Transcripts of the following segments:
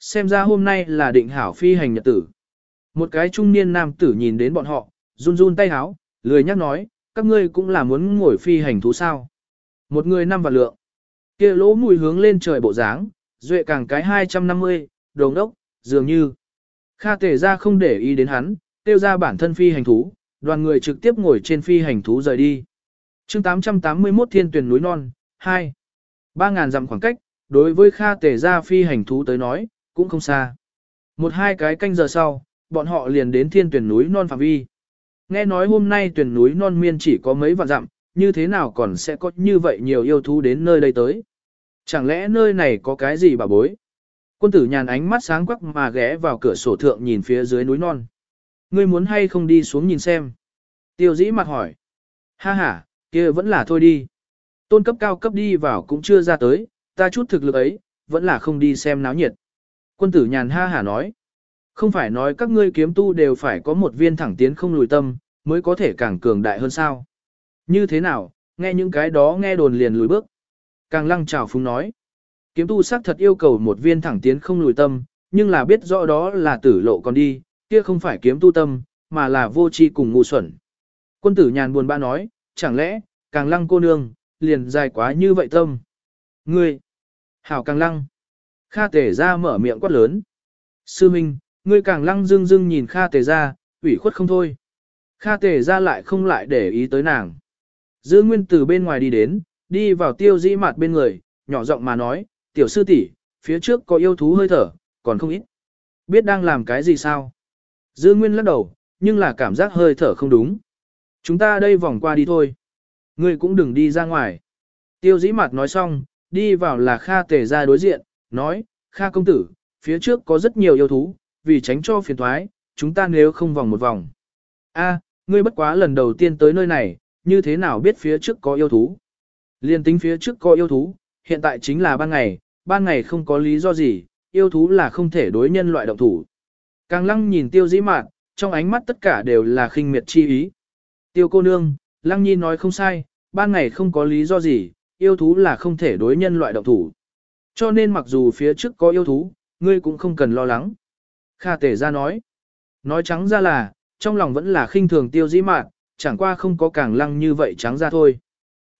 xem ra hôm nay là định hảo phi hành nhật tử. Một cái trung niên nam tử nhìn đến bọn họ, run run tay háo, lười nhắc nói, các ngươi cũng là muốn ngồi phi hành thú sao. Một người năm vạn lượng. kia lỗ mùi hướng lên trời bộ dáng, duệ càng cái 250, đồng đốc, dường như. Kha tể ra không để ý đến hắn, tiêu ra bản thân phi hành thú, đoàn người trực tiếp ngồi trên phi hành thú rời đi. chương 881 thiên tuyển núi non, 2. 3.000 dặm khoảng cách, đối với Kha tể ra phi hành thú tới nói, cũng không xa. Một hai cái canh giờ sau, bọn họ liền đến thiên tuyển núi non phạm vi. Nghe nói hôm nay tuyển núi non miên chỉ có mấy vạn dặm, như thế nào còn sẽ có như vậy nhiều yêu thú đến nơi đây tới. Chẳng lẽ nơi này có cái gì bà bối? Quân tử nhàn ánh mắt sáng quắc mà ghé vào cửa sổ thượng nhìn phía dưới núi non. Ngươi muốn hay không đi xuống nhìn xem? Tiêu dĩ mặt hỏi. Ha ha, kia vẫn là thôi đi. Tôn cấp cao cấp đi vào cũng chưa ra tới, ta chút thực lực ấy, vẫn là không đi xem náo nhiệt. Quân tử nhàn ha hả nói. Không phải nói các ngươi kiếm tu đều phải có một viên thẳng tiến không lùi tâm, mới có thể càng cường đại hơn sao. Như thế nào, nghe những cái đó nghe đồn liền lùi bước. Càng lăng trào phúng nói. Kiếm tu xác thật yêu cầu một viên thẳng tiến không lùi tâm, nhưng là biết rõ đó là tử lộ còn đi, kia không phải kiếm tu tâm, mà là vô tri cùng ngu xuẩn. Quân tử nhàn buồn bã nói, chẳng lẽ, càng lăng cô nương, liền dài quá như vậy tâm. Ngươi, hảo càng lăng. Kha tể ra mở miệng quát lớn. Sư Minh, ngươi càng lăng dưng dưng nhìn Kha tể ra, ủy khuất không thôi. Kha tể ra lại không lại để ý tới nàng. Dư Nguyên từ bên ngoài đi đến, đi vào tiêu dĩ mặt bên người, nhỏ giọng mà nói, tiểu sư tỷ, phía trước có yêu thú hơi thở, còn không ít. Biết đang làm cái gì sao? Dư Nguyên lắc đầu, nhưng là cảm giác hơi thở không đúng. Chúng ta đây vòng qua đi thôi. Ngươi cũng đừng đi ra ngoài. Tiêu dĩ mặt nói xong, đi vào là Kha tể ra đối diện, nói, Kha công tử, phía trước có rất nhiều yêu thú, vì tránh cho phiền thoái, chúng ta nếu không vòng một vòng. a ngươi bất quá lần đầu tiên tới nơi này, như thế nào biết phía trước có yêu thú? Liên tính phía trước có yêu thú, hiện tại chính là ban ngày, ban ngày không có lý do gì, yêu thú là không thể đối nhân loại động thủ. Càng lăng nhìn tiêu dĩ mạn, trong ánh mắt tất cả đều là khinh miệt chi ý. Tiêu cô nương, lăng nhi nói không sai, ban ngày không có lý do gì, yêu thú là không thể đối nhân loại động thủ. Cho nên mặc dù phía trước có yêu thú, ngươi cũng không cần lo lắng. Kha tể ra nói. Nói trắng ra là, trong lòng vẫn là khinh thường tiêu dĩ mạt, chẳng qua không có càng lăng như vậy trắng ra thôi.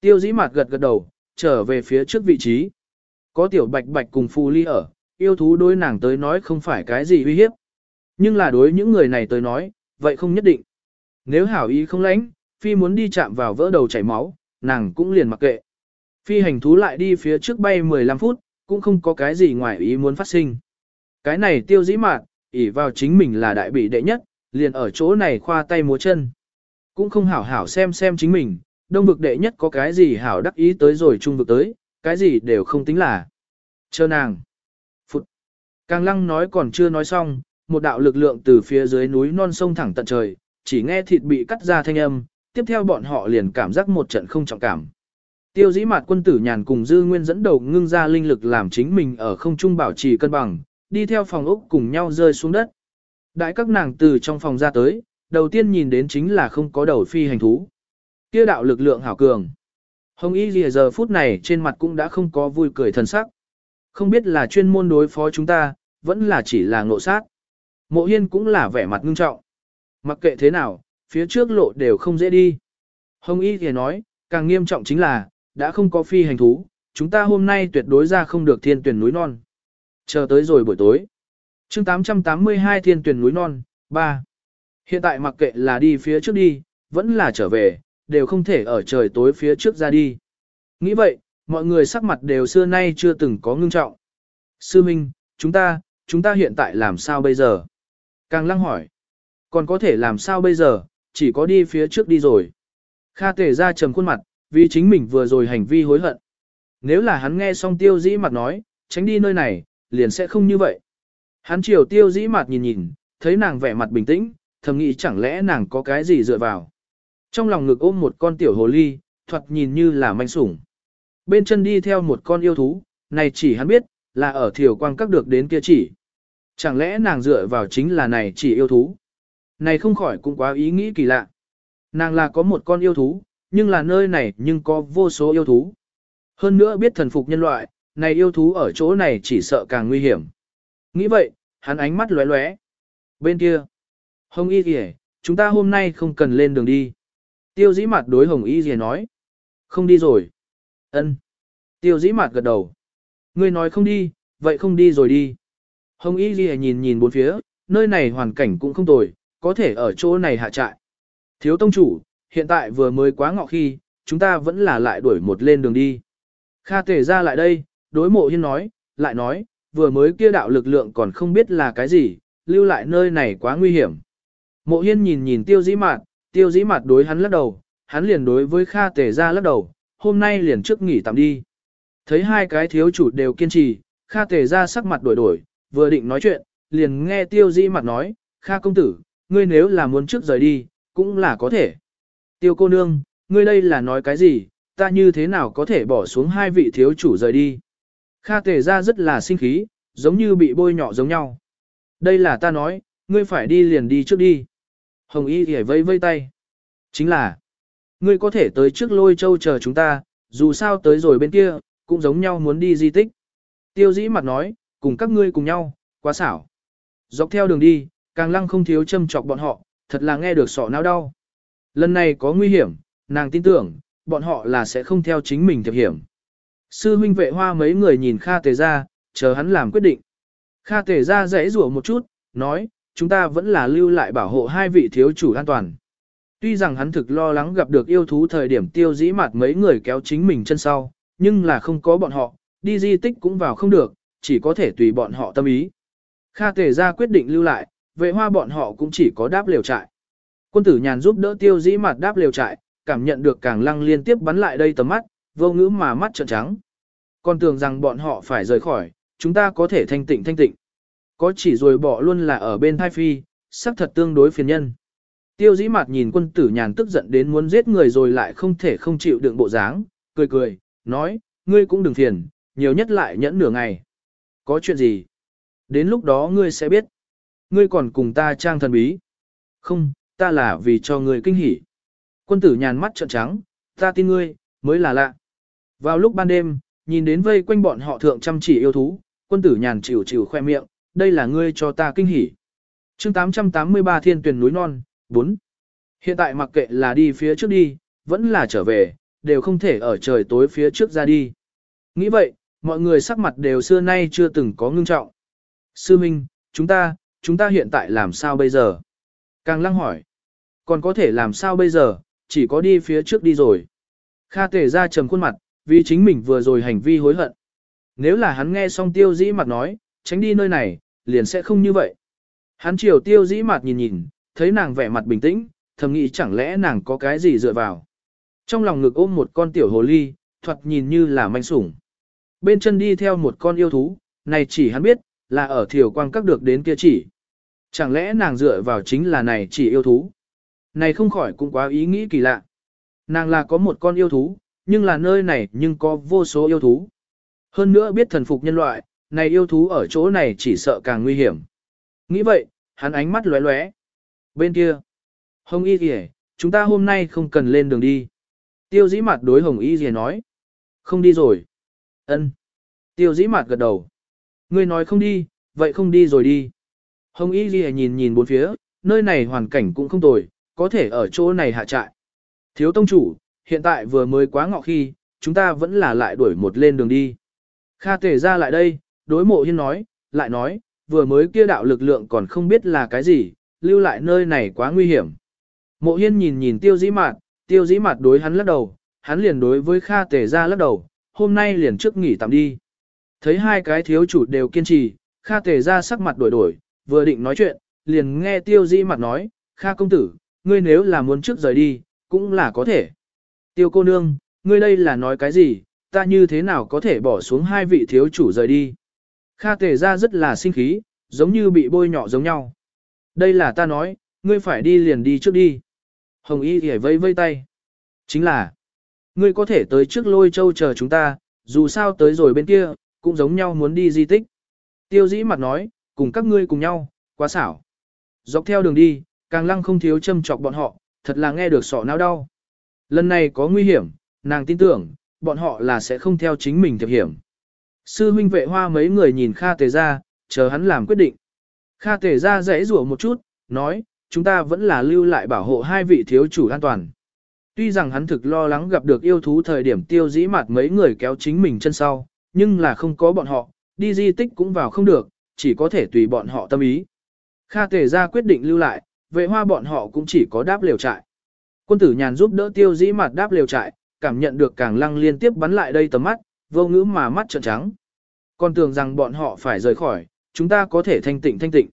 Tiêu dĩ mạt gật gật đầu, trở về phía trước vị trí. Có tiểu bạch bạch cùng phù ly ở, yêu thú đối nàng tới nói không phải cái gì uy hiếp. Nhưng là đối những người này tới nói, vậy không nhất định. Nếu hảo ý không lãnh, phi muốn đi chạm vào vỡ đầu chảy máu, nàng cũng liền mặc kệ. Phi hành thú lại đi phía trước bay 15 phút, cũng không có cái gì ngoài ý muốn phát sinh. Cái này tiêu dĩ mạn, ỉ vào chính mình là đại bị đệ nhất, liền ở chỗ này khoa tay múa chân. Cũng không hảo hảo xem xem chính mình, đông vực đệ nhất có cái gì hảo đắc ý tới rồi trung vực tới, cái gì đều không tính là. Chờ nàng. Phụt. Càng lăng nói còn chưa nói xong, một đạo lực lượng từ phía dưới núi non sông thẳng tận trời, chỉ nghe thịt bị cắt ra thanh âm, tiếp theo bọn họ liền cảm giác một trận không trọng cảm. Tiêu dĩ mạt quân tử nhàn cùng dư nguyên dẫn đầu ngưng ra linh lực làm chính mình ở không trung bảo trì cân bằng, đi theo phòng ốc cùng nhau rơi xuống đất. Đại các nàng từ trong phòng ra tới, đầu tiên nhìn đến chính là không có đầu phi hành thú. Kia đạo lực lượng hảo cường. Hồng Y lìa giờ phút này trên mặt cũng đã không có vui cười thần sắc. Không biết là chuyên môn đối phó chúng ta, vẫn là chỉ là ngộ sát. Mộ Hiên cũng là vẻ mặt ngưng trọng. Mặc kệ thế nào, phía trước lộ đều không dễ đi. Hồng Y thì nói, càng nghiêm trọng chính là, đã không có phi hành thú, chúng ta hôm nay tuyệt đối ra không được thiên tuyển núi non. Chờ tới rồi buổi tối. chương 882 thiên tuyển núi non, 3. Hiện tại mặc kệ là đi phía trước đi, vẫn là trở về, đều không thể ở trời tối phía trước ra đi. Nghĩ vậy, mọi người sắc mặt đều xưa nay chưa từng có ngưng trọng. Sư Minh, chúng ta, chúng ta hiện tại làm sao bây giờ? Càng lăng hỏi. Còn có thể làm sao bây giờ, chỉ có đi phía trước đi rồi. Kha tể ra trầm khuôn mặt, vì chính mình vừa rồi hành vi hối hận. Nếu là hắn nghe xong tiêu dĩ mặt nói, tránh đi nơi này, liền sẽ không như vậy. Hắn chiều tiêu dĩ mặt nhìn nhìn, thấy nàng vẻ mặt bình tĩnh, thầm nghĩ chẳng lẽ nàng có cái gì dựa vào. Trong lòng ngực ôm một con tiểu hồ ly, thoạt nhìn như là manh sủng. Bên chân đi theo một con yêu thú, này chỉ hắn biết, là ở thiểu quang các được đến kia chỉ. Chẳng lẽ nàng dựa vào chính là này chỉ yêu thú. Này không khỏi cũng quá ý nghĩ kỳ lạ. Nàng là có một con yêu thú, nhưng là nơi này nhưng có vô số yêu thú. Hơn nữa biết thần phục nhân loại, này yêu thú ở chỗ này chỉ sợ càng nguy hiểm. Nghĩ vậy, hắn ánh mắt lóe lóe. Bên kia, Hồng Y Dì chúng ta hôm nay không cần lên đường đi. Tiêu dĩ mặt đối Hồng Y Dì nói. Không đi rồi. ân Tiêu dĩ mặt gật đầu. Ngươi nói không đi, vậy không đi rồi đi. Hồng Y Dì nhìn nhìn bốn phía, nơi này hoàn cảnh cũng không tồi, có thể ở chỗ này hạ trại. Thiếu tông chủ, hiện tại vừa mới quá ngọ khi, chúng ta vẫn là lại đuổi một lên đường đi. Kha tể ra lại đây, đối mộ hiên nói, lại nói, vừa mới kia đạo lực lượng còn không biết là cái gì, lưu lại nơi này quá nguy hiểm. Mộ hiên nhìn nhìn tiêu dĩ mạt, tiêu dĩ mạt đối hắn lắc đầu, hắn liền đối với Kha tể ra lắc đầu, hôm nay liền trước nghỉ tạm đi. Thấy hai cái thiếu chủ đều kiên trì, Kha tể ra sắc mặt đổi đổi, vừa định nói chuyện, liền nghe tiêu dĩ mặt nói, Kha công tử, ngươi nếu là muốn trước rời đi, cũng là có thể. Tiêu cô nương, ngươi đây là nói cái gì, ta như thế nào có thể bỏ xuống hai vị thiếu chủ rời đi. Kha tề ra rất là sinh khí, giống như bị bôi nhọ giống nhau. Đây là ta nói, ngươi phải đi liền đi trước đi. Hồng Y thì vây vây tay. Chính là, ngươi có thể tới trước lôi châu chờ chúng ta, dù sao tới rồi bên kia, cũng giống nhau muốn đi di tích. Tiêu dĩ mặt nói, cùng các ngươi cùng nhau, quá xảo. Dọc theo đường đi, càng lăng không thiếu châm chọc bọn họ, thật là nghe được sọ não đau. Lần này có nguy hiểm, nàng tin tưởng, bọn họ là sẽ không theo chính mình thiệp hiểm. Sư huynh vệ hoa mấy người nhìn Kha Tề ra, chờ hắn làm quyết định. Kha Tề ra dãy rủa một chút, nói, chúng ta vẫn là lưu lại bảo hộ hai vị thiếu chủ an toàn. Tuy rằng hắn thực lo lắng gặp được yêu thú thời điểm tiêu dĩ mặt mấy người kéo chính mình chân sau, nhưng là không có bọn họ, đi di tích cũng vào không được, chỉ có thể tùy bọn họ tâm ý. Kha Tề ra quyết định lưu lại, vệ hoa bọn họ cũng chỉ có đáp liều trại. Quân tử nhàn giúp đỡ tiêu dĩ mặt đáp liều trại, cảm nhận được càng lăng liên tiếp bắn lại đây tầm mắt, vô ngữ mà mắt trợn trắng. Còn tưởng rằng bọn họ phải rời khỏi, chúng ta có thể thanh tịnh thanh tịnh. Có chỉ rồi bỏ luôn là ở bên thai phi, sắc thật tương đối phiền nhân. Tiêu dĩ mặt nhìn quân tử nhàn tức giận đến muốn giết người rồi lại không thể không chịu đựng bộ dáng, cười cười, nói, ngươi cũng đừng phiền, nhiều nhất lại nhẫn nửa ngày. Có chuyện gì? Đến lúc đó ngươi sẽ biết. Ngươi còn cùng ta trang thần bí. Không, ta là vì cho ngươi kinh hỉ. Quân tử nhàn mắt trợn trắng, ta tin ngươi, mới là lạ. Vào lúc ban đêm, nhìn đến vây quanh bọn họ thượng chăm chỉ yêu thú, quân tử nhàn chịu chịu khoe miệng, đây là ngươi cho ta kinh hỉ. chương 883 thiên tuyển núi non, 4. Hiện tại mặc kệ là đi phía trước đi, vẫn là trở về, đều không thể ở trời tối phía trước ra đi. Nghĩ vậy, mọi người sắc mặt đều xưa nay chưa từng có ngưng trọng. Sư Minh, chúng ta, chúng ta hiện tại làm sao bây giờ? Càng lăng hỏi. Còn có thể làm sao bây giờ, chỉ có đi phía trước đi rồi. Kha tề ra trầm khuôn mặt, vì chính mình vừa rồi hành vi hối hận. Nếu là hắn nghe xong tiêu dĩ mặt nói, tránh đi nơi này, liền sẽ không như vậy. Hắn chiều tiêu dĩ mặt nhìn nhìn, thấy nàng vẻ mặt bình tĩnh, thầm nghĩ chẳng lẽ nàng có cái gì dựa vào. Trong lòng ngực ôm một con tiểu hồ ly, thoạt nhìn như là manh sủng. Bên chân đi theo một con yêu thú, này chỉ hắn biết, là ở thiểu quang các được đến kia chỉ. Chẳng lẽ nàng dựa vào chính là này chỉ yêu thú? Này không khỏi cũng quá ý nghĩ kỳ lạ. Nàng là có một con yêu thú, nhưng là nơi này nhưng có vô số yêu thú. Hơn nữa biết thần phục nhân loại, này yêu thú ở chỗ này chỉ sợ càng nguy hiểm. Nghĩ vậy, hắn ánh mắt lóe lóe. Bên kia, Hồng Y Dì chúng ta hôm nay không cần lên đường đi. Tiêu dĩ mặt đối Hồng Y Dì nói. Không đi rồi. ân Tiêu dĩ mặt gật đầu. Ngươi nói không đi, vậy không đi rồi đi. Hồng Y Dì nhìn nhìn bốn phía, nơi này hoàn cảnh cũng không tồi, có thể ở chỗ này hạ trại. Thiếu tông chủ, hiện tại vừa mới quá ngọ khi, chúng ta vẫn là lại đuổi một lên đường đi. Kha tề ra lại đây, đối mộ hiên nói, lại nói, vừa mới kia đạo lực lượng còn không biết là cái gì, lưu lại nơi này quá nguy hiểm. Mộ hiên nhìn nhìn tiêu dĩ mạt, tiêu dĩ mạt đối hắn lắc đầu, hắn liền đối với Kha tề ra lắc đầu, hôm nay liền trước nghỉ tạm đi. Thấy hai cái thiếu chủ đều kiên trì, Kha tề ra sắc mặt đổi đổi, vừa định nói chuyện, liền nghe tiêu dĩ mạt nói, Kha công tử, ngươi nếu là muốn trước rời đi, cũng là có thể. Tiêu cô nương, ngươi đây là nói cái gì, ta như thế nào có thể bỏ xuống hai vị thiếu chủ rời đi. Kha tề ra rất là sinh khí, giống như bị bôi nhọ giống nhau. Đây là ta nói, ngươi phải đi liền đi trước đi. Hồng Y hề vây vây tay. Chính là, ngươi có thể tới trước lôi châu chờ chúng ta, dù sao tới rồi bên kia, cũng giống nhau muốn đi di tích. Tiêu dĩ mặt nói, cùng các ngươi cùng nhau, quá xảo. Dọc theo đường đi, càng lăng không thiếu châm chọc bọn họ, thật là nghe được sọ não đau. Lần này có nguy hiểm, nàng tin tưởng, bọn họ là sẽ không theo chính mình thiệp hiểm. Sư huynh vệ hoa mấy người nhìn Kha Tề ra, chờ hắn làm quyết định. Kha Tề ra dãy rủa một chút, nói, chúng ta vẫn là lưu lại bảo hộ hai vị thiếu chủ an toàn. Tuy rằng hắn thực lo lắng gặp được yêu thú thời điểm tiêu dĩ mặt mấy người kéo chính mình chân sau, nhưng là không có bọn họ, đi di tích cũng vào không được, chỉ có thể tùy bọn họ tâm ý. Kha Tề ra quyết định lưu lại, vệ hoa bọn họ cũng chỉ có đáp liều trại. Quân tử nhàn giúp đỡ tiêu dĩ mặt đáp liều trại, cảm nhận được càng lăng liên tiếp bắn lại đây tầm mắt, vô ngữ mà mắt trợn trắng. Còn tưởng rằng bọn họ phải rời khỏi, chúng ta có thể thanh tịnh thanh tịnh.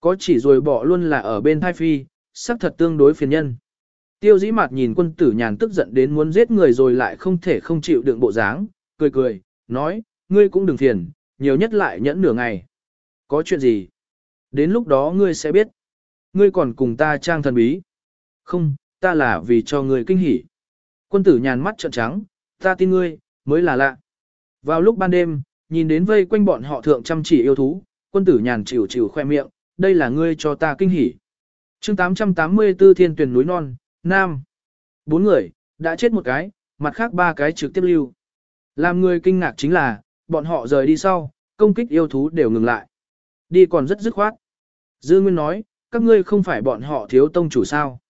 Có chỉ rồi bỏ luôn là ở bên thai phi, sắc thật tương đối phiền nhân. Tiêu dĩ mặt nhìn quân tử nhàn tức giận đến muốn giết người rồi lại không thể không chịu đựng bộ dáng, cười cười, nói, ngươi cũng đừng phiền, nhiều nhất lại nhẫn nửa ngày. Có chuyện gì? Đến lúc đó ngươi sẽ biết. Ngươi còn cùng ta trang thần bí. Không, ta là vì cho ngươi kinh hỉ. Quân tử nhàn mắt trợn trắng, ta tin ngươi, mới là lạ. Vào lúc ban đêm, nhìn đến vây quanh bọn họ thượng chăm chỉ yêu thú, quân tử nhàn chịu chịu khoe miệng, đây là ngươi cho ta kinh hỉ. chương 884 thiên tuyển núi non, Nam. Bốn người, đã chết một cái, mặt khác ba cái trực tiếp lưu. Làm người kinh ngạc chính là, bọn họ rời đi sau, công kích yêu thú đều ngừng lại. Đi còn rất dứt khoát. Dư Nguyên nói, các ngươi không phải bọn họ thiếu tông chủ sao.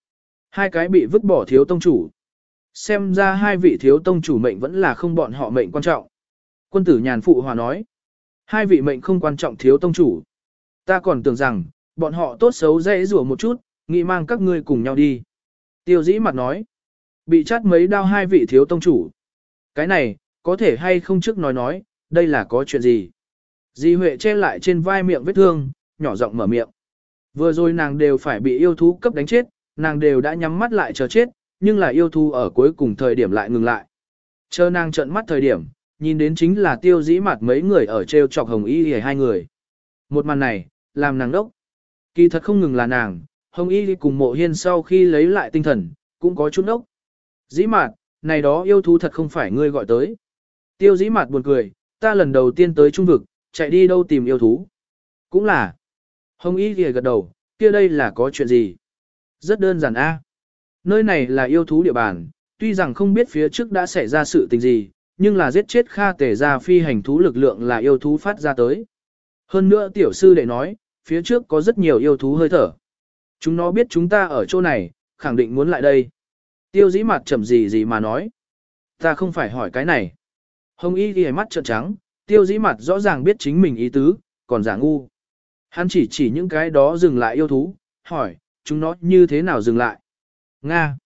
Hai cái bị vứt bỏ thiếu tông chủ. Xem ra hai vị thiếu tông chủ mệnh vẫn là không bọn họ mệnh quan trọng. Quân tử nhàn phụ hòa nói. Hai vị mệnh không quan trọng thiếu tông chủ. Ta còn tưởng rằng, bọn họ tốt xấu dễ rủa một chút, nghĩ mang các ngươi cùng nhau đi. Tiêu dĩ mặt nói. Bị chát mấy đao hai vị thiếu tông chủ. Cái này, có thể hay không trước nói nói, đây là có chuyện gì. Di Huệ che lại trên vai miệng vết thương, nhỏ giọng mở miệng. Vừa rồi nàng đều phải bị yêu thú cấp đánh chết, nàng đều đã nhắm mắt lại chờ chết, nhưng là yêu thú ở cuối cùng thời điểm lại ngừng lại. Chờ nàng trợn mắt thời điểm, nhìn đến chính là tiêu dĩ mặt mấy người ở treo chọc hồng y hề hai người. Một màn này, làm nàng đốc. Kỳ thật không ngừng là nàng, hồng y cùng mộ hiên sau khi lấy lại tinh thần, cũng có chút đốc. Dĩ mặt, này đó yêu thú thật không phải ngươi gọi tới. Tiêu dĩ mặt buồn cười, ta lần đầu tiên tới trung vực, chạy đi đâu tìm yêu thú. Cũng là. Hồng y gật đầu, kia đây là có chuyện gì? Rất đơn giản a. Nơi này là yêu thú địa bàn, tuy rằng không biết phía trước đã xảy ra sự tình gì, nhưng là giết chết Kha Tề ra phi hành thú lực lượng là yêu thú phát ra tới. Hơn nữa tiểu sư đệ nói, phía trước có rất nhiều yêu thú hơi thở. Chúng nó biết chúng ta ở chỗ này, khẳng định muốn lại đây. Tiêu dĩ mặt chậm gì gì mà nói. Ta không phải hỏi cái này. Hồng y ghi mắt trợn trắng, tiêu dĩ mặt rõ ràng biết chính mình ý tứ, còn giả ngu. Hắn chỉ chỉ những cái đó dừng lại yêu thú, hỏi, chúng nó như thế nào dừng lại? Nga.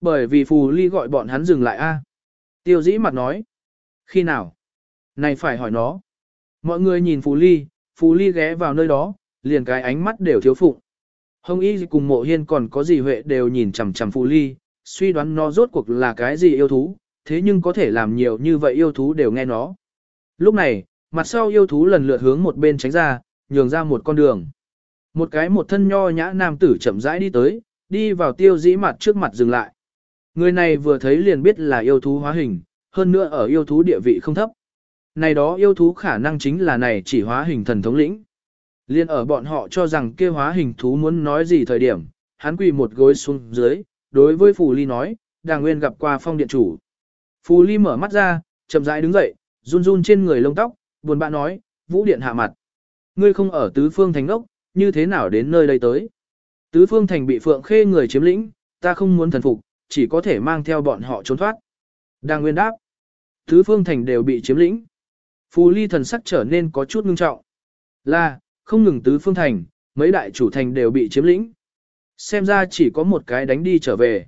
Bởi vì phù ly gọi bọn hắn dừng lại a. Tiêu dĩ mặt nói. Khi nào? Này phải hỏi nó. Mọi người nhìn phù ly, phù ly ghé vào nơi đó, liền cái ánh mắt đều thiếu phụ. Hồng y cùng mộ hiên còn có gì huệ đều nhìn chằm chằm phù ly, suy đoán nó rốt cuộc là cái gì yêu thú, thế nhưng có thể làm nhiều như vậy yêu thú đều nghe nó. Lúc này, mặt sau yêu thú lần lượt hướng một bên tránh ra, nhường ra một con đường. Một cái một thân nho nhã nam tử chậm rãi đi tới, đi vào tiêu dĩ mặt trước mặt dừng lại. Người này vừa thấy liền biết là yêu thú hóa hình, hơn nữa ở yêu thú địa vị không thấp. Này đó yêu thú khả năng chính là này chỉ hóa hình thần thống lĩnh. Liên ở bọn họ cho rằng kia hóa hình thú muốn nói gì thời điểm, hắn quỳ một gối xuống dưới, đối với Phù Ly nói, đàng nguyên gặp qua phong điện chủ. Phù Ly mở mắt ra, chậm rãi đứng dậy, run run trên người lông tóc, buồn bã nói, vũ điện hạ mặt. Ngươi không ở tứ phương thành ốc, như thế nào đến nơi đây tới? Tứ phương thành bị phượng khê người chiếm lĩnh, ta không muốn thần phục, chỉ có thể mang theo bọn họ trốn thoát. Đang nguyên đáp. Tứ phương thành đều bị chiếm lĩnh. Phù ly thần sắc trở nên có chút ngưng trọng. Là, không ngừng tứ phương thành, mấy đại chủ thành đều bị chiếm lĩnh. Xem ra chỉ có một cái đánh đi trở về.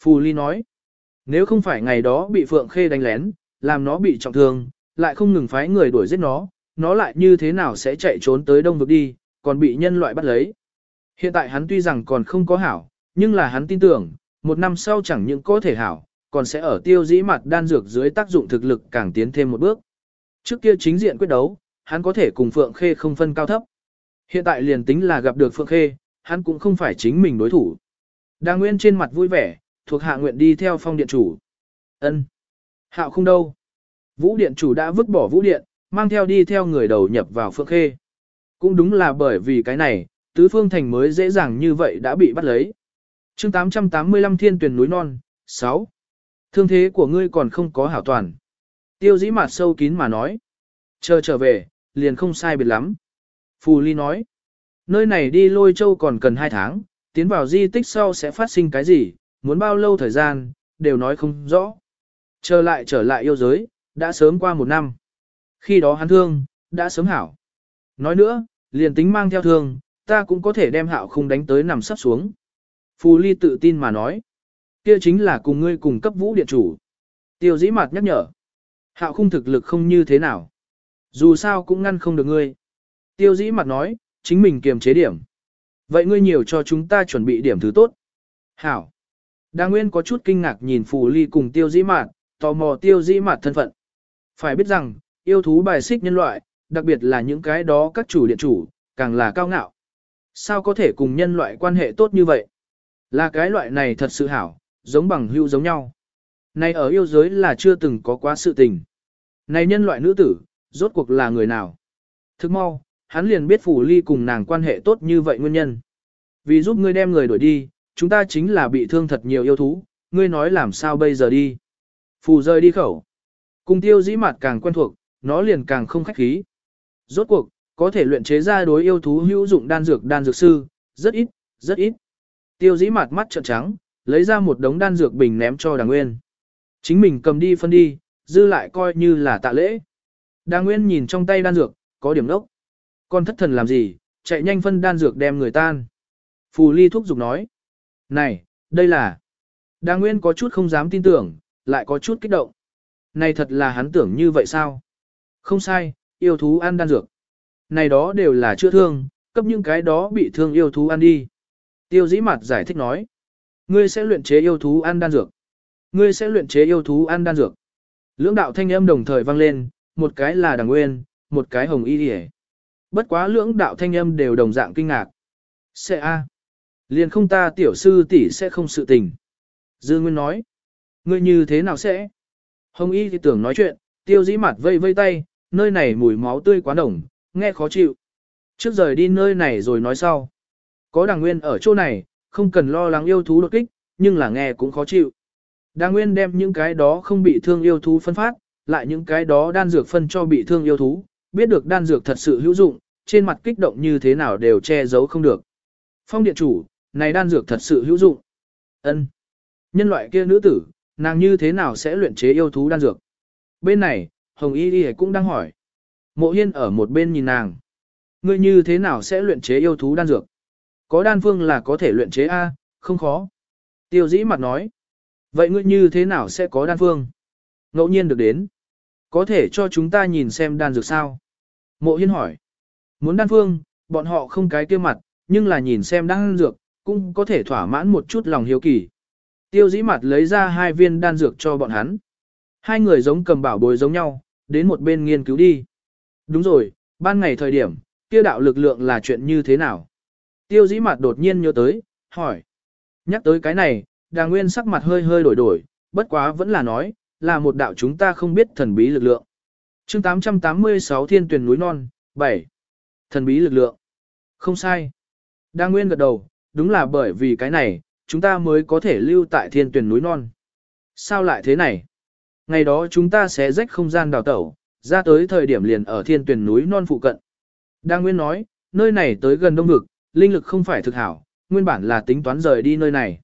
Phù ly nói. Nếu không phải ngày đó bị phượng khê đánh lén, làm nó bị trọng thương, lại không ngừng phái người đuổi giết nó, nó lại như thế nào sẽ chạy trốn tới đông vực đi, còn bị nhân loại bắt lấy. Hiện tại hắn tuy rằng còn không có hảo, nhưng là hắn tin tưởng, một năm sau chẳng những có thể hảo, còn sẽ ở tiêu dĩ mặt đan dược dưới tác dụng thực lực càng tiến thêm một bước. Trước kia chính diện quyết đấu, hắn có thể cùng Phượng Khê không phân cao thấp. Hiện tại liền tính là gặp được Phượng Khê, hắn cũng không phải chính mình đối thủ. Đa Nguyên trên mặt vui vẻ, thuộc hạ nguyện đi theo phong điện chủ. ân Hạo không đâu. Vũ điện chủ đã vứt bỏ vũ điện, mang theo đi theo người đầu nhập vào Phượng Khê. Cũng đúng là bởi vì cái này, tứ phương thành mới dễ dàng như vậy đã bị bắt lấy. chương 885 thiên tuyển núi non, 6. Thương thế của ngươi còn không có hảo toàn. Tiêu dĩ mặt sâu kín mà nói. Chờ trở về, liền không sai biệt lắm. Phù Ly nói, nơi này đi lôi châu còn cần 2 tháng, tiến vào di tích sau sẽ phát sinh cái gì, muốn bao lâu thời gian, đều nói không rõ. Trở lại trở lại yêu giới, đã sớm qua một năm. Khi đó hắn thương, đã sớm hảo. Nói nữa, liền tính mang theo thương, ta cũng có thể đem hạo không đánh tới nằm sắp xuống. Phù Ly tự tin mà nói, kia chính là cùng ngươi cùng cấp vũ điện chủ. Tiêu dĩ mặt nhắc nhở, hạo không thực lực không như thế nào. Dù sao cũng ngăn không được ngươi. Tiêu dĩ mặt nói, chính mình kiềm chế điểm. Vậy ngươi nhiều cho chúng ta chuẩn bị điểm thứ tốt. Hảo. Đa Nguyên có chút kinh ngạc nhìn Phù Ly cùng tiêu dĩ mạt, tò mò tiêu dĩ mạt thân phận. Phải biết rằng, yêu thú bài xích nhân loại, đặc biệt là những cái đó các chủ điện chủ, càng là cao ngạo. Sao có thể cùng nhân loại quan hệ tốt như vậy? Là cái loại này thật sự hảo, giống bằng hữu giống nhau. Này ở yêu giới là chưa từng có quá sự tình. Này nhân loại nữ tử, rốt cuộc là người nào? Thức mau, hắn liền biết Phủ Ly cùng nàng quan hệ tốt như vậy nguyên nhân. Vì giúp ngươi đem người đuổi đi, chúng ta chính là bị thương thật nhiều yêu thú, ngươi nói làm sao bây giờ đi. Phù rơi đi khẩu. Cùng tiêu dĩ mặt càng quen thuộc, nó liền càng không khách khí. Rốt cuộc, có thể luyện chế ra đối yêu thú hữu dụng đan dược đan dược sư, rất ít, rất ít. Tiêu dĩ mặt mắt trợn trắng, lấy ra một đống đan dược bình ném cho đàng nguyên. Chính mình cầm đi phân đi, dư lại coi như là tạ lễ. Đàng nguyên nhìn trong tay đan dược, có điểm đốc. Con thất thần làm gì, chạy nhanh phân đan dược đem người tan. Phù ly thuốc dục nói. Này, đây là... Đàng nguyên có chút không dám tin tưởng, lại có chút kích động. Này thật là hắn tưởng như vậy sao? Không sai, yêu thú ăn đan dược. Này đó đều là chữa thương, cấp những cái đó bị thương yêu thú ăn đi. Tiêu dĩ mặt giải thích nói. Ngươi sẽ luyện chế yêu thú ăn đan dược. Ngươi sẽ luyện chế yêu thú ăn đan dược. Lưỡng đạo thanh âm đồng thời vang lên, một cái là đằng nguyên, một cái hồng y điề. Bất quá lưỡng đạo thanh âm đều đồng dạng kinh ngạc. Sẽ a, Liền không ta tiểu sư tỷ sẽ không sự tình. Dương Nguyên nói. Ngươi như thế nào sẽ? Hồng y thì tưởng nói chuyện, tiêu dĩ mặt vây vây tay, nơi này mùi máu tươi quá nồng, nghe khó chịu. Trước rời đi nơi này rồi nói sau. Có đàng nguyên ở chỗ này, không cần lo lắng yêu thú đột kích, nhưng là nghe cũng khó chịu. Đàng nguyên đem những cái đó không bị thương yêu thú phân phát, lại những cái đó đan dược phân cho bị thương yêu thú, biết được đan dược thật sự hữu dụng, trên mặt kích động như thế nào đều che giấu không được. Phong điện chủ, này đan dược thật sự hữu dụng. Ân. Nhân loại kia nữ tử, nàng như thế nào sẽ luyện chế yêu thú đan dược? Bên này, Hồng Y Y cũng đang hỏi. Mộ Hiên ở một bên nhìn nàng. Ngươi như thế nào sẽ luyện chế yêu thú đan dược? Có đan phương là có thể luyện chế A, không khó. Tiêu dĩ mặt nói. Vậy ngươi như thế nào sẽ có đan phương? Ngẫu nhiên được đến. Có thể cho chúng ta nhìn xem đan dược sao? Mộ Hiên hỏi. Muốn đan phương, bọn họ không cái kia mặt, nhưng là nhìn xem đan dược, cũng có thể thỏa mãn một chút lòng hiếu kỳ. Tiêu dĩ mặt lấy ra hai viên đan dược cho bọn hắn. Hai người giống cầm bảo bối giống nhau, đến một bên nghiên cứu đi. Đúng rồi, ban ngày thời điểm, tiêu đạo lực lượng là chuyện như thế nào? Tiêu dĩ mặt đột nhiên nhớ tới, hỏi. Nhắc tới cái này, đà nguyên sắc mặt hơi hơi đổi đổi, bất quá vẫn là nói, là một đạo chúng ta không biết thần bí lực lượng. chương 886 thiên tuyền núi non, 7. Thần bí lực lượng. Không sai. Đa nguyên gật đầu, đúng là bởi vì cái này, chúng ta mới có thể lưu tại thiên tuyền núi non. Sao lại thế này? Ngày đó chúng ta sẽ rách không gian đào tẩu, ra tới thời điểm liền ở thiên tuyển núi non phụ cận. Đang Nguyên nói, nơi này tới gần đông vực, linh lực không phải thực hảo, nguyên bản là tính toán rời đi nơi này.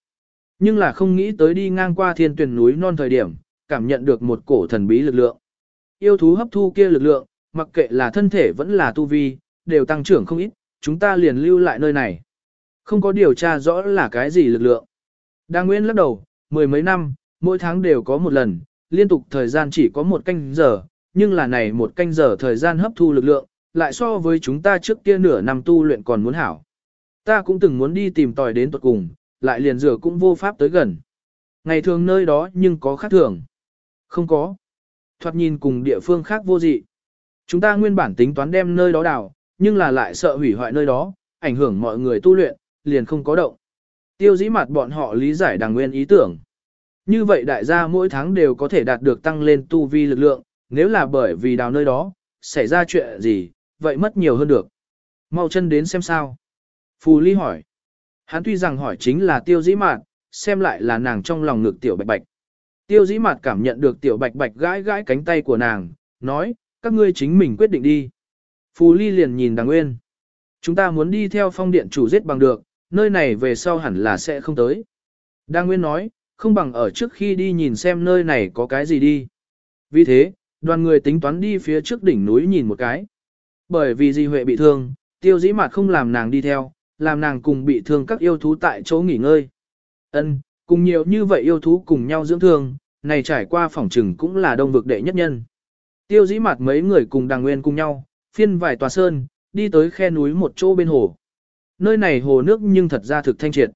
Nhưng là không nghĩ tới đi ngang qua thiên tuyển núi non thời điểm, cảm nhận được một cổ thần bí lực lượng. Yêu thú hấp thu kia lực lượng, mặc kệ là thân thể vẫn là tu vi, đều tăng trưởng không ít, chúng ta liền lưu lại nơi này. Không có điều tra rõ là cái gì lực lượng. Đang Nguyên lắc đầu, mười mấy năm, mỗi tháng đều có một lần, liên tục thời gian chỉ có một canh giờ, nhưng là này một canh giờ thời gian hấp thu lực lượng, lại so với chúng ta trước kia nửa năm tu luyện còn muốn hảo. Ta cũng từng muốn đi tìm tòi đến tuật cùng, lại liền rửa cũng vô pháp tới gần. Ngày thường nơi đó nhưng có khác thường. Không có. Thoạt nhìn cùng địa phương khác vô dị. Chúng ta nguyên bản tính toán đem nơi đó đào, nhưng là lại sợ hủy hoại nơi đó, ảnh hưởng mọi người tu luyện, liền không có động. Tiêu dĩ mặt bọn họ lý giải đàng nguyên ý tưởng. Như vậy đại gia mỗi tháng đều có thể đạt được tăng lên tu vi lực lượng, nếu là bởi vì đào nơi đó, xảy ra chuyện gì, vậy mất nhiều hơn được. Mau chân đến xem sao. Phù Ly hỏi. Hắn tuy rằng hỏi chính là tiêu dĩ mạt, xem lại là nàng trong lòng ngực tiểu bạch bạch. Tiêu dĩ mạt cảm nhận được tiểu bạch bạch gãi gãi cánh tay của nàng, nói, các ngươi chính mình quyết định đi. Phù Ly liền nhìn đàng nguyên. Chúng ta muốn đi theo phong điện chủ giết bằng được, nơi này về sau hẳn là sẽ không tới. Đa Nguyên nói, không bằng ở trước khi đi nhìn xem nơi này có cái gì đi. Vì thế, đoàn người tính toán đi phía trước đỉnh núi nhìn một cái. Bởi vì Di Huệ bị thương, tiêu dĩ mặt không làm nàng đi theo, làm nàng cùng bị thương các yêu thú tại chỗ nghỉ ngơi. Ân, cùng nhiều như vậy yêu thú cùng nhau dưỡng thương, này trải qua phòng trừng cũng là đông vực đệ nhất nhân. Tiêu dĩ mặt mấy người cùng đàng nguyên cùng nhau, phiên vài tòa sơn, đi tới khe núi một chỗ bên hồ. Nơi này hồ nước nhưng thật ra thực thanh triệt.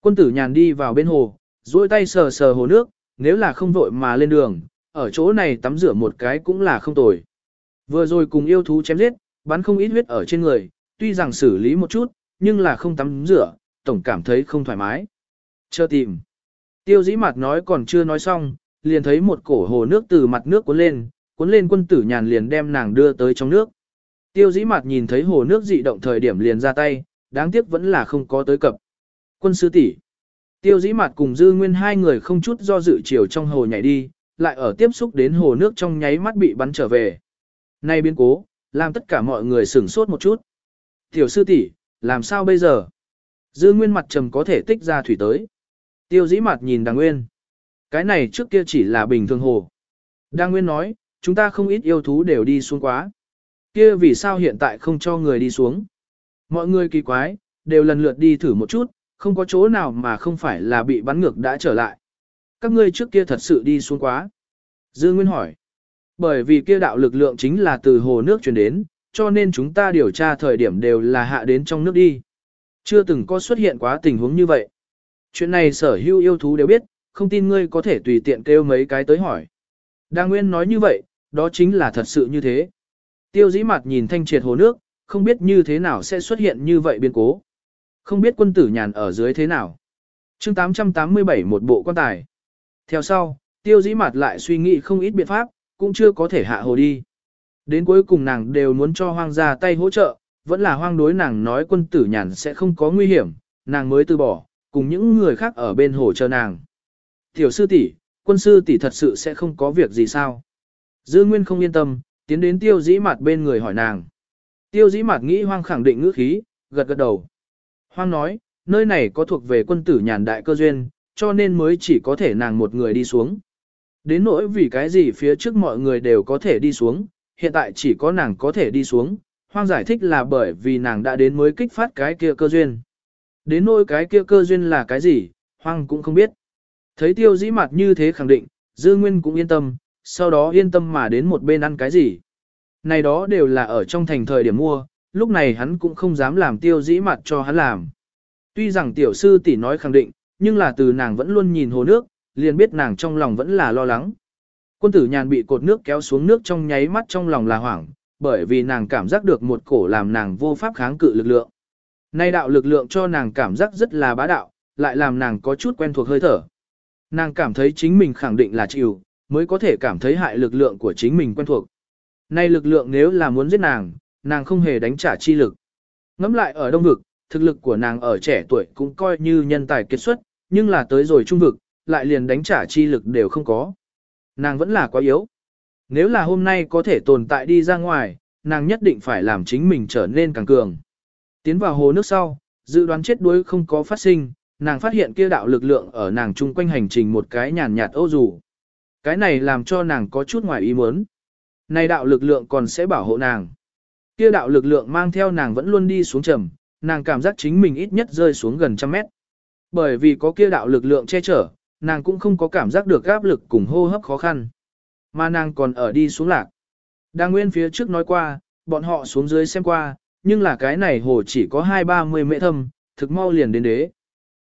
Quân tử nhàn đi vào bên hồ, duỗi tay sờ sờ hồ nước, nếu là không vội mà lên đường, ở chỗ này tắm rửa một cái cũng là không tồi. Vừa rồi cùng yêu thú chém giết, bắn không ít huyết ở trên người, tuy rằng xử lý một chút, nhưng là không tắm rửa, tổng cảm thấy không thoải mái. Chờ tìm. Tiêu dĩ mặt nói còn chưa nói xong, liền thấy một cổ hồ nước từ mặt nước cuốn lên, cuốn lên quân tử nhàn liền đem nàng đưa tới trong nước. Tiêu dĩ mặt nhìn thấy hồ nước dị động thời điểm liền ra tay, đáng tiếc vẫn là không có tới cập. Quân sư tỷ Tiêu dĩ mặt cùng dư nguyên hai người không chút do dự chiều trong hồ nhảy đi, lại ở tiếp xúc đến hồ nước trong nháy mắt bị bắn trở về. Nay biến cố, làm tất cả mọi người sửng sốt một chút. Tiểu sư tỷ, làm sao bây giờ? Dư nguyên mặt trầm có thể tích ra thủy tới. Tiêu dĩ mặt nhìn đàng nguyên. Cái này trước kia chỉ là bình thường hồ. Đàng nguyên nói, chúng ta không ít yêu thú đều đi xuống quá. Kia vì sao hiện tại không cho người đi xuống? Mọi người kỳ quái, đều lần lượt đi thử một chút, không có chỗ nào mà không phải là bị bắn ngược đã trở lại. Các ngươi trước kia thật sự đi xuống quá. Dư Nguyên hỏi. Bởi vì kia đạo lực lượng chính là từ hồ nước truyền đến, cho nên chúng ta điều tra thời điểm đều là hạ đến trong nước đi. Chưa từng có xuất hiện quá tình huống như vậy. Chuyện này sở hữu yêu thú đều biết, không tin ngươi có thể tùy tiện kêu mấy cái tới hỏi. Đa Nguyên nói như vậy, đó chính là thật sự như thế. Tiêu dĩ mặt nhìn thanh triệt hồ nước, không biết như thế nào sẽ xuất hiện như vậy biến cố. Không biết quân tử nhàn ở dưới thế nào. chương 887 một bộ quan tài. Theo sau, tiêu dĩ mặt lại suy nghĩ không ít biện pháp, cũng chưa có thể hạ hồ đi. Đến cuối cùng nàng đều muốn cho hoang ra tay hỗ trợ, vẫn là hoang đối nàng nói quân tử nhàn sẽ không có nguy hiểm, nàng mới từ bỏ, cùng những người khác ở bên hồ chờ nàng. Tiểu sư tỷ, quân sư tỷ thật sự sẽ không có việc gì sao? Dư Nguyên không yên tâm, tiến đến tiêu dĩ mặt bên người hỏi nàng. Tiêu dĩ mặt nghĩ hoang khẳng định ngữ khí, gật gật đầu. Hoang nói, nơi này có thuộc về quân tử nhàn đại cơ duyên, cho nên mới chỉ có thể nàng một người đi xuống. Đến nỗi vì cái gì phía trước mọi người đều có thể đi xuống, hiện tại chỉ có nàng có thể đi xuống, hoang giải thích là bởi vì nàng đã đến mới kích phát cái kia cơ duyên. Đến nỗi cái kia cơ duyên là cái gì, hoang cũng không biết. Thấy tiêu dĩ mặt như thế khẳng định, dư nguyên cũng yên tâm, sau đó yên tâm mà đến một bên ăn cái gì. Này đó đều là ở trong thành thời điểm mua, lúc này hắn cũng không dám làm tiêu dĩ mặt cho hắn làm. Tuy rằng tiểu sư tỷ nói khẳng định, nhưng là từ nàng vẫn luôn nhìn hồ nước, liền biết nàng trong lòng vẫn là lo lắng. Quân tử nhàn bị cột nước kéo xuống nước trong nháy mắt trong lòng là hoảng, bởi vì nàng cảm giác được một cổ làm nàng vô pháp kháng cự lực lượng. Nay đạo lực lượng cho nàng cảm giác rất là bá đạo, lại làm nàng có chút quen thuộc hơi thở. Nàng cảm thấy chính mình khẳng định là chịu, mới có thể cảm thấy hại lực lượng của chính mình quen thuộc. Nay lực lượng nếu là muốn giết nàng, nàng không hề đánh trả chi lực. Ngắm lại ở đông vực, thực lực của nàng ở trẻ tuổi cũng coi như nhân tài kết xuất, nhưng là tới rồi trung vực, lại liền đánh trả chi lực đều không có. Nàng vẫn là quá yếu. Nếu là hôm nay có thể tồn tại đi ra ngoài, nàng nhất định phải làm chính mình trở nên càng cường. Tiến vào hồ nước sau, dự đoán chết đuối không có phát sinh, nàng phát hiện kia đạo lực lượng ở nàng chung quanh hành trình một cái nhàn nhạt ô dù. Cái này làm cho nàng có chút ngoài ý muốn. Này đạo lực lượng còn sẽ bảo hộ nàng. Kia đạo lực lượng mang theo nàng vẫn luôn đi xuống trầm, nàng cảm giác chính mình ít nhất rơi xuống gần trăm mét. Bởi vì có kia đạo lực lượng che chở, nàng cũng không có cảm giác được áp lực cùng hô hấp khó khăn. Mà nàng còn ở đi xuống lạc. Đang nguyên phía trước nói qua, bọn họ xuống dưới xem qua, nhưng là cái này hồ chỉ có hai ba mươi mễ thâm, thực mau liền đến đế.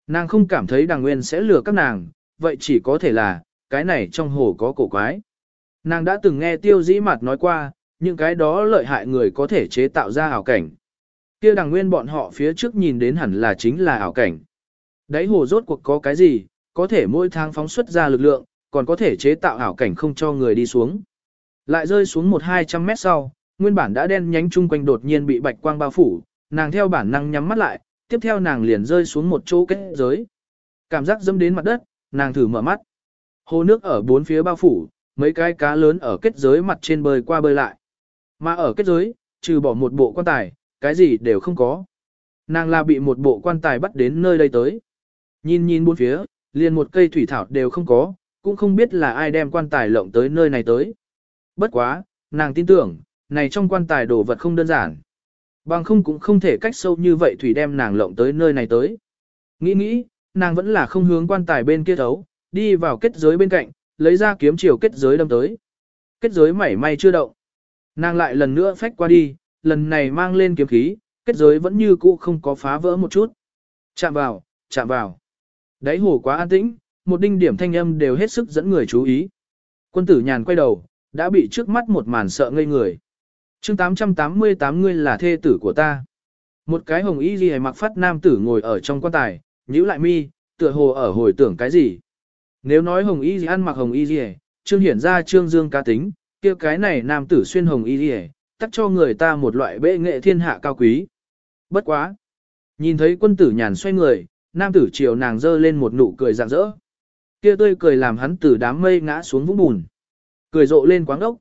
Nàng không cảm thấy đàng nguyên sẽ lừa các nàng, vậy chỉ có thể là, cái này trong hồ có cổ quái. Nàng đã từng nghe tiêu dĩ mặt nói qua, những cái đó lợi hại người có thể chế tạo ra ảo cảnh. Kia đằng nguyên bọn họ phía trước nhìn đến hẳn là chính là ảo cảnh. Đấy hồ rốt cuộc có cái gì, có thể mỗi tháng phóng xuất ra lực lượng, còn có thể chế tạo ảo cảnh không cho người đi xuống. Lại rơi xuống một hai trăm mét sau, nguyên bản đã đen nhánh chung quanh đột nhiên bị bạch quang bao phủ, nàng theo bản năng nhắm mắt lại, tiếp theo nàng liền rơi xuống một chỗ kết giới. Cảm giác dâm đến mặt đất, nàng thử mở mắt. Hồ nước ở bốn phía bao phủ, mấy cái cá lớn ở kết giới mặt trên bơi qua bơi lại. Mà ở kết giới, trừ bỏ một bộ quan tài, cái gì đều không có. Nàng là bị một bộ quan tài bắt đến nơi đây tới. Nhìn nhìn bốn phía, liền một cây thủy thảo đều không có, cũng không biết là ai đem quan tài lộng tới nơi này tới. Bất quá, nàng tin tưởng, này trong quan tài đồ vật không đơn giản. Bằng không cũng không thể cách sâu như vậy thủy đem nàng lộng tới nơi này tới. Nghĩ nghĩ, nàng vẫn là không hướng quan tài bên kia thấu, đi vào kết giới bên cạnh, lấy ra kiếm chiều kết giới đâm tới. Kết giới mảy may chưa động. Nàng lại lần nữa phách qua đi, lần này mang lên kiếm khí, kết giới vẫn như cũ không có phá vỡ một chút. Chạm vào, chạm vào. Đáy hồ quá an tĩnh, một đinh điểm thanh âm đều hết sức dẫn người chú ý. Quân tử nhàn quay đầu, đã bị trước mắt một màn sợ ngây người. chương 888 ngươi là thê tử của ta. Một cái hồng y ghi mặc phát nam tử ngồi ở trong quan tài, nhíu lại mi, tựa hồ ở hồi tưởng cái gì. Nếu nói hồng y gì ăn mặc hồng y gì, trương hiển ra trương dương cá tính, kia cái này nam tử xuyên hồng y gì, tắt cho người ta một loại bệ nghệ thiên hạ cao quý. Bất quá. Nhìn thấy quân tử nhàn xoay người, nam tử chiều nàng dơ lên một nụ cười rạng rỡ. Kia tươi cười làm hắn từ đám mây ngã xuống vũng bùn. Cười rộ lên quáng ốc.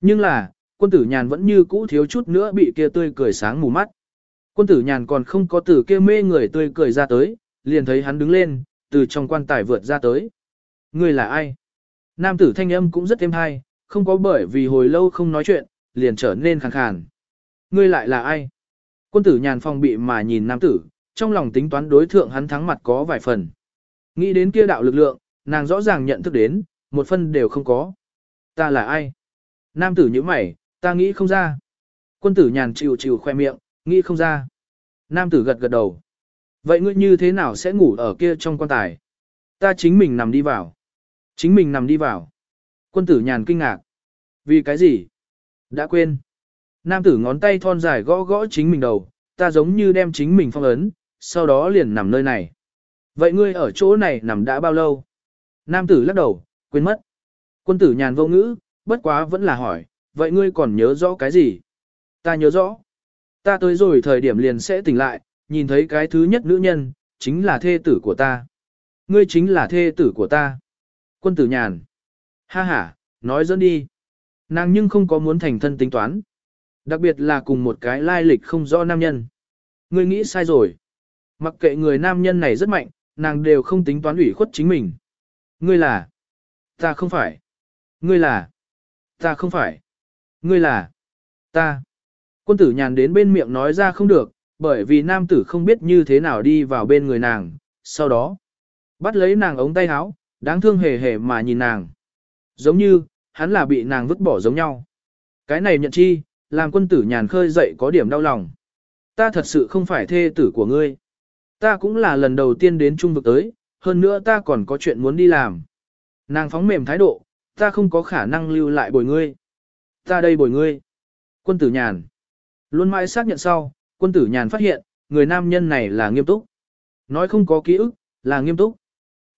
Nhưng là, quân tử nhàn vẫn như cũ thiếu chút nữa bị kia tươi cười sáng mù mắt. Quân tử nhàn còn không có tử kia mê người tươi cười ra tới, liền thấy hắn đứng lên, từ trong quan tài vượt ra tới. Ngươi là ai? Nam tử thanh âm cũng rất êm hay, không có bởi vì hồi lâu không nói chuyện, liền trở nên khàn khàn. Ngươi lại là ai? Quân tử nhàn phong bị mà nhìn nam tử, trong lòng tính toán đối thượng hắn thắng mặt có vài phần. Nghĩ đến kia đạo lực lượng, nàng rõ ràng nhận thức đến, một phân đều không có. Ta là ai? Nam tử như mày, ta nghĩ không ra. Quân tử nhàn chịu chịu khoe miệng, nghĩ không ra. Nam tử gật gật đầu. Vậy ngươi như thế nào sẽ ngủ ở kia trong quan tài? Ta chính mình nằm đi vào. Chính mình nằm đi vào. Quân tử nhàn kinh ngạc. Vì cái gì? Đã quên. Nam tử ngón tay thon dài gõ gõ chính mình đầu, ta giống như đem chính mình phong ấn, sau đó liền nằm nơi này. Vậy ngươi ở chỗ này nằm đã bao lâu? Nam tử lắc đầu, quên mất. Quân tử nhàn vô ngữ, bất quá vẫn là hỏi, vậy ngươi còn nhớ rõ cái gì? Ta nhớ rõ. Ta tới rồi thời điểm liền sẽ tỉnh lại, nhìn thấy cái thứ nhất nữ nhân, chính là thê tử của ta. Ngươi chính là thê tử của ta. Quân tử nhàn. Ha ha, nói dẫn đi. Nàng nhưng không có muốn thành thân tính toán. Đặc biệt là cùng một cái lai lịch không rõ nam nhân. Ngươi nghĩ sai rồi. Mặc kệ người nam nhân này rất mạnh, nàng đều không tính toán ủy khuất chính mình. Ngươi là. Ta không phải. Ngươi là. Ta không phải. Ngươi là. Ta. Quân tử nhàn đến bên miệng nói ra không được, bởi vì nam tử không biết như thế nào đi vào bên người nàng. Sau đó, bắt lấy nàng ống tay áo, đáng thương hề hề mà nhìn nàng. Giống như, hắn là bị nàng vứt bỏ giống nhau. Cái này nhận chi, làm quân tử nhàn khơi dậy có điểm đau lòng. Ta thật sự không phải thê tử của ngươi. Ta cũng là lần đầu tiên đến trung vực tới, hơn nữa ta còn có chuyện muốn đi làm. Nàng phóng mềm thái độ, ta không có khả năng lưu lại bồi ngươi. Ta đây bồi ngươi. Quân tử nhàn. Luôn mãi xác nhận sau, quân tử nhàn phát hiện, người nam nhân này là nghiêm túc. Nói không có ký ức, là nghiêm túc.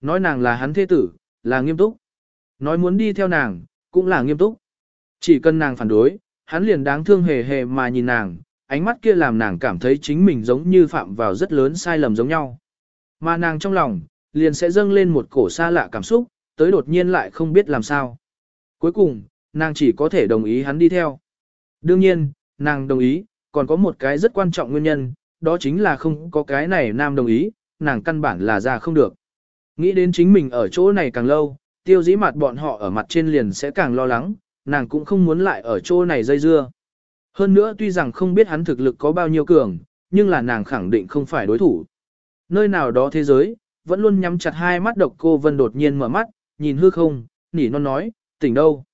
Nói nàng là hắn thế tử, là nghiêm túc. Nói muốn đi theo nàng, cũng là nghiêm túc. Chỉ cần nàng phản đối, hắn liền đáng thương hề hề mà nhìn nàng, ánh mắt kia làm nàng cảm thấy chính mình giống như phạm vào rất lớn sai lầm giống nhau. Mà nàng trong lòng, liền sẽ dâng lên một cổ xa lạ cảm xúc, tới đột nhiên lại không biết làm sao. Cuối cùng, nàng chỉ có thể đồng ý hắn đi theo. Đương nhiên, nàng đồng ý, còn có một cái rất quan trọng nguyên nhân, đó chính là không có cái này nam đồng ý, nàng căn bản là ra không được. Nghĩ đến chính mình ở chỗ này càng lâu, tiêu dĩ mặt bọn họ ở mặt trên liền sẽ càng lo lắng, nàng cũng không muốn lại ở chỗ này dây dưa. Hơn nữa tuy rằng không biết hắn thực lực có bao nhiêu cường, nhưng là nàng khẳng định không phải đối thủ. Nơi nào đó thế giới, vẫn luôn nhắm chặt hai mắt độc cô Vân đột nhiên mở mắt, nhìn hư không, nỉ non nói, tỉnh đâu.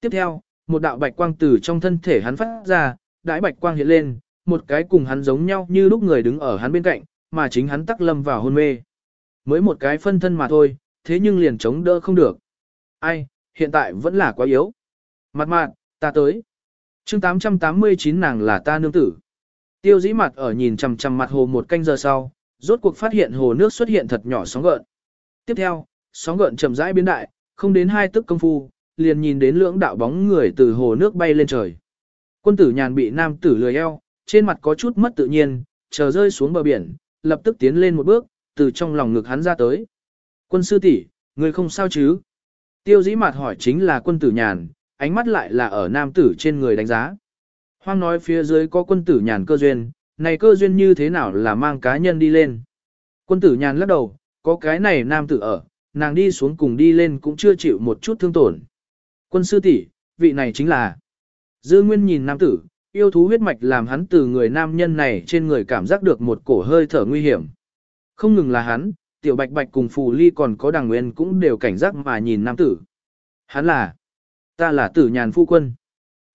Tiếp theo, một đạo bạch quang từ trong thân thể hắn phát ra, đại bạch quang hiện lên, một cái cùng hắn giống nhau như lúc người đứng ở hắn bên cạnh, mà chính hắn tắc lâm vào hôn mê. Mới một cái phân thân mà thôi, thế nhưng liền chống đỡ không được. Ai, hiện tại vẫn là quá yếu. Mặt mạn, ta tới. chương 889 nàng là ta nương tử. Tiêu dĩ mặt ở nhìn chằm chằm mặt hồ một canh giờ sau, rốt cuộc phát hiện hồ nước xuất hiện thật nhỏ sóng gợn. Tiếp theo, sóng gợn chậm rãi biến đại, không đến hai tức công phu, liền nhìn đến lưỡng đạo bóng người từ hồ nước bay lên trời. Quân tử nhàn bị nam tử lười eo, trên mặt có chút mất tự nhiên, chờ rơi xuống bờ biển, lập tức tiến lên một bước, từ trong lòng ngực hắn ra tới. Quân sư tỷ, người không sao chứ? Tiêu dĩ mặt hỏi chính là quân tử nhàn, ánh mắt lại là ở nam tử trên người đánh giá. Hoang nói phía dưới có quân tử nhàn cơ duyên, này cơ duyên như thế nào là mang cá nhân đi lên. Quân tử nhàn lắc đầu, có cái này nam tử ở, nàng đi xuống cùng đi lên cũng chưa chịu một chút thương tổn. Quân sư tỷ, vị này chính là. Dư Nguyên nhìn nam tử, yêu thú huyết mạch làm hắn từ người nam nhân này trên người cảm giác được một cổ hơi thở nguy hiểm. Không ngừng là hắn, tiểu bạch bạch cùng phù ly còn có đằng nguyên cũng đều cảnh giác mà nhìn nam tử. Hắn là, ta là tử nhàn phu quân.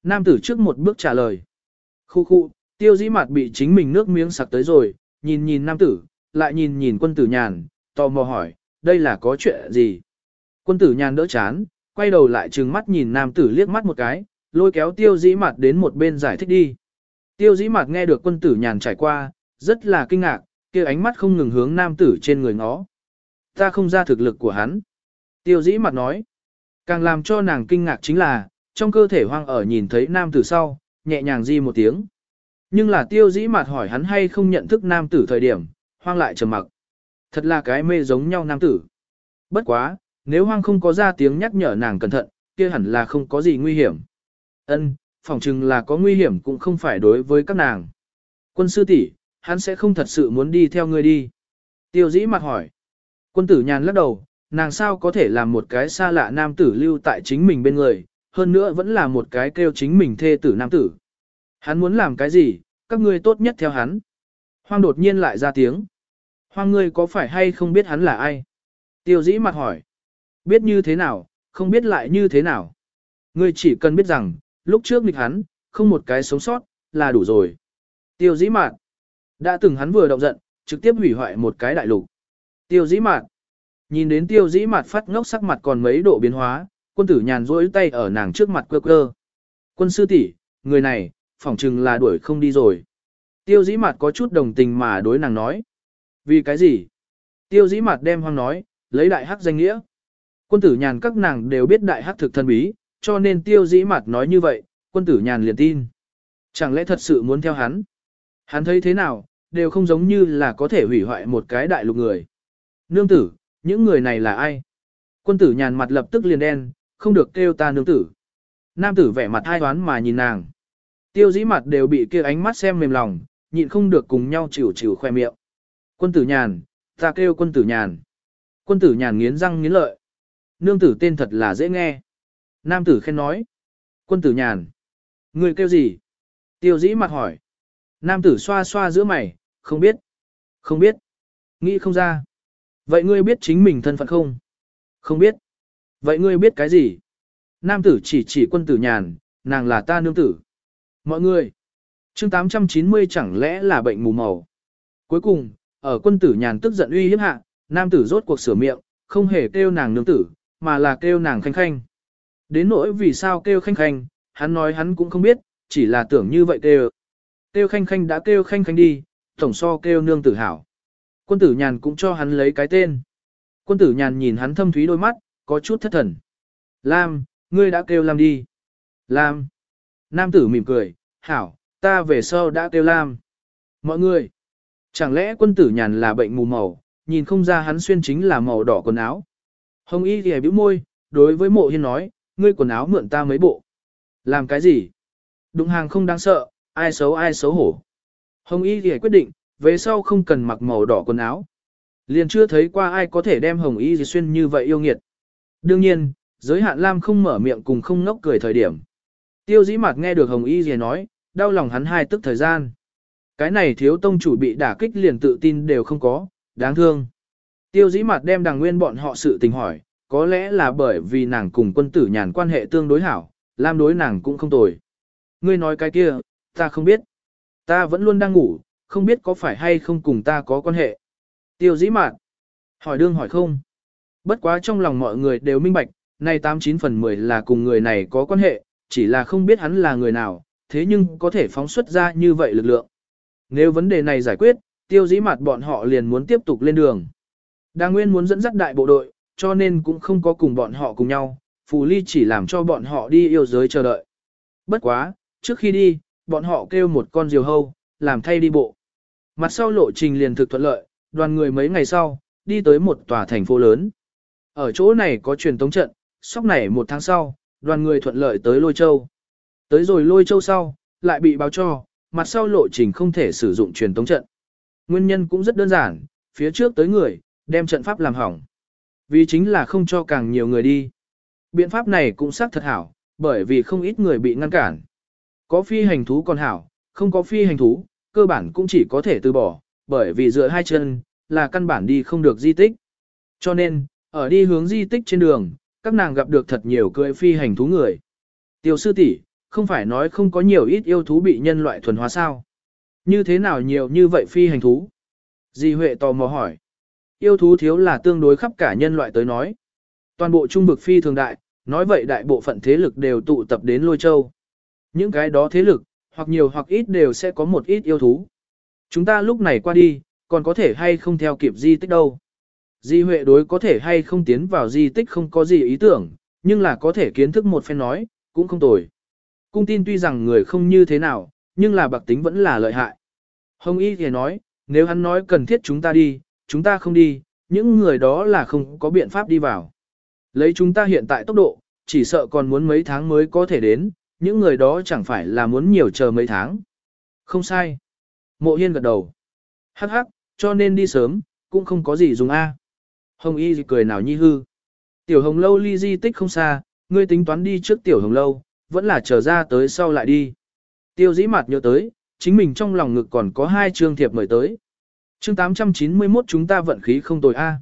Nam tử trước một bước trả lời. Khu khu, tiêu dĩ mặt bị chính mình nước miếng sặc tới rồi, nhìn nhìn nam tử, lại nhìn nhìn quân tử nhàn, tò mò hỏi, đây là có chuyện gì? Quân tử nhàn đỡ chán, quay đầu lại trừng mắt nhìn nam tử liếc mắt một cái, lôi kéo tiêu dĩ mặt đến một bên giải thích đi. Tiêu dĩ mặt nghe được quân tử nhàn trải qua, rất là kinh ngạc, kia ánh mắt không ngừng hướng nam tử trên người ngó. Ta không ra thực lực của hắn. Tiêu dĩ mặt nói. Càng làm cho nàng kinh ngạc chính là, trong cơ thể hoang ở nhìn thấy nam tử sau, nhẹ nhàng di một tiếng. Nhưng là tiêu dĩ mặt hỏi hắn hay không nhận thức nam tử thời điểm, hoang lại trầm mặc. Thật là cái mê giống nhau nam tử. Bất quá, nếu hoang không có ra tiếng nhắc nhở nàng cẩn thận, kia hẳn là không có gì nguy hiểm. Ân, phỏng chừng là có nguy hiểm cũng không phải đối với các nàng. Quân sư tỷ, hắn sẽ không thật sự muốn đi theo ngươi đi. Tiêu dĩ mặt hỏi. Quân tử nhàn lắc đầu, nàng sao có thể làm một cái xa lạ nam tử lưu tại chính mình bên người, hơn nữa vẫn là một cái kêu chính mình thê tử nam tử. Hắn muốn làm cái gì, các ngươi tốt nhất theo hắn. Hoang đột nhiên lại ra tiếng. Hoang ngươi có phải hay không biết hắn là ai? Tiêu dĩ mặt hỏi. Biết như thế nào, không biết lại như thế nào. Ngươi chỉ cần biết rằng, lúc trước nghịch hắn, không một cái sống sót, là đủ rồi. Tiêu dĩ mạn. Đã từng hắn vừa động giận, trực tiếp hủy hoại một cái đại lục. Tiêu dĩ mạt. Nhìn đến tiêu dĩ mạt phát ngốc sắc mặt còn mấy độ biến hóa, quân tử nhàn rỗi tay ở nàng trước mặt quơ quơ. Quân sư tỷ, người này, phỏng chừng là đuổi không đi rồi. Tiêu dĩ mạt có chút đồng tình mà đối nàng nói. Vì cái gì? Tiêu dĩ mạt đem hoang nói, lấy đại hắc danh nghĩa. Quân tử nhàn các nàng đều biết đại hắc thực thân bí, cho nên tiêu dĩ mạt nói như vậy, quân tử nhàn liền tin. Chẳng lẽ thật sự muốn theo hắn? Hắn thấy thế nào, đều không giống như là có thể hủy hoại một cái đại lục người. Nương tử, những người này là ai? Quân tử nhàn mặt lập tức liền đen, không được kêu ta nương tử. Nam tử vẻ mặt hai toán mà nhìn nàng. Tiêu dĩ mặt đều bị kia ánh mắt xem mềm lòng, nhịn không được cùng nhau chịu chịu khoe miệng. Quân tử nhàn, ta kêu quân tử nhàn. Quân tử nhàn nghiến răng nghiến lợi. Nương tử tên thật là dễ nghe. Nam tử khen nói. Quân tử nhàn. Người kêu gì? Tiêu dĩ mặt hỏi. Nam tử xoa xoa giữa mày, không biết. Không biết. Nghĩ không ra. Vậy ngươi biết chính mình thân phận không? Không biết. Vậy ngươi biết cái gì? Nam tử chỉ chỉ quân tử nhàn, nàng là ta nương tử. Mọi người. chương 890 chẳng lẽ là bệnh mù màu. Cuối cùng, ở quân tử nhàn tức giận uy hiếp hạ, nam tử rốt cuộc sửa miệng, không hề kêu nàng nương tử, mà là kêu nàng khanh khanh. Đến nỗi vì sao kêu khanh khanh, hắn nói hắn cũng không biết, chỉ là tưởng như vậy kêu. Kêu khanh khanh đã kêu khanh khanh đi, tổng so kêu nương tử hảo. Quân tử nhàn cũng cho hắn lấy cái tên. Quân tử nhàn nhìn hắn thâm thúy đôi mắt, có chút thất thần. Lam, ngươi đã kêu Lam đi. Lam. Nam tử mỉm cười, hảo, ta về sau đã kêu Lam. Mọi người. Chẳng lẽ quân tử nhàn là bệnh mù màu, nhìn không ra hắn xuyên chính là màu đỏ quần áo. Hồng y thì bĩu môi, đối với mộ hiên nói, ngươi quần áo mượn ta mấy bộ. Làm cái gì? Đụng hàng không đáng sợ, ai xấu ai xấu hổ. Hồng y thì quyết định, về sau không cần mặc màu đỏ quần áo. Liền chưa thấy qua ai có thể đem hồng y gì xuyên như vậy yêu nghiệt. Đương nhiên, giới hạn lam không mở miệng cùng không ngốc cười thời điểm. Tiêu dĩ mạc nghe được hồng y gì nói, đau lòng hắn hai tức thời gian. Cái này thiếu tông chủ bị đả kích liền tự tin đều không có, đáng thương. Tiêu dĩ mặt đem đằng nguyên bọn họ sự tình hỏi, có lẽ là bởi vì nàng cùng quân tử nhàn quan hệ tương đối hảo, Lam đối nàng cũng không tồi. Ngươi nói cái kia, ta không biết. Ta vẫn luôn đang ngủ, không biết có phải hay không cùng ta có quan hệ. Tiêu dĩ mạn. Hỏi đương hỏi không. Bất quá trong lòng mọi người đều minh bạch, nay 89 phần 10 là cùng người này có quan hệ, chỉ là không biết hắn là người nào, thế nhưng có thể phóng xuất ra như vậy lực lượng. Nếu vấn đề này giải quyết, tiêu dĩ mặt bọn họ liền muốn tiếp tục lên đường. Đa Nguyên muốn dẫn dắt đại bộ đội, cho nên cũng không có cùng bọn họ cùng nhau, Phù Ly chỉ làm cho bọn họ đi yêu giới chờ đợi. Bất quá, trước khi đi, bọn họ kêu một con diều hâu, làm thay đi bộ. Mặt sau lộ trình liền thực thuận lợi, đoàn người mấy ngày sau, đi tới một tòa thành phố lớn. Ở chỗ này có truyền tống trận, sóc này một tháng sau, đoàn người thuận lợi tới Lôi Châu. Tới rồi Lôi Châu sau, lại bị báo cho, mặt sau lộ trình không thể sử dụng truyền tống trận. Nguyên nhân cũng rất đơn giản, phía trước tới người, đem trận pháp làm hỏng. Vì chính là không cho càng nhiều người đi. Biện pháp này cũng xác thật hảo, bởi vì không ít người bị ngăn cản. Có phi hành thú còn hảo, không có phi hành thú, cơ bản cũng chỉ có thể từ bỏ, bởi vì dựa hai chân, là căn bản đi không được di tích. Cho nên, ở đi hướng di tích trên đường, các nàng gặp được thật nhiều cưỡi phi hành thú người. Tiểu sư tỷ, không phải nói không có nhiều ít yêu thú bị nhân loại thuần hóa sao? Như thế nào nhiều như vậy phi hành thú? Di Huệ tò mò hỏi. Yêu thú thiếu là tương đối khắp cả nhân loại tới nói. Toàn bộ trung vực phi thường đại, nói vậy đại bộ phận thế lực đều tụ tập đến lôi châu. Những cái đó thế lực, hoặc nhiều hoặc ít đều sẽ có một ít yêu thú. Chúng ta lúc này qua đi, còn có thể hay không theo kịp di tích đâu. Di Huệ đối có thể hay không tiến vào di tích không có gì ý tưởng, nhưng là có thể kiến thức một phen nói, cũng không tồi. Cung tin tuy rằng người không như thế nào, nhưng là bạc tính vẫn là lợi hại. Hồng Y thì nói, nếu hắn nói cần thiết chúng ta đi, chúng ta không đi, những người đó là không có biện pháp đi vào. Lấy chúng ta hiện tại tốc độ, chỉ sợ còn muốn mấy tháng mới có thể đến, những người đó chẳng phải là muốn nhiều chờ mấy tháng. Không sai. Mộ hiên gật đầu. Hắc hắc, cho nên đi sớm, cũng không có gì dùng A. Hồng y cười nào nhi hư. Tiểu hồng lâu ly di tích không xa, ngươi tính toán đi trước tiểu hồng lâu, vẫn là chờ ra tới sau lại đi. Tiêu dĩ mặt nhớ tới, chính mình trong lòng ngực còn có hai chương thiệp mời tới. Chương 891 chúng ta vận khí không tồi A.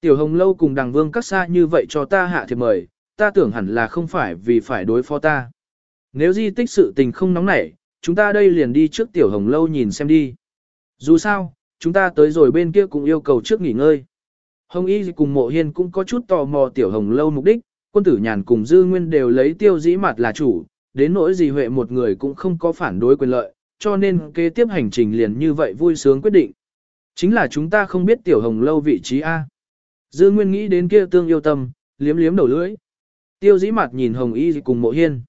Tiểu hồng lâu cùng đằng vương cắt xa như vậy cho ta hạ thiệp mời, ta tưởng hẳn là không phải vì phải đối phó ta. Nếu di tích sự tình không nóng nảy, chúng ta đây liền đi trước tiểu hồng lâu nhìn xem đi. Dù sao, chúng ta tới rồi bên kia cũng yêu cầu trước nghỉ ngơi. Hồng Y cùng mộ hiên cũng có chút tò mò tiểu hồng lâu mục đích, quân tử nhàn cùng dư nguyên đều lấy tiêu dĩ mặt là chủ, đến nỗi gì huệ một người cũng không có phản đối quyền lợi, cho nên kế tiếp hành trình liền như vậy vui sướng quyết định. Chính là chúng ta không biết tiểu hồng lâu vị trí A. Dư nguyên nghĩ đến kia tương yêu tâm, liếm liếm đầu lưỡi. Tiêu dĩ mặt nhìn hồng y cùng mộ hiên.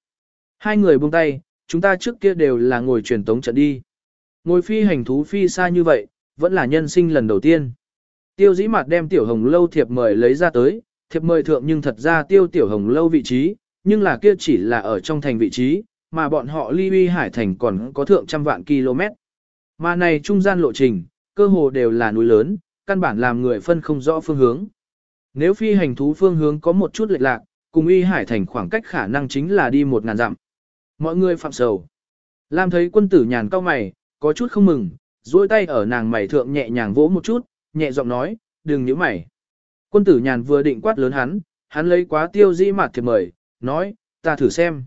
Hai người buông tay, chúng ta trước kia đều là ngồi truyền tống trận đi. Ngồi phi hành thú phi xa như vậy, vẫn là nhân sinh lần đầu tiên. Tiêu dĩ mặt đem tiểu hồng lâu thiệp mời lấy ra tới, thiệp mời thượng nhưng thật ra tiêu tiểu hồng lâu vị trí, nhưng là kia chỉ là ở trong thành vị trí, mà bọn họ ly uy hải thành còn có thượng trăm vạn km. Mà này trung gian lộ trình, cơ hồ đều là núi lớn, căn bản làm người phân không rõ phương hướng. Nếu phi hành thú phương hướng có một chút lệch lạc, cùng uy hải thành khoảng cách khả năng chính là đi một ngàn dặm. Mọi người phạm sầu. Lam thấy quân tử nhàn cao mày, có chút không mừng, duỗi tay ở nàng mày thượng nhẹ nhàng vỗ một chút, nhẹ giọng nói, đừng nhíu mày. Quân tử nhàn vừa định quát lớn hắn, hắn lấy quá tiêu di mặt thiệp mời, nói, ta thử xem.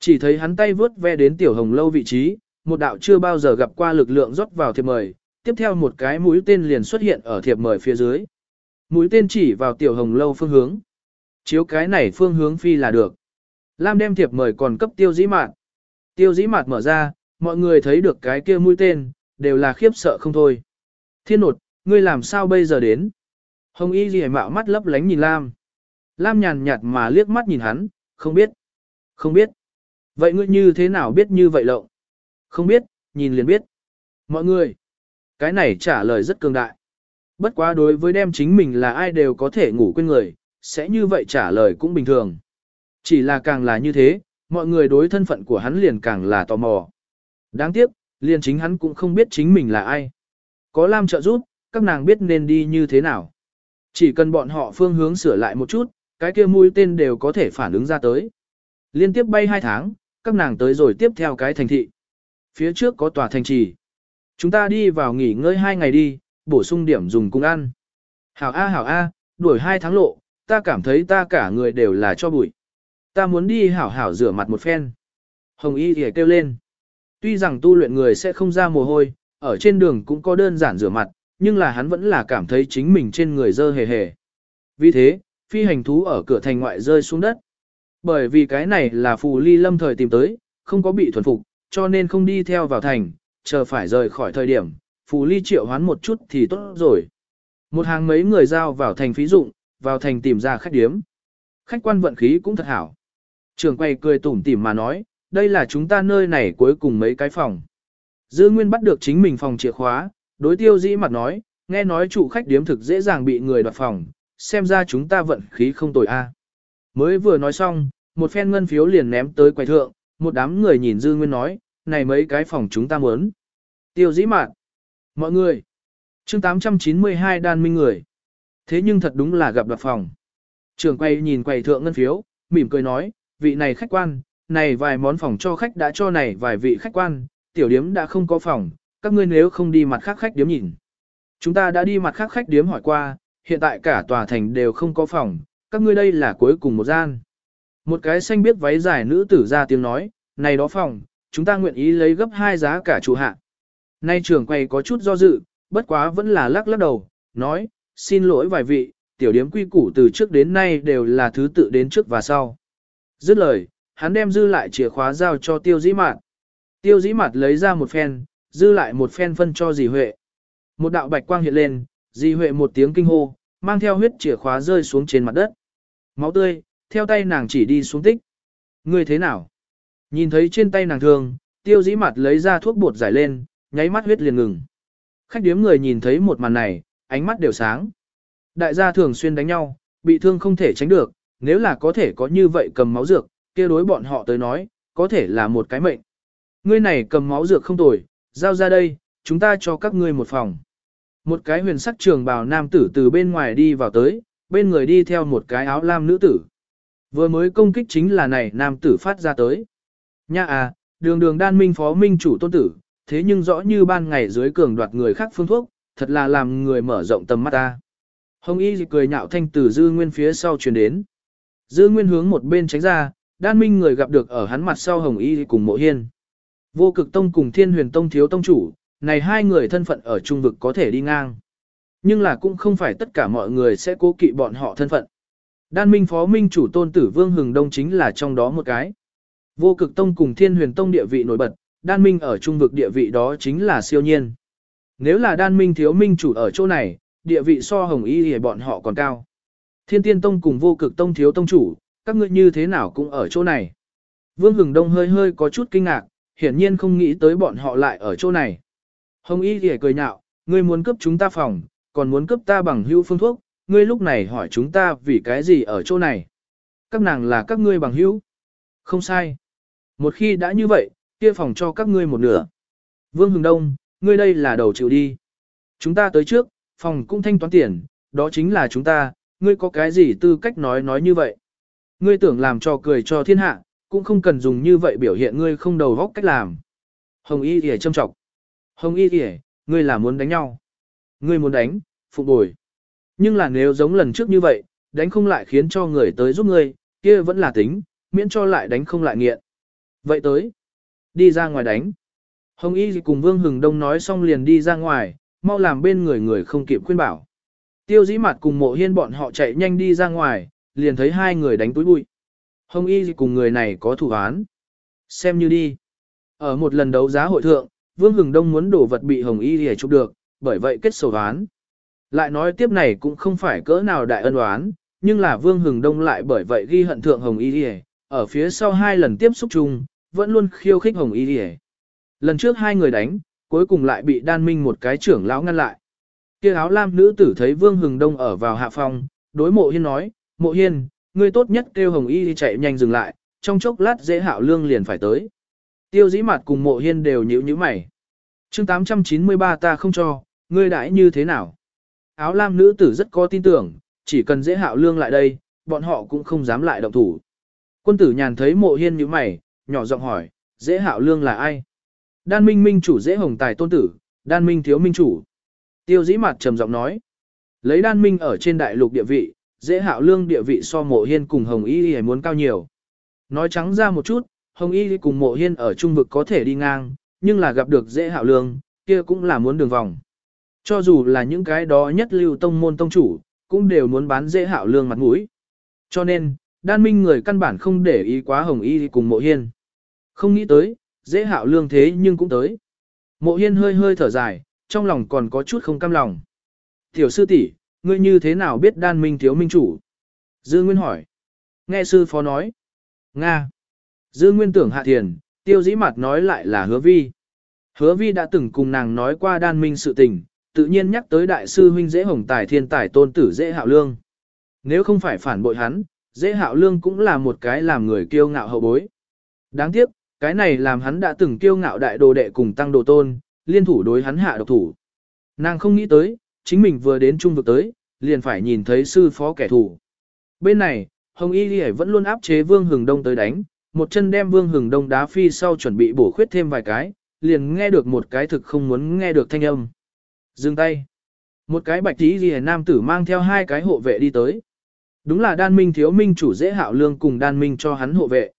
Chỉ thấy hắn tay vướt ve đến tiểu hồng lâu vị trí, một đạo chưa bao giờ gặp qua lực lượng rót vào thiệp mời, tiếp theo một cái mũi tên liền xuất hiện ở thiệp mời phía dưới. Mũi tên chỉ vào tiểu hồng lâu phương hướng. Chiếu cái này phương hướng phi là được. Lam đem thiệp mời còn cấp tiêu dĩ mạt. Tiêu dĩ mạt mở ra, mọi người thấy được cái kia mũi tên, đều là khiếp sợ không thôi. Thiên nột, ngươi làm sao bây giờ đến? Hồng y gì mạo mắt lấp lánh nhìn Lam. Lam nhàn nhạt mà liếc mắt nhìn hắn, không biết. Không biết. Vậy ngươi như thế nào biết như vậy lộng? Không biết, nhìn liền biết. Mọi người. Cái này trả lời rất cường đại. Bất quá đối với đem chính mình là ai đều có thể ngủ quên người, sẽ như vậy trả lời cũng bình thường. Chỉ là càng là như thế, mọi người đối thân phận của hắn liền càng là tò mò. Đáng tiếc, liền chính hắn cũng không biết chính mình là ai. Có Lam trợ giúp, các nàng biết nên đi như thế nào. Chỉ cần bọn họ phương hướng sửa lại một chút, cái kia mũi tên đều có thể phản ứng ra tới. Liên tiếp bay hai tháng, các nàng tới rồi tiếp theo cái thành thị. Phía trước có tòa thành trì. Chúng ta đi vào nghỉ ngơi hai ngày đi, bổ sung điểm dùng cung ăn. Hảo A hảo A, đuổi hai tháng lộ, ta cảm thấy ta cả người đều là cho bụi. Ta muốn đi hảo hảo rửa mặt một phen. Hồng Y thì kêu lên. Tuy rằng tu luyện người sẽ không ra mồ hôi, ở trên đường cũng có đơn giản rửa mặt, nhưng là hắn vẫn là cảm thấy chính mình trên người dơ hề hề. Vì thế, phi hành thú ở cửa thành ngoại rơi xuống đất. Bởi vì cái này là phù ly lâm thời tìm tới, không có bị thuần phục, cho nên không đi theo vào thành, chờ phải rời khỏi thời điểm, phù ly triệu hoán một chút thì tốt rồi. Một hàng mấy người giao vào thành phí dụng, vào thành tìm ra khách điếm. Khách quan vận khí cũng thật hảo. Trường quay cười tủm tỉm mà nói, đây là chúng ta nơi này cuối cùng mấy cái phòng. Dư Nguyên bắt được chính mình phòng chìa khóa, đối tiêu dĩ mặt nói, nghe nói chủ khách điếm thực dễ dàng bị người đoạt phòng, xem ra chúng ta vận khí không tồi a. Mới vừa nói xong, một phen ngân phiếu liền ném tới quầy thượng, một đám người nhìn Dư Nguyên nói, này mấy cái phòng chúng ta muốn. Tiêu dĩ mạn. Mọi người. chương 892 đan minh người. Thế nhưng thật đúng là gặp đoạt phòng. Trường quay nhìn quầy thượng ngân phiếu, mỉm cười nói, vị này khách quan, này vài món phòng cho khách đã cho này vài vị khách quan, tiểu điếm đã không có phòng, các ngươi nếu không đi mặt khác khách điếm nhìn. Chúng ta đã đi mặt khác khách điếm hỏi qua, hiện tại cả tòa thành đều không có phòng, các ngươi đây là cuối cùng một gian. Một cái xanh biết váy dài nữ tử ra tiếng nói, này đó phòng, chúng ta nguyện ý lấy gấp hai giá cả chủ hạ. Nay trưởng quay có chút do dự, bất quá vẫn là lắc lắc đầu, nói, xin lỗi vài vị, tiểu điếm quy củ từ trước đến nay đều là thứ tự đến trước và sau. Dứt lời, hắn đem dư lại chìa khóa giao cho tiêu dĩ mạt. Tiêu dĩ mạt lấy ra một phen, dư lại một phen phân cho dì Huệ. Một đạo bạch quang hiện lên, dì Huệ một tiếng kinh hô, mang theo huyết chìa khóa rơi xuống trên mặt đất. Máu tươi, theo tay nàng chỉ đi xuống tích. Ngươi thế nào? Nhìn thấy trên tay nàng thương, tiêu dĩ mặt lấy ra thuốc bột giải lên, nháy mắt huyết liền ngừng. Khách điếm người nhìn thấy một màn này, ánh mắt đều sáng. Đại gia thường xuyên đánh nhau, bị thương không thể tránh được, nếu là có thể có như vậy cầm máu dược, kia đối bọn họ tới nói, có thể là một cái mệnh. Ngươi này cầm máu dược không tồi, giao ra đây, chúng ta cho các ngươi một phòng. Một cái huyền sắc trường bào nam tử từ bên ngoài đi vào tới, bên người đi theo một cái áo lam nữ tử. Vừa mới công kích chính là này nam tử phát ra tới. Nha à, đường đường đan minh phó minh chủ tôn tử, thế nhưng rõ như ban ngày dưới cường đoạt người khác phương thuốc, thật là làm người mở rộng tầm mắt ta. Hồng Y cười nhạo thanh tử Dư Nguyên phía sau truyền đến. Dư Nguyên hướng một bên tránh ra, đan minh người gặp được ở hắn mặt sau Hồng Y cùng mộ hiên. Vô cực tông cùng thiên huyền tông thiếu tông chủ, này hai người thân phận ở trung vực có thể đi ngang. Nhưng là cũng không phải tất cả mọi người sẽ cố kỵ bọn họ thân phận. Đan minh phó minh chủ tôn tử Vương Hừng Đông chính là trong đó một cái. Vô cực tông cùng thiên huyền tông địa vị nổi bật, đan minh ở trung vực địa vị đó chính là siêu nhiên. Nếu là đan minh thiếu minh chủ ở chỗ này, địa vị so hồng y thì bọn họ còn cao. Thiên tiên tông cùng vô cực tông thiếu tông chủ, các ngươi như thế nào cũng ở chỗ này. Vương Hừng Đông hơi hơi có chút kinh ngạc, hiển nhiên không nghĩ tới bọn họ lại ở chỗ này. Hồng y thì cười nhạo, ngươi muốn cướp chúng ta phòng, còn muốn cướp ta bằng hữu phương thuốc, ngươi lúc này hỏi chúng ta vì cái gì ở chỗ này. Các nàng là các ngươi bằng hữu. Không sai. Một khi đã như vậy, kia phòng cho các ngươi một nửa. Vương Hừng Đông, ngươi đây là đầu chịu đi. Chúng ta tới trước, phòng cũng thanh toán tiền, đó chính là chúng ta, ngươi có cái gì tư cách nói nói như vậy. Ngươi tưởng làm cho cười cho thiên hạ, cũng không cần dùng như vậy biểu hiện ngươi không đầu góc cách làm. Hồng Y thì châm trọng. Hồng Y thì ngươi là muốn đánh nhau. Ngươi muốn đánh, phục bồi. Nhưng là nếu giống lần trước như vậy, đánh không lại khiến cho người tới giúp ngươi, kia vẫn là tính, miễn cho lại đánh không lại nghiện. Vậy tới, đi ra ngoài đánh. Hồng Y cùng Vương Hừng Đông nói xong liền đi ra ngoài, mau làm bên người người không kịp khuyên bảo. Tiêu dĩ mặt cùng mộ hiên bọn họ chạy nhanh đi ra ngoài, liền thấy hai người đánh túi bụi. Hồng Y cùng người này có thủ án. Xem như đi. Ở một lần đấu giá hội thượng, Vương Hừng Đông muốn đổ vật bị Hồng Y để chụp được, bởi vậy kết sổ án. Lại nói tiếp này cũng không phải cỡ nào đại ân oán, nhưng là Vương Hừng Đông lại bởi vậy ghi hận thượng Hồng Y Điề, ở phía sau hai lần tiếp xúc chung, vẫn luôn khiêu khích Hồng Y Điề. Lần trước hai người đánh, cuối cùng lại bị đan minh một cái trưởng lão ngăn lại. Kia áo lam nữ tử thấy Vương Hừng Đông ở vào hạ phòng, đối mộ hiên nói, mộ hiên, ngươi tốt nhất kêu Hồng Y chạy nhanh dừng lại, trong chốc lát dễ hạo lương liền phải tới. Tiêu dĩ mặt cùng mộ hiên đều nhíu nhíu mày. chương 893 ta không cho, ngươi đãi như thế nào? áo lam nữ tử rất có tin tưởng, chỉ cần dễ hạo lương lại đây, bọn họ cũng không dám lại động thủ. Quân tử nhàn thấy mộ hiên nhíu mày, nhỏ giọng hỏi, dễ hạo lương là ai? Đan minh minh chủ dễ hồng tài tôn tử, đan minh thiếu minh chủ. Tiêu dĩ mặt trầm giọng nói, lấy đan minh ở trên đại lục địa vị, dễ hạo lương địa vị so mộ hiên cùng hồng y y muốn cao nhiều. Nói trắng ra một chút, hồng y cùng mộ hiên ở trung vực có thể đi ngang, nhưng là gặp được dễ hạo lương, kia cũng là muốn đường vòng. Cho dù là những cái đó nhất lưu tông môn tông chủ, cũng đều muốn bán dễ hạo lương mặt mũi. Cho nên, đan minh người căn bản không để ý quá hồng y cùng mộ hiên. Không nghĩ tới, dễ hạo lương thế nhưng cũng tới. Mộ hiên hơi hơi thở dài, trong lòng còn có chút không cam lòng. Tiểu sư tỷ, ngươi như thế nào biết đan minh thiếu minh chủ? Dư Nguyên hỏi. Nghe sư phó nói. Nga. Dư Nguyên tưởng hạ thiền, tiêu dĩ mặt nói lại là hứa vi. Hứa vi đã từng cùng nàng nói qua đan minh sự tình, tự nhiên nhắc tới đại sư huynh dễ hồng tài thiên tài tôn tử dễ hạo lương. Nếu không phải phản bội hắn, dễ hạo lương cũng là một cái làm người kiêu ngạo hậu bối. Đáng tiếc, cái này làm hắn đã từng kiêu ngạo đại đồ đệ cùng tăng đồ tôn, liên thủ đối hắn hạ độc thủ. Nàng không nghĩ tới, chính mình vừa đến trung vực tới, liền phải nhìn thấy sư phó kẻ thù. Bên này, Hồng Y Ghi vẫn luôn áp chế Vương Hừng Đông tới đánh, một chân đem Vương Hừng Đông đá phi sau chuẩn bị bổ khuyết thêm vài cái, liền nghe được một cái thực không muốn nghe được thanh âm. Dừng tay. Một cái bạch tí ghi nam tử mang theo hai cái hộ vệ đi tới. Đúng là đan minh thiếu minh chủ dễ hạo lương cùng đan minh cho hắn hộ vệ.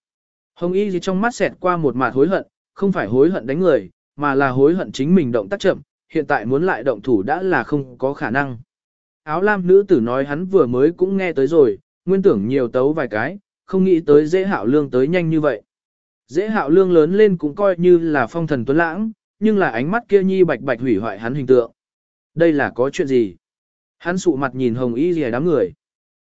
Hồng y gì trong mắt xẹt qua một mạt hối hận, không phải hối hận đánh người, mà là hối hận chính mình động tác chậm, hiện tại muốn lại động thủ đã là không có khả năng. Áo lam nữ tử nói hắn vừa mới cũng nghe tới rồi, nguyên tưởng nhiều tấu vài cái, không nghĩ tới dễ hạo lương tới nhanh như vậy. Dễ hạo lương lớn lên cũng coi như là phong thần tuấn lãng, nhưng là ánh mắt kia nhi bạch bạch hủy hoại hắn hình tượng. Đây là có chuyện gì? Hắn sụ mặt nhìn hồng y rìa đám người.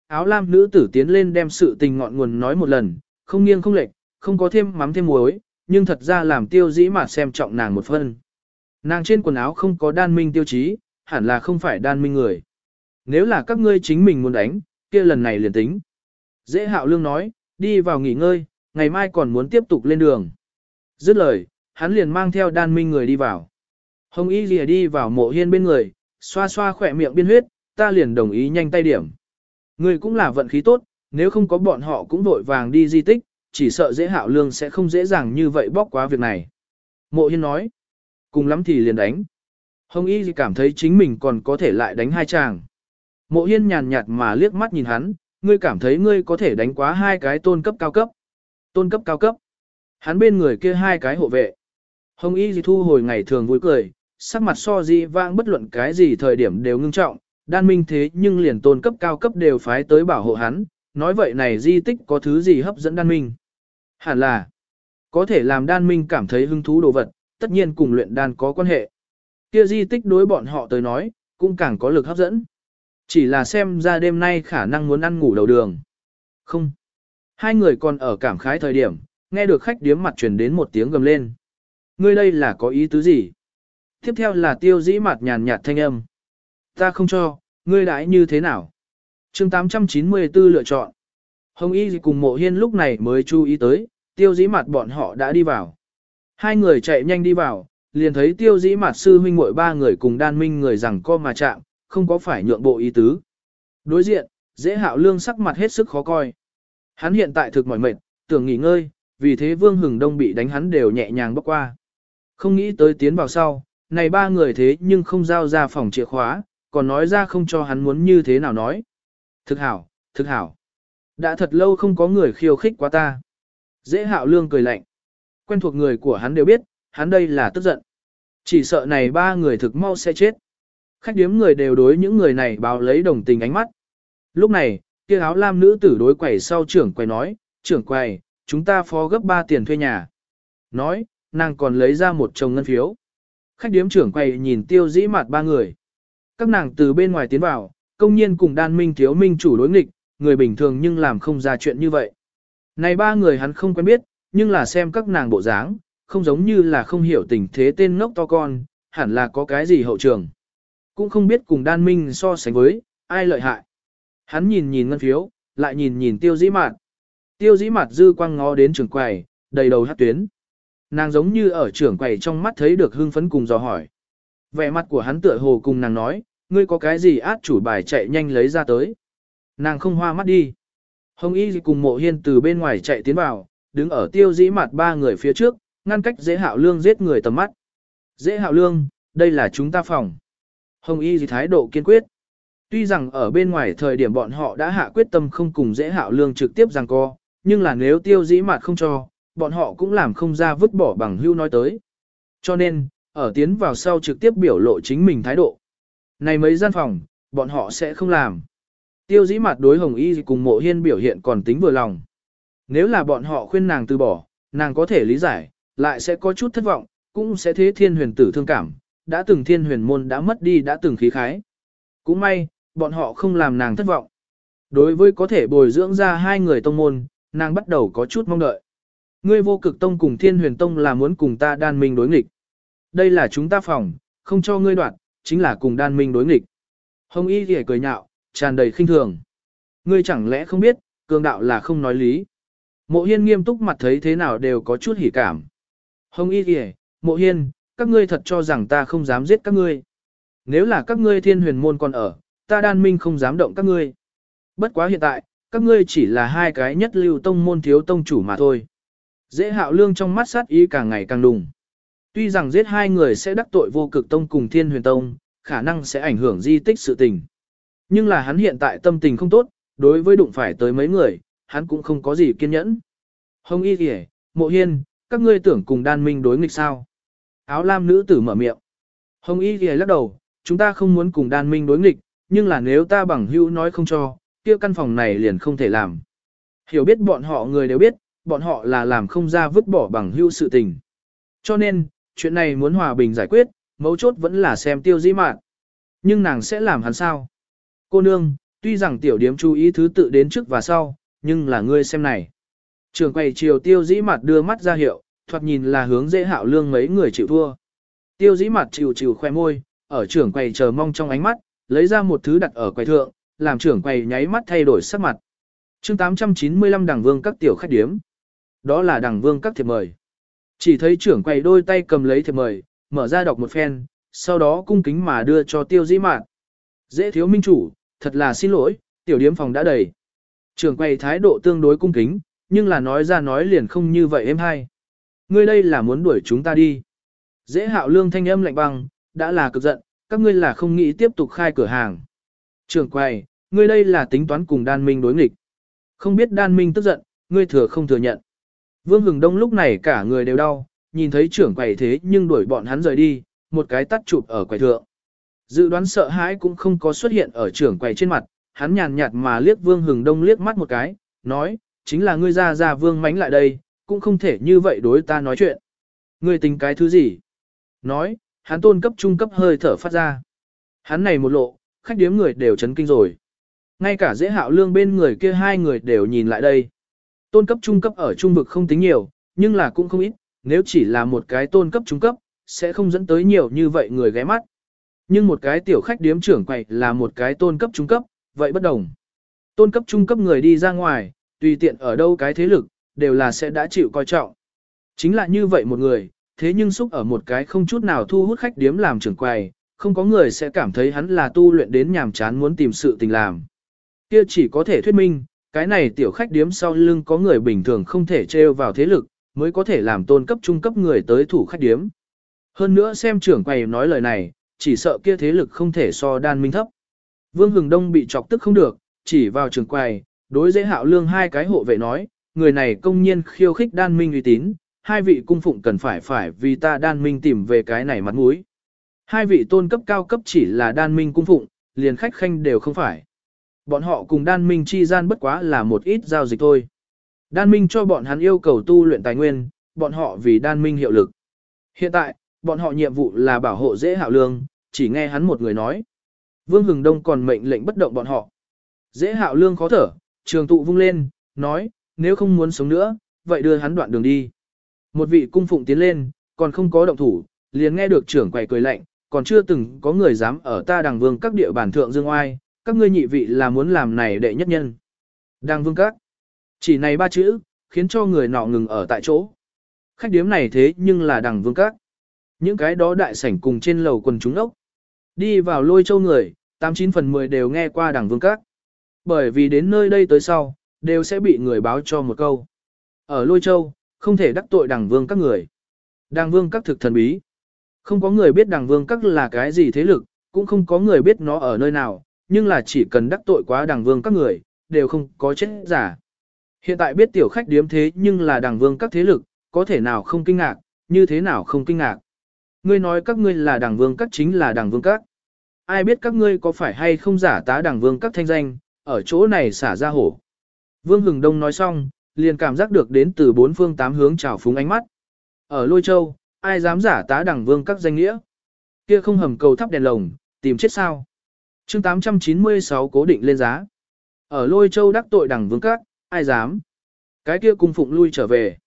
Áo lam nữ tử tiến lên đem sự tình ngọn nguồn nói một lần, không nghiêng không lệch, không có thêm mắm thêm muối, nhưng thật ra làm tiêu dĩ mà xem trọng nàng một phân. Nàng trên quần áo không có đan minh tiêu chí, hẳn là không phải đan minh người. Nếu là các ngươi chính mình muốn đánh, kia lần này liền tính. Dễ hạo lương nói, đi vào nghỉ ngơi, ngày mai còn muốn tiếp tục lên đường. Dứt lời, hắn liền mang theo đan minh người đi vào. Hồng Y lìa đi vào mộ hiên bên người, xoa xoa khỏe miệng biên huyết, ta liền đồng ý nhanh tay điểm. Người cũng là vận khí tốt, nếu không có bọn họ cũng vội vàng đi di tích, chỉ sợ dễ hạo lương sẽ không dễ dàng như vậy bóc quá việc này. Mộ hiên nói, cùng lắm thì liền đánh. Hồng Y cảm thấy chính mình còn có thể lại đánh hai chàng. Mộ hiên nhàn nhạt mà liếc mắt nhìn hắn, ngươi cảm thấy ngươi có thể đánh quá hai cái tôn cấp cao cấp. Tôn cấp cao cấp. Hắn bên người kia hai cái hộ vệ. Hồng Y gì thu hồi ngày thường vui cười, sắc mặt so di vang bất luận cái gì thời điểm đều ngưng trọng, đan minh thế nhưng liền tôn cấp cao cấp đều phái tới bảo hộ hắn, nói vậy này di tích có thứ gì hấp dẫn đan minh. Hẳn là, có thể làm đan minh cảm thấy hứng thú đồ vật, tất nhiên cùng luyện đan có quan hệ. Kia di tích đối bọn họ tới nói, cũng càng có lực hấp dẫn. Chỉ là xem ra đêm nay khả năng muốn ăn ngủ đầu đường. Không. Hai người còn ở cảm khái thời điểm, nghe được khách điếm mặt truyền đến một tiếng gầm lên. Ngươi đây là có ý tứ gì? Tiếp theo là tiêu dĩ mặt nhàn nhạt thanh âm. Ta không cho, ngươi đãi như thế nào? Chương 894 lựa chọn. Hồng Y cùng mộ hiên lúc này mới chú ý tới, tiêu dĩ mặt bọn họ đã đi vào. Hai người chạy nhanh đi vào, liền thấy tiêu dĩ mặt sư huynh muội ba người cùng đan minh người rằng co mà chạm, không có phải nhượng bộ ý tứ. Đối diện, dễ hạo lương sắc mặt hết sức khó coi. Hắn hiện tại thực mỏi mệt, tưởng nghỉ ngơi, vì thế vương hừng đông bị đánh hắn đều nhẹ nhàng bóc qua. Không nghĩ tới tiến vào sau, này ba người thế nhưng không giao ra phòng chìa khóa, còn nói ra không cho hắn muốn như thế nào nói. Thực hảo, thực hảo. Đã thật lâu không có người khiêu khích quá ta. Dễ hạo lương cười lạnh. Quen thuộc người của hắn đều biết, hắn đây là tức giận. Chỉ sợ này ba người thực mau sẽ chết. Khách điếm người đều đối những người này báo lấy đồng tình ánh mắt. Lúc này, kia áo lam nữ tử đối quẩy sau trưởng quầy nói, trưởng quầy, chúng ta phó gấp 3 tiền thuê nhà. Nói, nàng còn lấy ra một chồng ngân phiếu. Khách điếm trưởng quầy nhìn tiêu dĩ mặt ba người. Các nàng từ bên ngoài tiến vào, công nhiên cùng đan minh thiếu minh chủ đối nghịch, người bình thường nhưng làm không ra chuyện như vậy. Này ba người hắn không quen biết, nhưng là xem các nàng bộ dáng, không giống như là không hiểu tình thế tên ngốc to con, hẳn là có cái gì hậu trường. Cũng không biết cùng đan minh so sánh với, ai lợi hại. Hắn nhìn nhìn ngân phiếu, lại nhìn nhìn tiêu dĩ mạt. Tiêu dĩ mạt dư quang ngó đến trường quầy, đầy đầu hát tuyến. Nàng giống như ở trưởng quầy trong mắt thấy được hưng phấn cùng dò hỏi. Vẻ mặt của hắn tựa hồ cùng nàng nói, ngươi có cái gì át chủ bài chạy nhanh lấy ra tới. Nàng không hoa mắt đi. Hồng Y cùng mộ hiên từ bên ngoài chạy tiến vào, đứng ở tiêu dĩ mặt ba người phía trước, ngăn cách dễ hạo lương giết người tầm mắt. Dễ hạo lương, đây là chúng ta phòng. Hồng Y thái độ kiên quyết. Tuy rằng ở bên ngoài thời điểm bọn họ đã hạ quyết tâm không cùng dễ hạo lương trực tiếp giằng co, nhưng là nếu tiêu dĩ mặt không cho, bọn họ cũng làm không ra vứt bỏ bằng hưu nói tới. Cho nên, ở tiến vào sau trực tiếp biểu lộ chính mình thái độ. Này mấy gian phòng, bọn họ sẽ không làm. Tiêu dĩ mặt đối hồng y cùng mộ hiên biểu hiện còn tính vừa lòng. Nếu là bọn họ khuyên nàng từ bỏ, nàng có thể lý giải, lại sẽ có chút thất vọng, cũng sẽ thế thiên huyền tử thương cảm, đã từng thiên huyền môn đã mất đi đã từng khí khái. Cũng may, bọn họ không làm nàng thất vọng. Đối với có thể bồi dưỡng ra hai người tông môn, nàng bắt đầu có chút mong đợi. Ngươi vô cực tông cùng thiên huyền tông là muốn cùng ta đan minh đối nghịch. Đây là chúng ta phòng, không cho ngươi đoạt, chính là cùng đan minh đối nghịch. Hồng y thì cười nhạo, tràn đầy khinh thường. Ngươi chẳng lẽ không biết, cường đạo là không nói lý. Mộ hiên nghiêm túc mặt thấy thế nào đều có chút hỉ cảm. Hồng y thì mộ hiên, các ngươi thật cho rằng ta không dám giết các ngươi. Nếu là các ngươi thiên huyền môn còn ở, ta đan minh không dám động các ngươi. Bất quá hiện tại, các ngươi chỉ là hai cái nhất lưu tông môn thiếu tông chủ mà thôi. Dễ hạo lương trong mắt sát ý càng ngày càng đùng. Tuy rằng giết hai người sẽ đắc tội vô cực tông cùng thiên huyền tông, khả năng sẽ ảnh hưởng di tích sự tình. Nhưng là hắn hiện tại tâm tình không tốt, đối với đụng phải tới mấy người, hắn cũng không có gì kiên nhẫn. Hồng y kìa, mộ hiên, các ngươi tưởng cùng đan minh đối nghịch sao? Áo lam nữ tử mở miệng. Hồng y kìa lắc đầu, chúng ta không muốn cùng đan minh đối nghịch, nhưng là nếu ta bằng hữu nói không cho, kia căn phòng này liền không thể làm. Hiểu biết bọn họ người đều biết, bọn họ là làm không ra vứt bỏ bằng hữu sự tình. Cho nên, chuyện này muốn hòa bình giải quyết, mấu chốt vẫn là xem tiêu dĩ mạn. Nhưng nàng sẽ làm hắn sao? Cô nương, tuy rằng tiểu điếm chú ý thứ tự đến trước và sau, nhưng là ngươi xem này. Trường quầy chiều tiêu dĩ mặt đưa mắt ra hiệu, thoạt nhìn là hướng dễ hạo lương mấy người chịu thua. Tiêu dĩ mặt chịu chịu khoe môi, ở trưởng quầy chờ mong trong ánh mắt, lấy ra một thứ đặt ở quầy thượng, làm trưởng quầy nháy mắt thay đổi sắc mặt. chương 895 đảng vương các tiểu khách điếm. Đó là đảng vương các thiệp mời. Chỉ thấy trưởng quầy đôi tay cầm lấy thiệp mời, mở ra đọc một phen, sau đó cung kính mà đưa cho tiêu dĩ mạn. Dễ thiếu minh chủ, thật là xin lỗi, tiểu điếm phòng đã đầy. Trưởng quầy thái độ tương đối cung kính, nhưng là nói ra nói liền không như vậy em hay. Ngươi đây là muốn đuổi chúng ta đi. Dễ hạo lương thanh âm lạnh băng, đã là cực giận, các ngươi là không nghĩ tiếp tục khai cửa hàng. Trưởng quầy, ngươi đây là tính toán cùng đan minh đối nghịch. Không biết đan minh tức giận, ngươi thừa không thừa nhận. Vương Hừng Đông lúc này cả người đều đau, nhìn thấy trưởng quầy thế nhưng đuổi bọn hắn rời đi, một cái tắt chụp ở quầy thượng. Dự đoán sợ hãi cũng không có xuất hiện ở trưởng quầy trên mặt, hắn nhàn nhạt mà liếc Vương Hừng Đông liếc mắt một cái, nói, chính là ngươi ra ra Vương mánh lại đây, cũng không thể như vậy đối ta nói chuyện. Ngươi tính cái thứ gì? Nói, hắn tôn cấp trung cấp hơi thở phát ra. Hắn này một lộ, khách điếm người đều chấn kinh rồi. Ngay cả dễ hạo lương bên người kia hai người đều nhìn lại đây. Tôn cấp trung cấp ở trung vực không tính nhiều, nhưng là cũng không ít, nếu chỉ là một cái tôn cấp trung cấp, sẽ không dẫn tới nhiều như vậy người ghé mắt. Nhưng một cái tiểu khách điếm trưởng quầy là một cái tôn cấp trung cấp, vậy bất đồng. Tôn cấp trung cấp người đi ra ngoài, tùy tiện ở đâu cái thế lực, đều là sẽ đã chịu coi trọng. Chính là như vậy một người, thế nhưng xúc ở một cái không chút nào thu hút khách điếm làm trưởng quầy, không có người sẽ cảm thấy hắn là tu luyện đến nhàm chán muốn tìm sự tình làm. Kia chỉ có thể thuyết minh, cái này tiểu khách điếm sau lưng có người bình thường không thể trêu vào thế lực, mới có thể làm tôn cấp trung cấp người tới thủ khách điếm. Hơn nữa xem trưởng quầy nói lời này, chỉ sợ kia thế lực không thể so đan minh thấp. Vương Hừng Đông bị chọc tức không được, chỉ vào trưởng quầy, đối dễ hạo lương hai cái hộ vệ nói, người này công nhiên khiêu khích đan minh uy tín, hai vị cung phụng cần phải phải vì ta đan minh tìm về cái này mặt mũi. Hai vị tôn cấp cao cấp chỉ là đan minh cung phụng, liền khách khanh đều không phải. Bọn họ cùng đan minh chi gian bất quá là một ít giao dịch thôi. Đan minh cho bọn hắn yêu cầu tu luyện tài nguyên, bọn họ vì đan minh hiệu lực. Hiện tại, bọn họ nhiệm vụ là bảo hộ dễ hạo lương, chỉ nghe hắn một người nói. Vương Hừng Đông còn mệnh lệnh bất động bọn họ. Dễ hạo lương khó thở, trường tụ vung lên, nói, nếu không muốn sống nữa, vậy đưa hắn đoạn đường đi. Một vị cung phụng tiến lên, còn không có động thủ, liền nghe được trưởng quầy cười lạnh, còn chưa từng có người dám ở ta đằng vương các địa bản thượng dương oai, các ngươi nhị vị là muốn làm này đệ nhất nhân. Đằng vương các. Chỉ này ba chữ, khiến cho người nọ ngừng ở tại chỗ. Khách điếm này thế nhưng là đằng vương các. Những cái đó đại sảnh cùng trên lầu quần chúng ốc. Đi vào lôi châu người, 89 phần 10 đều nghe qua đằng vương các. Bởi vì đến nơi đây tới sau, đều sẽ bị người báo cho một câu. Ở lôi châu, không thể đắc tội đằng vương các người. Đằng vương các thực thần bí. Không có người biết đằng vương các là cái gì thế lực, cũng không có người biết nó ở nơi nào, nhưng là chỉ cần đắc tội quá đằng vương các người, đều không có chết giả. Hiện tại biết tiểu khách điếm thế nhưng là đằng vương các thế lực, có thể nào không kinh ngạc, như thế nào không kinh ngạc. Ngươi nói các ngươi là đằng vương các chính là đằng vương các. Ai biết các ngươi có phải hay không giả tá đằng vương các thanh danh, ở chỗ này xả ra hổ. Vương Hừng Đông nói xong, liền cảm giác được đến từ bốn phương tám hướng trào phúng ánh mắt. Ở Lôi Châu, ai dám giả tá đằng vương các danh nghĩa. Kia không hầm cầu thắp đèn lồng, tìm chết sao chương 896 cố định lên giá. Ở Lôi Châu đắc tội đằng vương các, ai dám. Cái kia cung phụng lui trở về.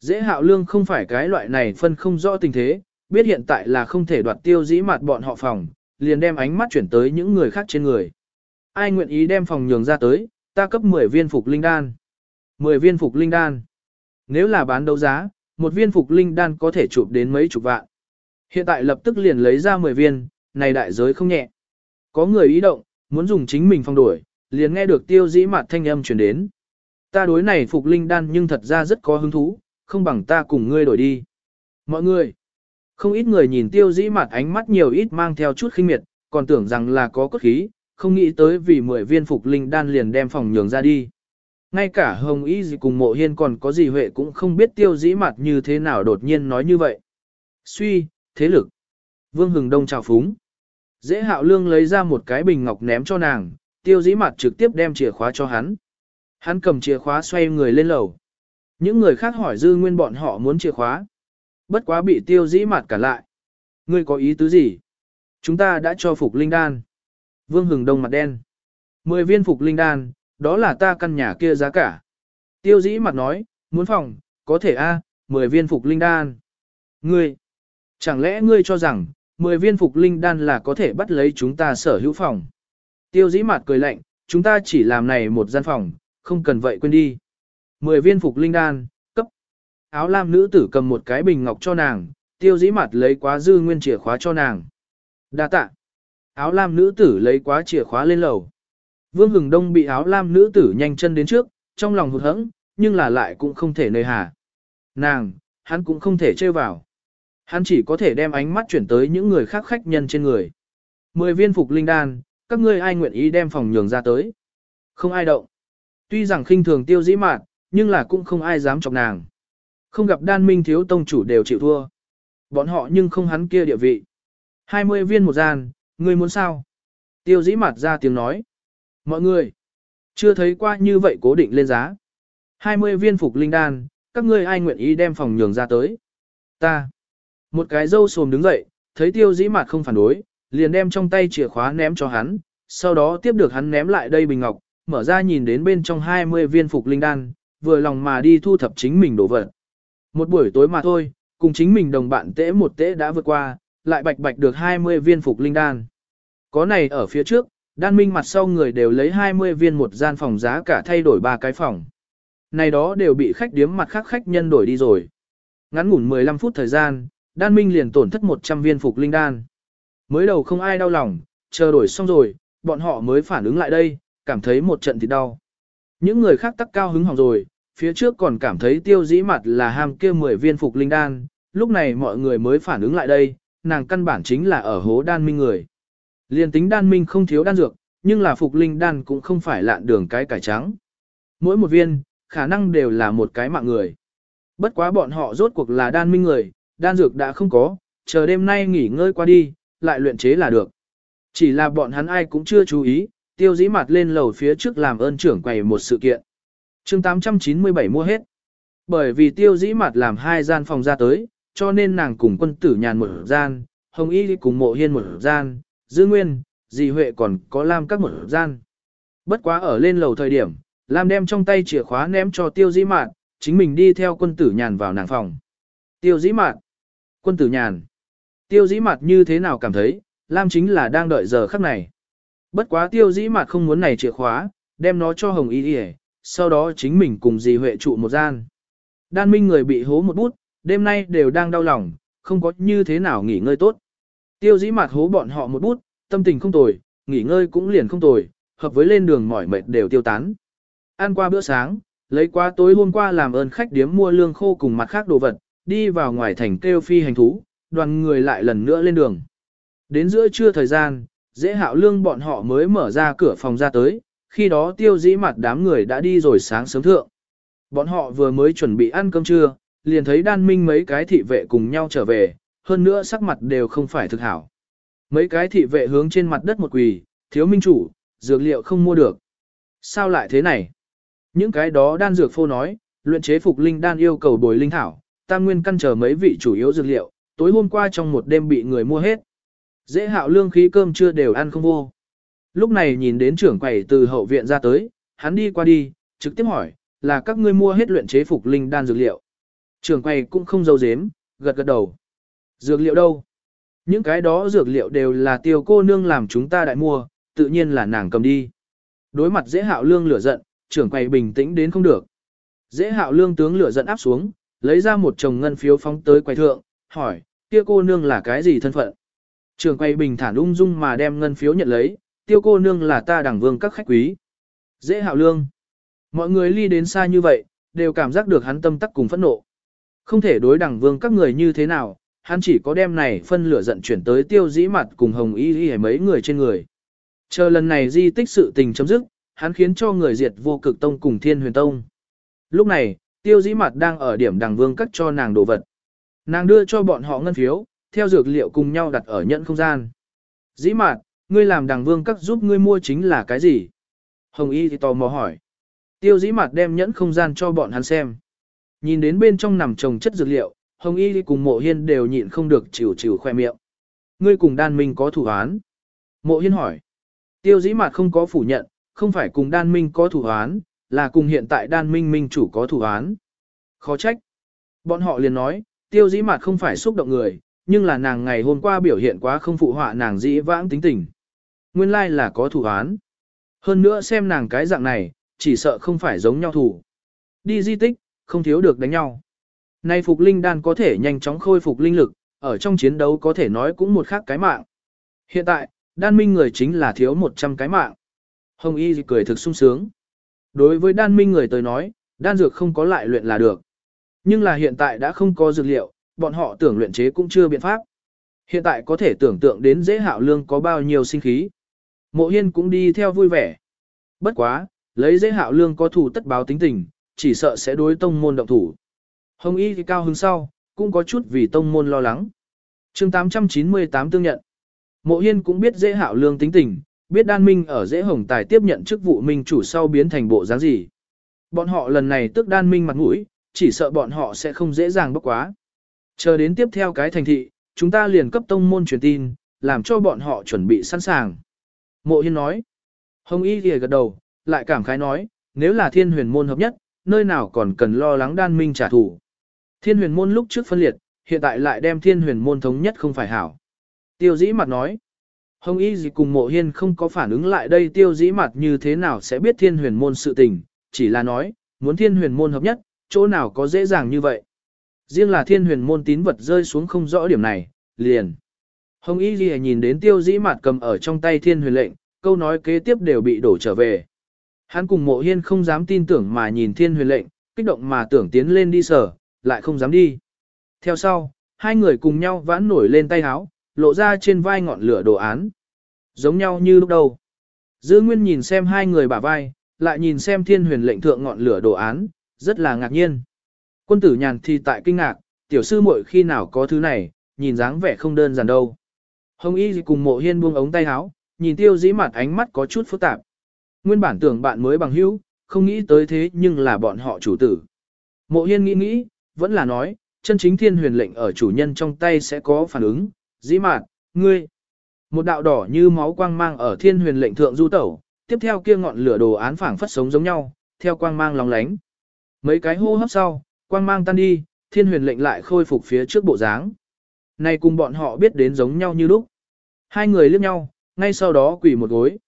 Dễ hạo lương không phải cái loại này phân không rõ tình thế, biết hiện tại là không thể đoạt tiêu dĩ mặt bọn họ phòng, liền đem ánh mắt chuyển tới những người khác trên người. Ai nguyện ý đem phòng nhường ra tới, ta cấp 10 viên phục linh đan. 10 viên phục linh đan. Nếu là bán đấu giá, một viên phục linh đan có thể chụp đến mấy chục vạn. Hiện tại lập tức liền lấy ra 10 viên, này đại giới không nhẹ. Có người ý động, muốn dùng chính mình phong đổi, liền nghe được tiêu dĩ mặt thanh âm truyền đến. Ta đối này phục linh đan nhưng thật ra rất có hứng thú, không bằng ta cùng ngươi đổi đi. Mọi người, không ít người nhìn tiêu dĩ mặt ánh mắt nhiều ít mang theo chút khinh miệt, còn tưởng rằng là có cốt khí, không nghĩ tới vì 10 viên phục linh đan liền đem phòng nhường ra đi. Ngay cả Hồng Y gì cùng mộ hiên còn có gì huệ cũng không biết tiêu dĩ mặt như thế nào đột nhiên nói như vậy. Suy, thế lực. Vương Hừng Đông chào phúng. Dễ hạo lương lấy ra một cái bình ngọc ném cho nàng, tiêu dĩ mặt trực tiếp đem chìa khóa cho hắn. Hắn cầm chìa khóa xoay người lên lầu. Những người khác hỏi dư nguyên bọn họ muốn chìa khóa. Bất quá bị tiêu dĩ mặt cả lại. Ngươi có ý tứ gì? Chúng ta đã cho phục linh đan. Vương Hừng Đông mặt đen. Mười viên phục linh đan, đó là ta căn nhà kia giá cả. Tiêu dĩ mặt nói, muốn phòng, có thể a, mười viên phục linh đan. Ngươi, chẳng lẽ ngươi cho rằng, mười viên phục linh đan là có thể bắt lấy chúng ta sở hữu phòng. Tiêu dĩ mặt cười lạnh, chúng ta chỉ làm này một gian phòng, không cần vậy quên đi. Mười viên phục linh đan, cấp. Áo lam nữ tử cầm một cái bình ngọc cho nàng, tiêu dĩ mặt lấy quá dư nguyên chìa khóa cho nàng. Đa tạ. Áo lam nữ tử lấy quá chìa khóa lên lầu. Vương Hừng Đông bị áo lam nữ tử nhanh chân đến trước, trong lòng hụt hẫng, nhưng là lại cũng không thể nơi hà. Nàng, hắn cũng không thể chơi vào. Hắn chỉ có thể đem ánh mắt chuyển tới những người khác khách nhân trên người. Mười viên phục linh đan, các ngươi ai nguyện ý đem phòng nhường ra tới. Không ai động. Tuy rằng khinh thường tiêu dĩ mạn, nhưng là cũng không ai dám chọc nàng. Không gặp đan minh thiếu tông chủ đều chịu thua. Bọn họ nhưng không hắn kia địa vị. 20 viên một gian, ngươi muốn sao? Tiêu dĩ mạt ra tiếng nói. Mọi người, chưa thấy qua như vậy cố định lên giá. 20 viên phục linh đan, các ngươi ai nguyện ý đem phòng nhường ra tới. Ta. Một cái dâu xồm đứng dậy, thấy tiêu dĩ mặt không phản đối, liền đem trong tay chìa khóa ném cho hắn, sau đó tiếp được hắn ném lại đây bình ngọc, mở ra nhìn đến bên trong 20 viên phục linh đan, vừa lòng mà đi thu thập chính mình đồ vật. Một buổi tối mà thôi, cùng chính mình đồng bạn tễ một tễ đã vượt qua, lại bạch bạch được 20 viên phục linh đan. Có này ở phía trước, đan minh mặt sau người đều lấy 20 viên một gian phòng giá cả thay đổi ba cái phòng. Này đó đều bị khách điếm mặt khác khách nhân đổi đi rồi. Ngắn ngủn 15 phút thời gian, đan minh liền tổn thất 100 viên phục linh đan. Mới đầu không ai đau lòng, chờ đổi xong rồi, bọn họ mới phản ứng lại đây, cảm thấy một trận thì đau. Những người khác tắc cao hứng hỏng rồi, phía trước còn cảm thấy tiêu dĩ mặt là ham kia 10 viên phục linh đan, lúc này mọi người mới phản ứng lại đây, nàng căn bản chính là ở hố đan minh người. Liên tính đan minh không thiếu đan dược, nhưng là phục linh đan cũng không phải lạn đường cái cải trắng. Mỗi một viên, khả năng đều là một cái mạng người. Bất quá bọn họ rốt cuộc là đan minh người, đan dược đã không có, chờ đêm nay nghỉ ngơi qua đi, lại luyện chế là được. Chỉ là bọn hắn ai cũng chưa chú ý, tiêu dĩ mặt lên lầu phía trước làm ơn trưởng quầy một sự kiện. chương 897 mua hết. Bởi vì tiêu dĩ mặt làm hai gian phòng ra tới, cho nên nàng cùng quân tử nhàn một gian, hồng y cùng mộ hiên một gian, dư nguyên, dì huệ còn có lam các một gian. Bất quá ở lên lầu thời điểm, lam đem trong tay chìa khóa ném cho tiêu dĩ mạn, chính mình đi theo quân tử nhàn vào nàng phòng. Tiêu dĩ mạn, quân tử nhàn, tiêu dĩ mặt như thế nào cảm thấy, lam chính là đang đợi giờ khắc này. Bất quá tiêu dĩ mặt không muốn này chìa khóa, đem nó cho hồng y Y, sau đó chính mình cùng dì huệ trụ một gian. Đan minh người bị hố một bút, đêm nay đều đang đau lòng, không có như thế nào nghỉ ngơi tốt. Tiêu dĩ mặt hố bọn họ một bút, tâm tình không tồi, nghỉ ngơi cũng liền không tồi, hợp với lên đường mỏi mệt đều tiêu tán. Ăn qua bữa sáng, lấy qua tối hôm qua làm ơn khách điếm mua lương khô cùng mặt khác đồ vật, đi vào ngoài thành kêu phi hành thú, đoàn người lại lần nữa lên đường. Đến giữa trưa thời gian, dễ hạo lương bọn họ mới mở ra cửa phòng ra tới, khi đó tiêu dĩ mặt đám người đã đi rồi sáng sớm thượng. Bọn họ vừa mới chuẩn bị ăn cơm trưa, liền thấy đan minh mấy cái thị vệ cùng nhau trở về, hơn nữa sắc mặt đều không phải thực hảo. Mấy cái thị vệ hướng trên mặt đất một quỳ, thiếu minh chủ, dược liệu không mua được. Sao lại thế này? Những cái đó đan dược phô nói, luyện chế phục linh đan yêu cầu bồi linh thảo, tam nguyên căn chờ mấy vị chủ yếu dược liệu, tối hôm qua trong một đêm bị người mua hết. Dễ hạo lương khí cơm chưa đều ăn không vô. Lúc này nhìn đến trưởng quầy từ hậu viện ra tới, hắn đi qua đi, trực tiếp hỏi, là các ngươi mua hết luyện chế phục linh đan dược liệu. Trưởng quầy cũng không giấu giếm, gật gật đầu. Dược liệu đâu? Những cái đó dược liệu đều là tiêu cô nương làm chúng ta đại mua, tự nhiên là nàng cầm đi. Đối mặt dễ hạo lương lửa giận, trưởng quầy bình tĩnh đến không được. Dễ hạo lương tướng lửa giận áp xuống, lấy ra một chồng ngân phiếu phóng tới quầy thượng, hỏi, kia cô nương là cái gì thân phận? Trường quay bình thản ung dung mà đem ngân phiếu nhận lấy, tiêu cô nương là ta đảng vương các khách quý. Dễ hạo lương. Mọi người ly đến xa như vậy, đều cảm giác được hắn tâm tắc cùng phẫn nộ. Không thể đối đảng vương các người như thế nào, hắn chỉ có đem này phân lửa giận chuyển tới tiêu dĩ mặt cùng hồng y y mấy người trên người. Chờ lần này di tích sự tình chấm dứt, hắn khiến cho người diệt vô cực tông cùng thiên huyền tông. Lúc này, tiêu dĩ mặt đang ở điểm đằng vương cắt cho nàng đồ vật. Nàng đưa cho bọn họ ngân phiếu, theo dược liệu cùng nhau đặt ở nhận không gian. Dĩ mặt, ngươi làm đằng vương cắt giúp ngươi mua chính là cái gì? Hồng y thì tò mò hỏi. Tiêu dĩ mặt đem nhẫn không gian cho bọn hắn xem. Nhìn đến bên trong nằm trồng chất dược liệu, Hồng y cùng mộ hiên đều nhịn không được chịu chịu khoe miệng. Ngươi cùng đan minh có thủ án. Mộ hiên hỏi. Tiêu dĩ mặt không có phủ nhận, không phải cùng đan minh có thủ án, là cùng hiện tại đan minh minh chủ có thủ án. Khó trách. Bọn họ liền nói, tiêu dĩ mặt không phải xúc động người, nhưng là nàng ngày hôm qua biểu hiện quá không phụ họa nàng dĩ vãng tính tình. Nguyên lai là có thủ án. Hơn nữa xem nàng cái dạng này, chỉ sợ không phải giống nhau thủ. Đi di tích, không thiếu được đánh nhau. Nay phục linh đan có thể nhanh chóng khôi phục linh lực, ở trong chiến đấu có thể nói cũng một khác cái mạng. Hiện tại, đan minh người chính là thiếu 100 cái mạng. Hồng Y cười thực sung sướng. Đối với đan minh người tới nói, đan dược không có lại luyện là được. Nhưng là hiện tại đã không có dược liệu, bọn họ tưởng luyện chế cũng chưa biện pháp. Hiện tại có thể tưởng tượng đến dễ hạo lương có bao nhiêu sinh khí. Mộ hiên cũng đi theo vui vẻ. Bất quá, lấy dễ hạo lương có thủ tất báo tính tình, chỉ sợ sẽ đối tông môn động thủ. Hồng Y thì cao hứng sau, cũng có chút vì tông môn lo lắng. chương 898 tương nhận. Mộ hiên cũng biết dễ hạo lương tính tình, biết đan minh ở dễ hồng tài tiếp nhận chức vụ minh chủ sau biến thành bộ dáng gì. Bọn họ lần này tức đan minh mặt mũi, chỉ sợ bọn họ sẽ không dễ dàng bốc quá. Chờ đến tiếp theo cái thành thị, chúng ta liền cấp tông môn truyền tin, làm cho bọn họ chuẩn bị sẵn sàng. Mộ hiên nói. Hồng y thì gật đầu, lại cảm khái nói, nếu là thiên huyền môn hợp nhất, nơi nào còn cần lo lắng đan minh trả thù. Thiên huyền môn lúc trước phân liệt, hiện tại lại đem thiên huyền môn thống nhất không phải hảo. Tiêu dĩ mặt nói. Hồng Y gì cùng mộ hiên không có phản ứng lại đây tiêu dĩ mặt như thế nào sẽ biết thiên huyền môn sự tình, chỉ là nói, muốn thiên huyền môn hợp nhất, chỗ nào có dễ dàng như vậy. Riêng là thiên huyền môn tín vật rơi xuống không rõ điểm này, liền. Hồng Y gì nhìn đến tiêu dĩ mặt cầm ở trong tay thiên huyền lệnh, câu nói kế tiếp đều bị đổ trở về. Hắn cùng mộ hiên không dám tin tưởng mà nhìn thiên huyền lệnh, kích động mà tưởng tiến lên đi sở, lại không dám đi. Theo sau, hai người cùng nhau vãn nổi lên tay háo, lộ ra trên vai ngọn lửa đồ án. Giống nhau như lúc đầu. Dư Nguyên nhìn xem hai người bả vai, lại nhìn xem thiên huyền lệnh thượng ngọn lửa đồ án, rất là ngạc nhiên. Quân tử nhàn thì tại kinh ngạc, tiểu sư muội khi nào có thứ này, nhìn dáng vẻ không đơn giản đâu. Hồng Y cùng mộ hiên buông ống tay áo, nhìn tiêu dĩ mặt ánh mắt có chút phức tạp. Nguyên bản tưởng bạn mới bằng hữu, không nghĩ tới thế nhưng là bọn họ chủ tử. Mộ hiên nghĩ nghĩ, vẫn là nói, chân chính thiên huyền lệnh ở chủ nhân trong tay sẽ có phản ứng, dĩ mạt, ngươi. Một đạo đỏ như máu quang mang ở thiên huyền lệnh thượng du tẩu, tiếp theo kia ngọn lửa đồ án phảng phất sống giống nhau, theo quang mang lóng lánh. Mấy cái hô hấp sau, quang mang tan đi, thiên huyền lệnh lại khôi phục phía trước bộ dáng. Này cùng bọn họ biết đến giống nhau như lúc. Hai người liếc nhau, ngay sau đó quỳ một gối.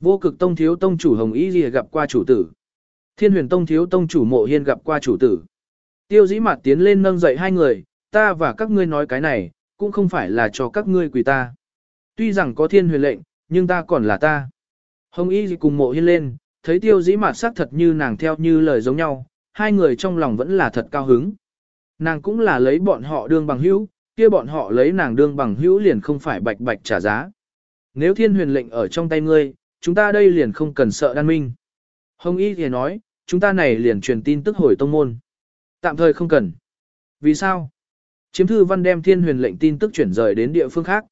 Vô cực tông thiếu tông chủ Hồng Y Lìa gặp qua chủ tử. Thiên huyền tông thiếu tông chủ mộ hiên gặp qua chủ tử. Tiêu dĩ mặt tiến lên nâng dậy hai người, ta và các ngươi nói cái này, cũng không phải là cho các ngươi quỳ ta. Tuy rằng có thiên huyền lệnh, nhưng ta còn là ta. Hồng Y cùng mộ hiên lên, thấy tiêu dĩ mạt sắc thật như nàng theo như lời giống nhau, hai người trong lòng vẫn là thật cao hứng. Nàng cũng là lấy bọn họ đương bằng hữu, kia bọn họ lấy nàng đương bằng hữu liền không phải bạch bạch trả giá. Nếu thiên huyền lệnh ở trong tay ngươi, chúng ta đây liền không cần sợ đan minh. Hồng Y thì nói, chúng ta này liền truyền tin tức hồi tông môn. Tạm thời không cần. Vì sao? Chiếm thư văn đem thiên huyền lệnh tin tức chuyển rời đến địa phương khác.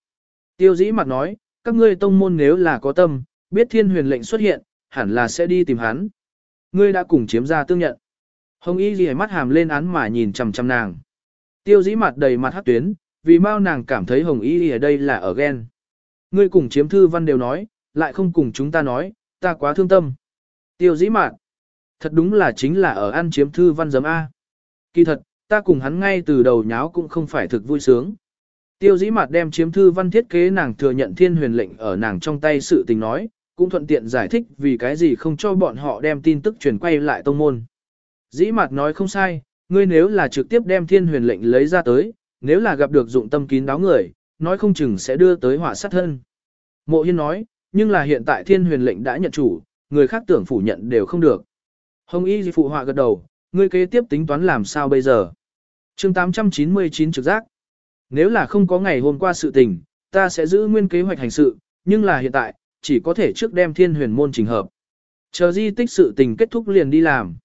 Tiêu dĩ mặt nói, các ngươi tông môn nếu là có tâm, biết thiên huyền lệnh xuất hiện, hẳn là sẽ đi tìm hắn. Ngươi đã cùng chiếm ra tương nhận. Hồng Y ghi mắt hàm lên án mà nhìn chằm chằm nàng. Tiêu dĩ mặt đầy mặt hát tuyến, vì mau nàng cảm thấy Hồng Y ở đây là ở ghen. Ngươi cùng chiếm thư văn đều nói, lại không cùng chúng ta nói, ta quá thương tâm. Tiêu dĩ mạn. Thật đúng là chính là ở ăn chiếm thư văn giấm A. Kỳ thật, ta cùng hắn ngay từ đầu nháo cũng không phải thực vui sướng. Tiêu dĩ mặt đem chiếm thư văn thiết kế nàng thừa nhận thiên huyền lệnh ở nàng trong tay sự tình nói, cũng thuận tiện giải thích vì cái gì không cho bọn họ đem tin tức truyền quay lại tông môn. Dĩ mặt nói không sai, ngươi nếu là trực tiếp đem thiên huyền lệnh lấy ra tới, nếu là gặp được dụng tâm kín đáo người, nói không chừng sẽ đưa tới họa sát thân. Mộ hiên nói, nhưng là hiện tại thiên huyền lệnh đã nhận chủ, người khác tưởng phủ nhận đều không được. Hồng y phụ họa gật đầu, ngươi kế tiếp tính toán làm sao bây giờ chương 899 trực giác. Nếu là không có ngày hôm qua sự tình, ta sẽ giữ nguyên kế hoạch hành sự, nhưng là hiện tại, chỉ có thể trước đem thiên huyền môn trình hợp. Chờ di tích sự tình kết thúc liền đi làm.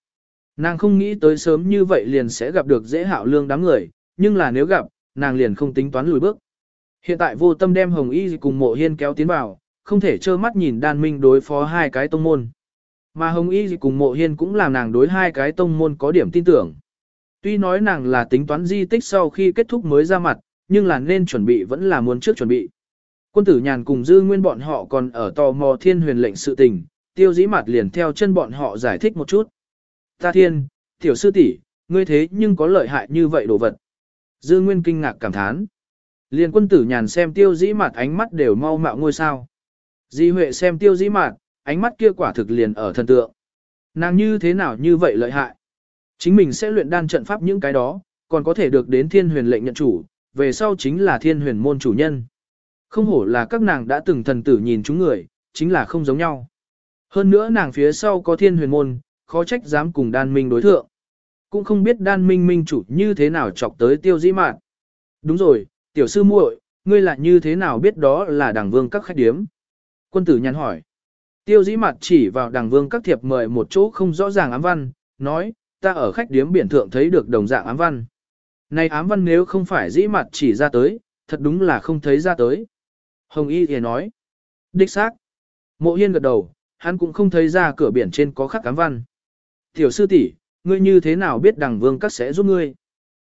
Nàng không nghĩ tới sớm như vậy liền sẽ gặp được dễ hạo lương đám người, nhưng là nếu gặp, nàng liền không tính toán lùi bước. Hiện tại vô tâm đem Hồng Y cùng mộ hiên kéo tiến vào, không thể trơ mắt nhìn đan minh đối phó hai cái tông môn. Mà Hồng Y cùng mộ hiên cũng làm nàng đối hai cái tông môn có điểm tin tưởng. Tuy nói nàng là tính toán di tích sau khi kết thúc mới ra mặt, nhưng là nên chuẩn bị vẫn là muốn trước chuẩn bị. Quân tử nhàn cùng dư nguyên bọn họ còn ở tò mò thiên huyền lệnh sự tình, tiêu dĩ mặt liền theo chân bọn họ giải thích một chút. Ta thiên, tiểu sư tỷ, ngươi thế nhưng có lợi hại như vậy đồ vật. Dư nguyên kinh ngạc cảm thán. Liền quân tử nhàn xem tiêu dĩ mặt ánh mắt đều mau mạo ngôi sao. Di Huệ xem tiêu dĩ mặt, ánh mắt kia quả thực liền ở thần tượng. Nàng như thế nào như vậy lợi hại. Chính mình sẽ luyện đan trận pháp những cái đó, còn có thể được đến thiên huyền lệnh nhận chủ, về sau chính là thiên huyền môn chủ nhân. Không hổ là các nàng đã từng thần tử nhìn chúng người, chính là không giống nhau. Hơn nữa nàng phía sau có thiên huyền môn, khó trách dám cùng đan minh đối thượng. Cũng không biết đan minh minh chủ như thế nào chọc tới tiêu dĩ mạn. Đúng rồi, tiểu sư muội, ngươi lại như thế nào biết đó là đảng vương các khách điếm? Quân tử nhắn hỏi. Tiêu dĩ mặt chỉ vào đảng vương các thiệp mời một chỗ không rõ ràng ám văn, nói, ta ở khách điếm biển thượng thấy được đồng dạng ám văn. Này ám văn nếu không phải dĩ mặt chỉ ra tới, thật đúng là không thấy ra tới. Hồng Y thì nói. Đích xác. Mộ hiên gật đầu, hắn cũng không thấy ra cửa biển trên có khắc ám văn. Tiểu sư tỷ, ngươi như thế nào biết đằng vương các sẽ giúp ngươi?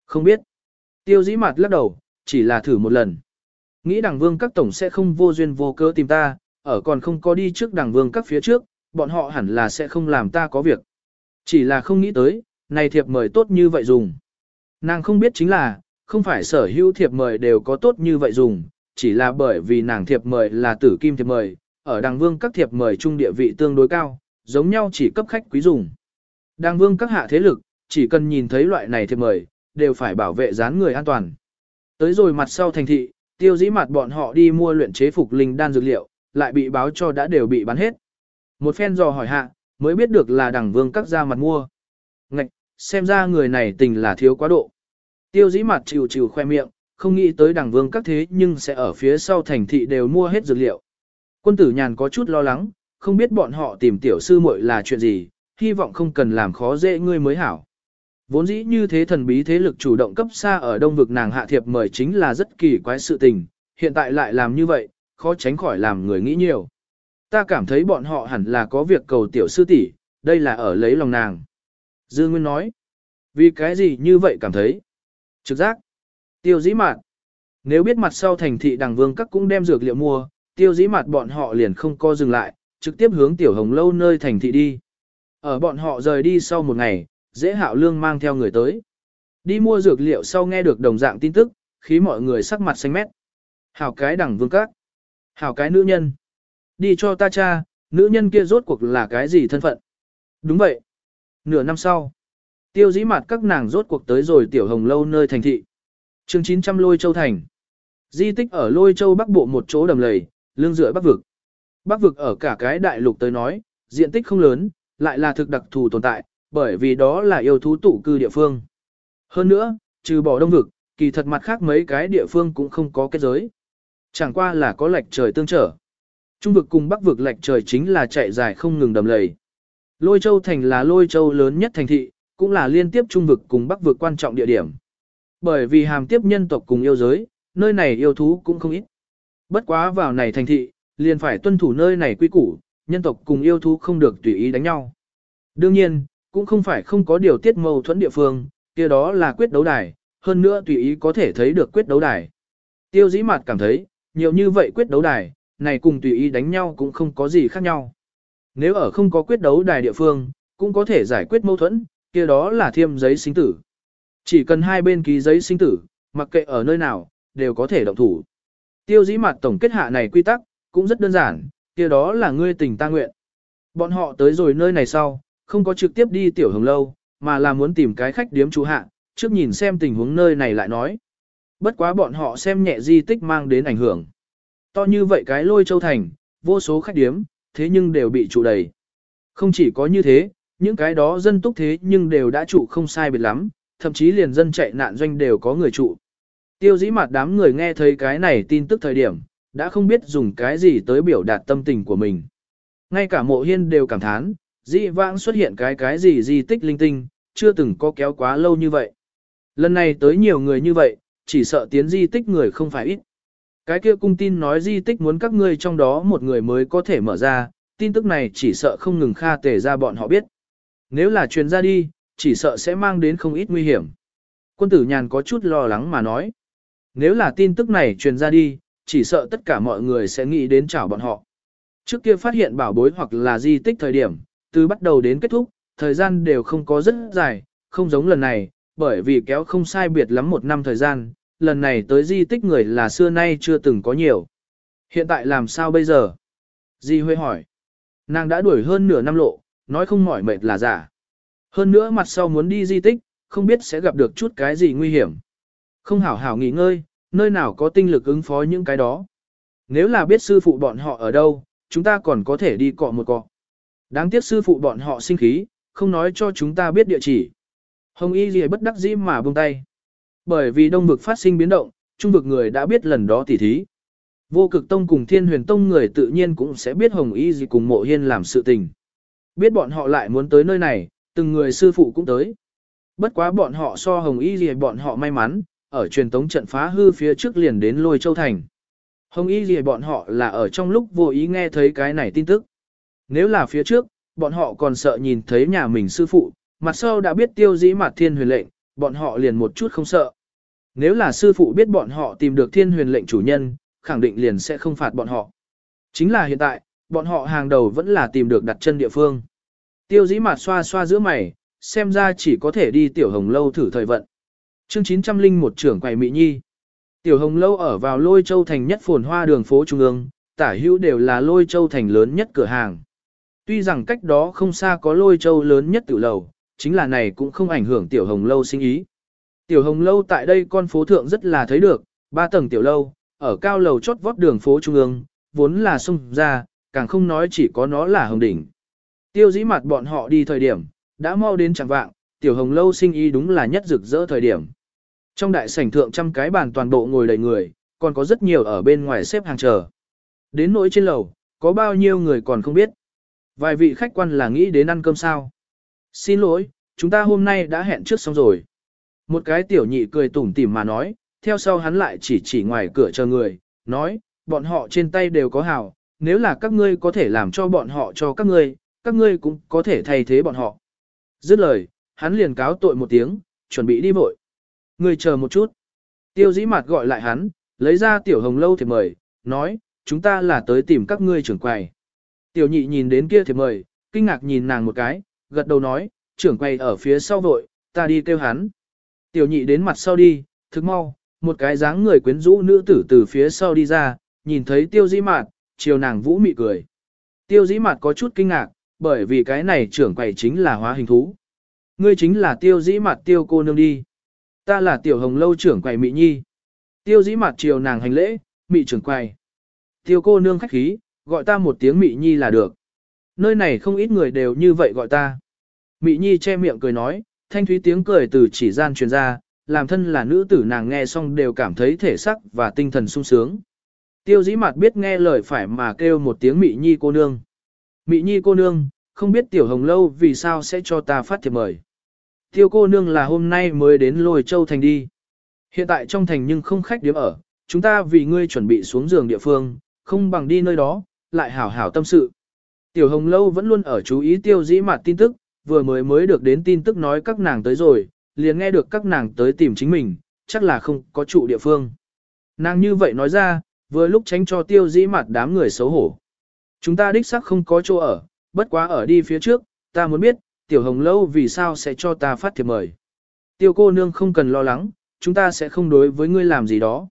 Không biết. Tiêu dĩ mặt lắc đầu, chỉ là thử một lần. Nghĩ đằng vương các tổng sẽ không vô duyên vô cớ tìm ta, ở còn không có đi trước đằng vương các phía trước, bọn họ hẳn là sẽ không làm ta có việc. Chỉ là không nghĩ tới, này thiệp mời tốt như vậy dùng. Nàng không biết chính là, không phải sở hữu thiệp mời đều có tốt như vậy dùng, chỉ là bởi vì nàng thiệp mời là tử kim thiệp mời, ở đàng vương các thiệp mời trung địa vị tương đối cao, giống nhau chỉ cấp khách quý dùng. Đàng vương các hạ thế lực, chỉ cần nhìn thấy loại này thiệp mời, đều phải bảo vệ dán người an toàn. Tới rồi mặt sau thành thị, tiêu dĩ mặt bọn họ đi mua luyện chế phục linh đan dược liệu, lại bị báo cho đã đều bị bán hết. Một phen dò hỏi hạ, mới biết được là đằng vương các ra mặt mua. Ngạch, xem ra người này tình là thiếu quá độ. Tiêu dĩ mặt chịu chịu khoe miệng, không nghĩ tới đằng vương các thế nhưng sẽ ở phía sau thành thị đều mua hết dược liệu. Quân tử nhàn có chút lo lắng, không biết bọn họ tìm tiểu sư muội là chuyện gì, hy vọng không cần làm khó dễ ngươi mới hảo. Vốn dĩ như thế thần bí thế lực chủ động cấp xa ở đông vực nàng hạ thiệp mời chính là rất kỳ quái sự tình, hiện tại lại làm như vậy, khó tránh khỏi làm người nghĩ nhiều. Ta cảm thấy bọn họ hẳn là có việc cầu tiểu sư tỷ, đây là ở lấy lòng nàng. Dương Nguyên nói, vì cái gì như vậy cảm thấy? Trực giác, tiêu dĩ mạn. Nếu biết mặt sau thành thị đằng vương các cũng đem dược liệu mua, tiêu dĩ Mạt bọn họ liền không co dừng lại, trực tiếp hướng tiểu hồng lâu nơi thành thị đi. Ở bọn họ rời đi sau một ngày, dễ hạo lương mang theo người tới. Đi mua dược liệu sau nghe được đồng dạng tin tức, khí mọi người sắc mặt xanh mét. Hảo cái đẳng vương các. Hảo cái nữ nhân. Đi cho ta cha, nữ nhân kia rốt cuộc là cái gì thân phận. Đúng vậy. Nửa năm sau, tiêu dĩ mặt các nàng rốt cuộc tới rồi tiểu hồng lâu nơi thành thị. chương 900 lôi châu thành. Di tích ở lôi châu bắc bộ một chỗ đầm lầy, lương dựa bắc vực. Bắc vực ở cả cái đại lục tới nói, diện tích không lớn, lại là thực đặc thù tồn tại, bởi vì đó là yêu thú tụ cư địa phương. Hơn nữa, trừ bỏ đông vực, kỳ thật mặt khác mấy cái địa phương cũng không có kết giới. Chẳng qua là có lệch trời tương trở. Trung vực cùng bắc vực lệch trời chính là chạy dài không ngừng đầm lầy. Lôi châu thành là lôi châu lớn nhất thành thị, cũng là liên tiếp trung vực cùng bắc vực quan trọng địa điểm. Bởi vì hàm tiếp nhân tộc cùng yêu giới, nơi này yêu thú cũng không ít. Bất quá vào này thành thị, liền phải tuân thủ nơi này quy củ, nhân tộc cùng yêu thú không được tùy ý đánh nhau. Đương nhiên, cũng không phải không có điều tiết mâu thuẫn địa phương, kia đó là quyết đấu đài, hơn nữa tùy ý có thể thấy được quyết đấu đài. Tiêu dĩ mặt cảm thấy, nhiều như vậy quyết đấu đài, này cùng tùy ý đánh nhau cũng không có gì khác nhau. Nếu ở không có quyết đấu đài địa phương, cũng có thể giải quyết mâu thuẫn, kia đó là thiêm giấy sinh tử. Chỉ cần hai bên ký giấy sinh tử, mặc kệ ở nơi nào, đều có thể động thủ. Tiêu dĩ mặt tổng kết hạ này quy tắc, cũng rất đơn giản, kia đó là ngươi tình ta nguyện. Bọn họ tới rồi nơi này sau, không có trực tiếp đi tiểu hồng lâu, mà là muốn tìm cái khách điếm trú hạ, trước nhìn xem tình huống nơi này lại nói. Bất quá bọn họ xem nhẹ di tích mang đến ảnh hưởng. To như vậy cái lôi châu thành, vô số khách điếm, thế nhưng đều bị trụ đầy. Không chỉ có như thế, những cái đó dân túc thế nhưng đều đã trụ không sai biệt lắm, thậm chí liền dân chạy nạn doanh đều có người trụ. Tiêu dĩ mặt đám người nghe thấy cái này tin tức thời điểm, đã không biết dùng cái gì tới biểu đạt tâm tình của mình. Ngay cả mộ hiên đều cảm thán, dĩ vãng xuất hiện cái cái gì di tích linh tinh, chưa từng có kéo quá lâu như vậy. Lần này tới nhiều người như vậy, chỉ sợ tiến di tích người không phải ít. Cái kia cung tin nói di tích muốn các ngươi trong đó một người mới có thể mở ra, tin tức này chỉ sợ không ngừng kha tề ra bọn họ biết. Nếu là truyền ra đi, chỉ sợ sẽ mang đến không ít nguy hiểm. Quân tử nhàn có chút lo lắng mà nói. Nếu là tin tức này truyền ra đi, chỉ sợ tất cả mọi người sẽ nghĩ đến chảo bọn họ. Trước kia phát hiện bảo bối hoặc là di tích thời điểm, từ bắt đầu đến kết thúc, thời gian đều không có rất dài, không giống lần này, bởi vì kéo không sai biệt lắm một năm thời gian, lần này tới di tích người là xưa nay chưa từng có nhiều. Hiện tại làm sao bây giờ? Di Huệ hỏi. Nàng đã đuổi hơn nửa năm lộ, nói không mỏi mệt là giả. Hơn nữa mặt sau muốn đi di tích, không biết sẽ gặp được chút cái gì nguy hiểm. Không hảo hảo nghỉ ngơi, nơi nào có tinh lực ứng phó những cái đó. Nếu là biết sư phụ bọn họ ở đâu, chúng ta còn có thể đi cọ một cọ. Đáng tiếc sư phụ bọn họ sinh khí, không nói cho chúng ta biết địa chỉ. Hồng Y Ghi bất đắc dĩ mà buông tay. Bởi vì đông vực phát sinh biến động, trung vực người đã biết lần đó tỉ thí. Vô cực tông cùng thiên huyền tông người tự nhiên cũng sẽ biết Hồng Y gì cùng mộ hiên làm sự tình. Biết bọn họ lại muốn tới nơi này, từng người sư phụ cũng tới. Bất quá bọn họ so Hồng Y gì bọn họ may mắn, ở truyền tống trận phá hư phía trước liền đến lôi châu thành. Hồng Y gì bọn họ là ở trong lúc vô ý nghe thấy cái này tin tức. Nếu là phía trước, bọn họ còn sợ nhìn thấy nhà mình sư phụ, mặt sau đã biết tiêu dĩ mặt thiên huyền lệnh, bọn họ liền một chút không sợ. Nếu là sư phụ biết bọn họ tìm được thiên huyền lệnh chủ nhân, khẳng định liền sẽ không phạt bọn họ. Chính là hiện tại, bọn họ hàng đầu vẫn là tìm được đặt chân địa phương. Tiêu dĩ mặt xoa xoa giữa mày, xem ra chỉ có thể đi tiểu hồng lâu thử thời vận. Chương 900 linh một trưởng quầy Mỹ Nhi. Tiểu hồng lâu ở vào lôi châu thành nhất phồn hoa đường phố trung ương, tả hữu đều là lôi châu thành lớn nhất cửa hàng. Tuy rằng cách đó không xa có lôi châu lớn nhất tiểu lầu, chính là này cũng không ảnh hưởng tiểu hồng lâu sinh ý. Tiểu hồng lâu tại đây con phố thượng rất là thấy được, ba tầng tiểu lâu, ở cao lầu chót vót đường phố trung ương, vốn là sông ra, càng không nói chỉ có nó là hồng đỉnh. Tiêu dĩ mặt bọn họ đi thời điểm, đã mau đến chẳng vạng, tiểu hồng lâu sinh y đúng là nhất rực rỡ thời điểm. Trong đại sảnh thượng trăm cái bàn toàn bộ ngồi đầy người, còn có rất nhiều ở bên ngoài xếp hàng chờ. Đến nỗi trên lầu, có bao nhiêu người còn không biết. Vài vị khách quan là nghĩ đến ăn cơm sao. Xin lỗi, chúng ta hôm nay đã hẹn trước xong rồi. Một cái tiểu nhị cười tủm tỉm mà nói, theo sau hắn lại chỉ chỉ ngoài cửa chờ người, nói, bọn họ trên tay đều có hào, nếu là các ngươi có thể làm cho bọn họ cho các ngươi, các ngươi cũng có thể thay thế bọn họ. Dứt lời, hắn liền cáo tội một tiếng, chuẩn bị đi vội. Ngươi chờ một chút. Tiêu dĩ mặt gọi lại hắn, lấy ra tiểu hồng lâu thì mời, nói, chúng ta là tới tìm các ngươi trưởng quầy. Tiểu nhị nhìn đến kia thì mời, kinh ngạc nhìn nàng một cái, gật đầu nói, trưởng quầy ở phía sau vội, ta đi kêu hắn. Tiểu nhị đến mặt sau đi, thức mau, một cái dáng người quyến rũ nữ tử từ phía sau đi ra, nhìn thấy tiêu dĩ mạt, chiều nàng vũ mị cười. Tiêu dĩ mạt có chút kinh ngạc, bởi vì cái này trưởng quầy chính là hóa hình thú. Ngươi chính là tiêu dĩ mạt tiêu cô nương đi. Ta là tiểu hồng lâu trưởng quầy mị nhi. Tiêu dĩ mạt chiều nàng hành lễ, mị trưởng quầy. Tiêu cô nương khách khí, gọi ta một tiếng mị nhi là được. Nơi này không ít người đều như vậy gọi ta. Mị nhi che miệng cười nói, thanh thúy tiếng cười từ chỉ gian truyền ra, làm thân là nữ tử nàng nghe xong đều cảm thấy thể sắc và tinh thần sung sướng. Tiêu dĩ mặt biết nghe lời phải mà kêu một tiếng mị nhi cô nương. Mị nhi cô nương, không biết tiểu hồng lâu vì sao sẽ cho ta phát thiệp mời. Tiêu cô nương là hôm nay mới đến lôi châu thành đi. Hiện tại trong thành nhưng không khách điếm ở, chúng ta vì ngươi chuẩn bị xuống giường địa phương, không bằng đi nơi đó, lại hảo hảo tâm sự. Tiểu hồng lâu vẫn luôn ở chú ý tiêu dĩ mặt tin tức, vừa mới mới được đến tin tức nói các nàng tới rồi, liền nghe được các nàng tới tìm chính mình, chắc là không có trụ địa phương. Nàng như vậy nói ra, vừa lúc tránh cho tiêu dĩ mặt đám người xấu hổ. Chúng ta đích xác không có chỗ ở, bất quá ở đi phía trước, ta muốn biết, tiểu hồng lâu vì sao sẽ cho ta phát thiệp mời. Tiêu cô nương không cần lo lắng, chúng ta sẽ không đối với ngươi làm gì đó.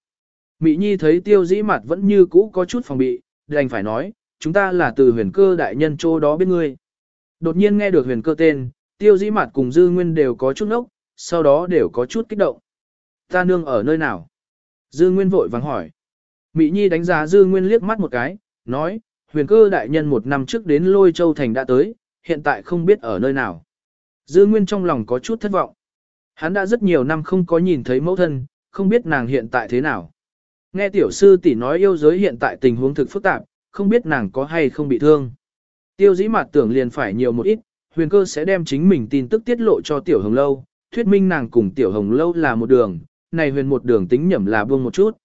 Mỹ Nhi thấy tiêu dĩ mặt vẫn như cũ có chút phòng bị, đành phải nói, chúng ta là từ huyền cơ đại nhân chỗ đó biết ngươi. Đột nhiên nghe được huyền cơ tên, tiêu dĩ mặt cùng dư nguyên đều có chút nốc, sau đó đều có chút kích động. Ta nương ở nơi nào? Dư nguyên vội vàng hỏi. Mỹ Nhi đánh giá dư nguyên liếc mắt một cái, nói, huyền cơ đại nhân một năm trước đến lôi châu thành đã tới, hiện tại không biết ở nơi nào. Dư nguyên trong lòng có chút thất vọng. Hắn đã rất nhiều năm không có nhìn thấy mẫu thân, không biết nàng hiện tại thế nào. Nghe tiểu sư tỷ nói yêu giới hiện tại tình huống thực phức tạp, không biết nàng có hay không bị thương. Tiêu dĩ mặt tưởng liền phải nhiều một ít, huyền cơ sẽ đem chính mình tin tức tiết lộ cho tiểu hồng lâu, thuyết minh nàng cùng tiểu hồng lâu là một đường, này huyền một đường tính nhẩm là buông một chút.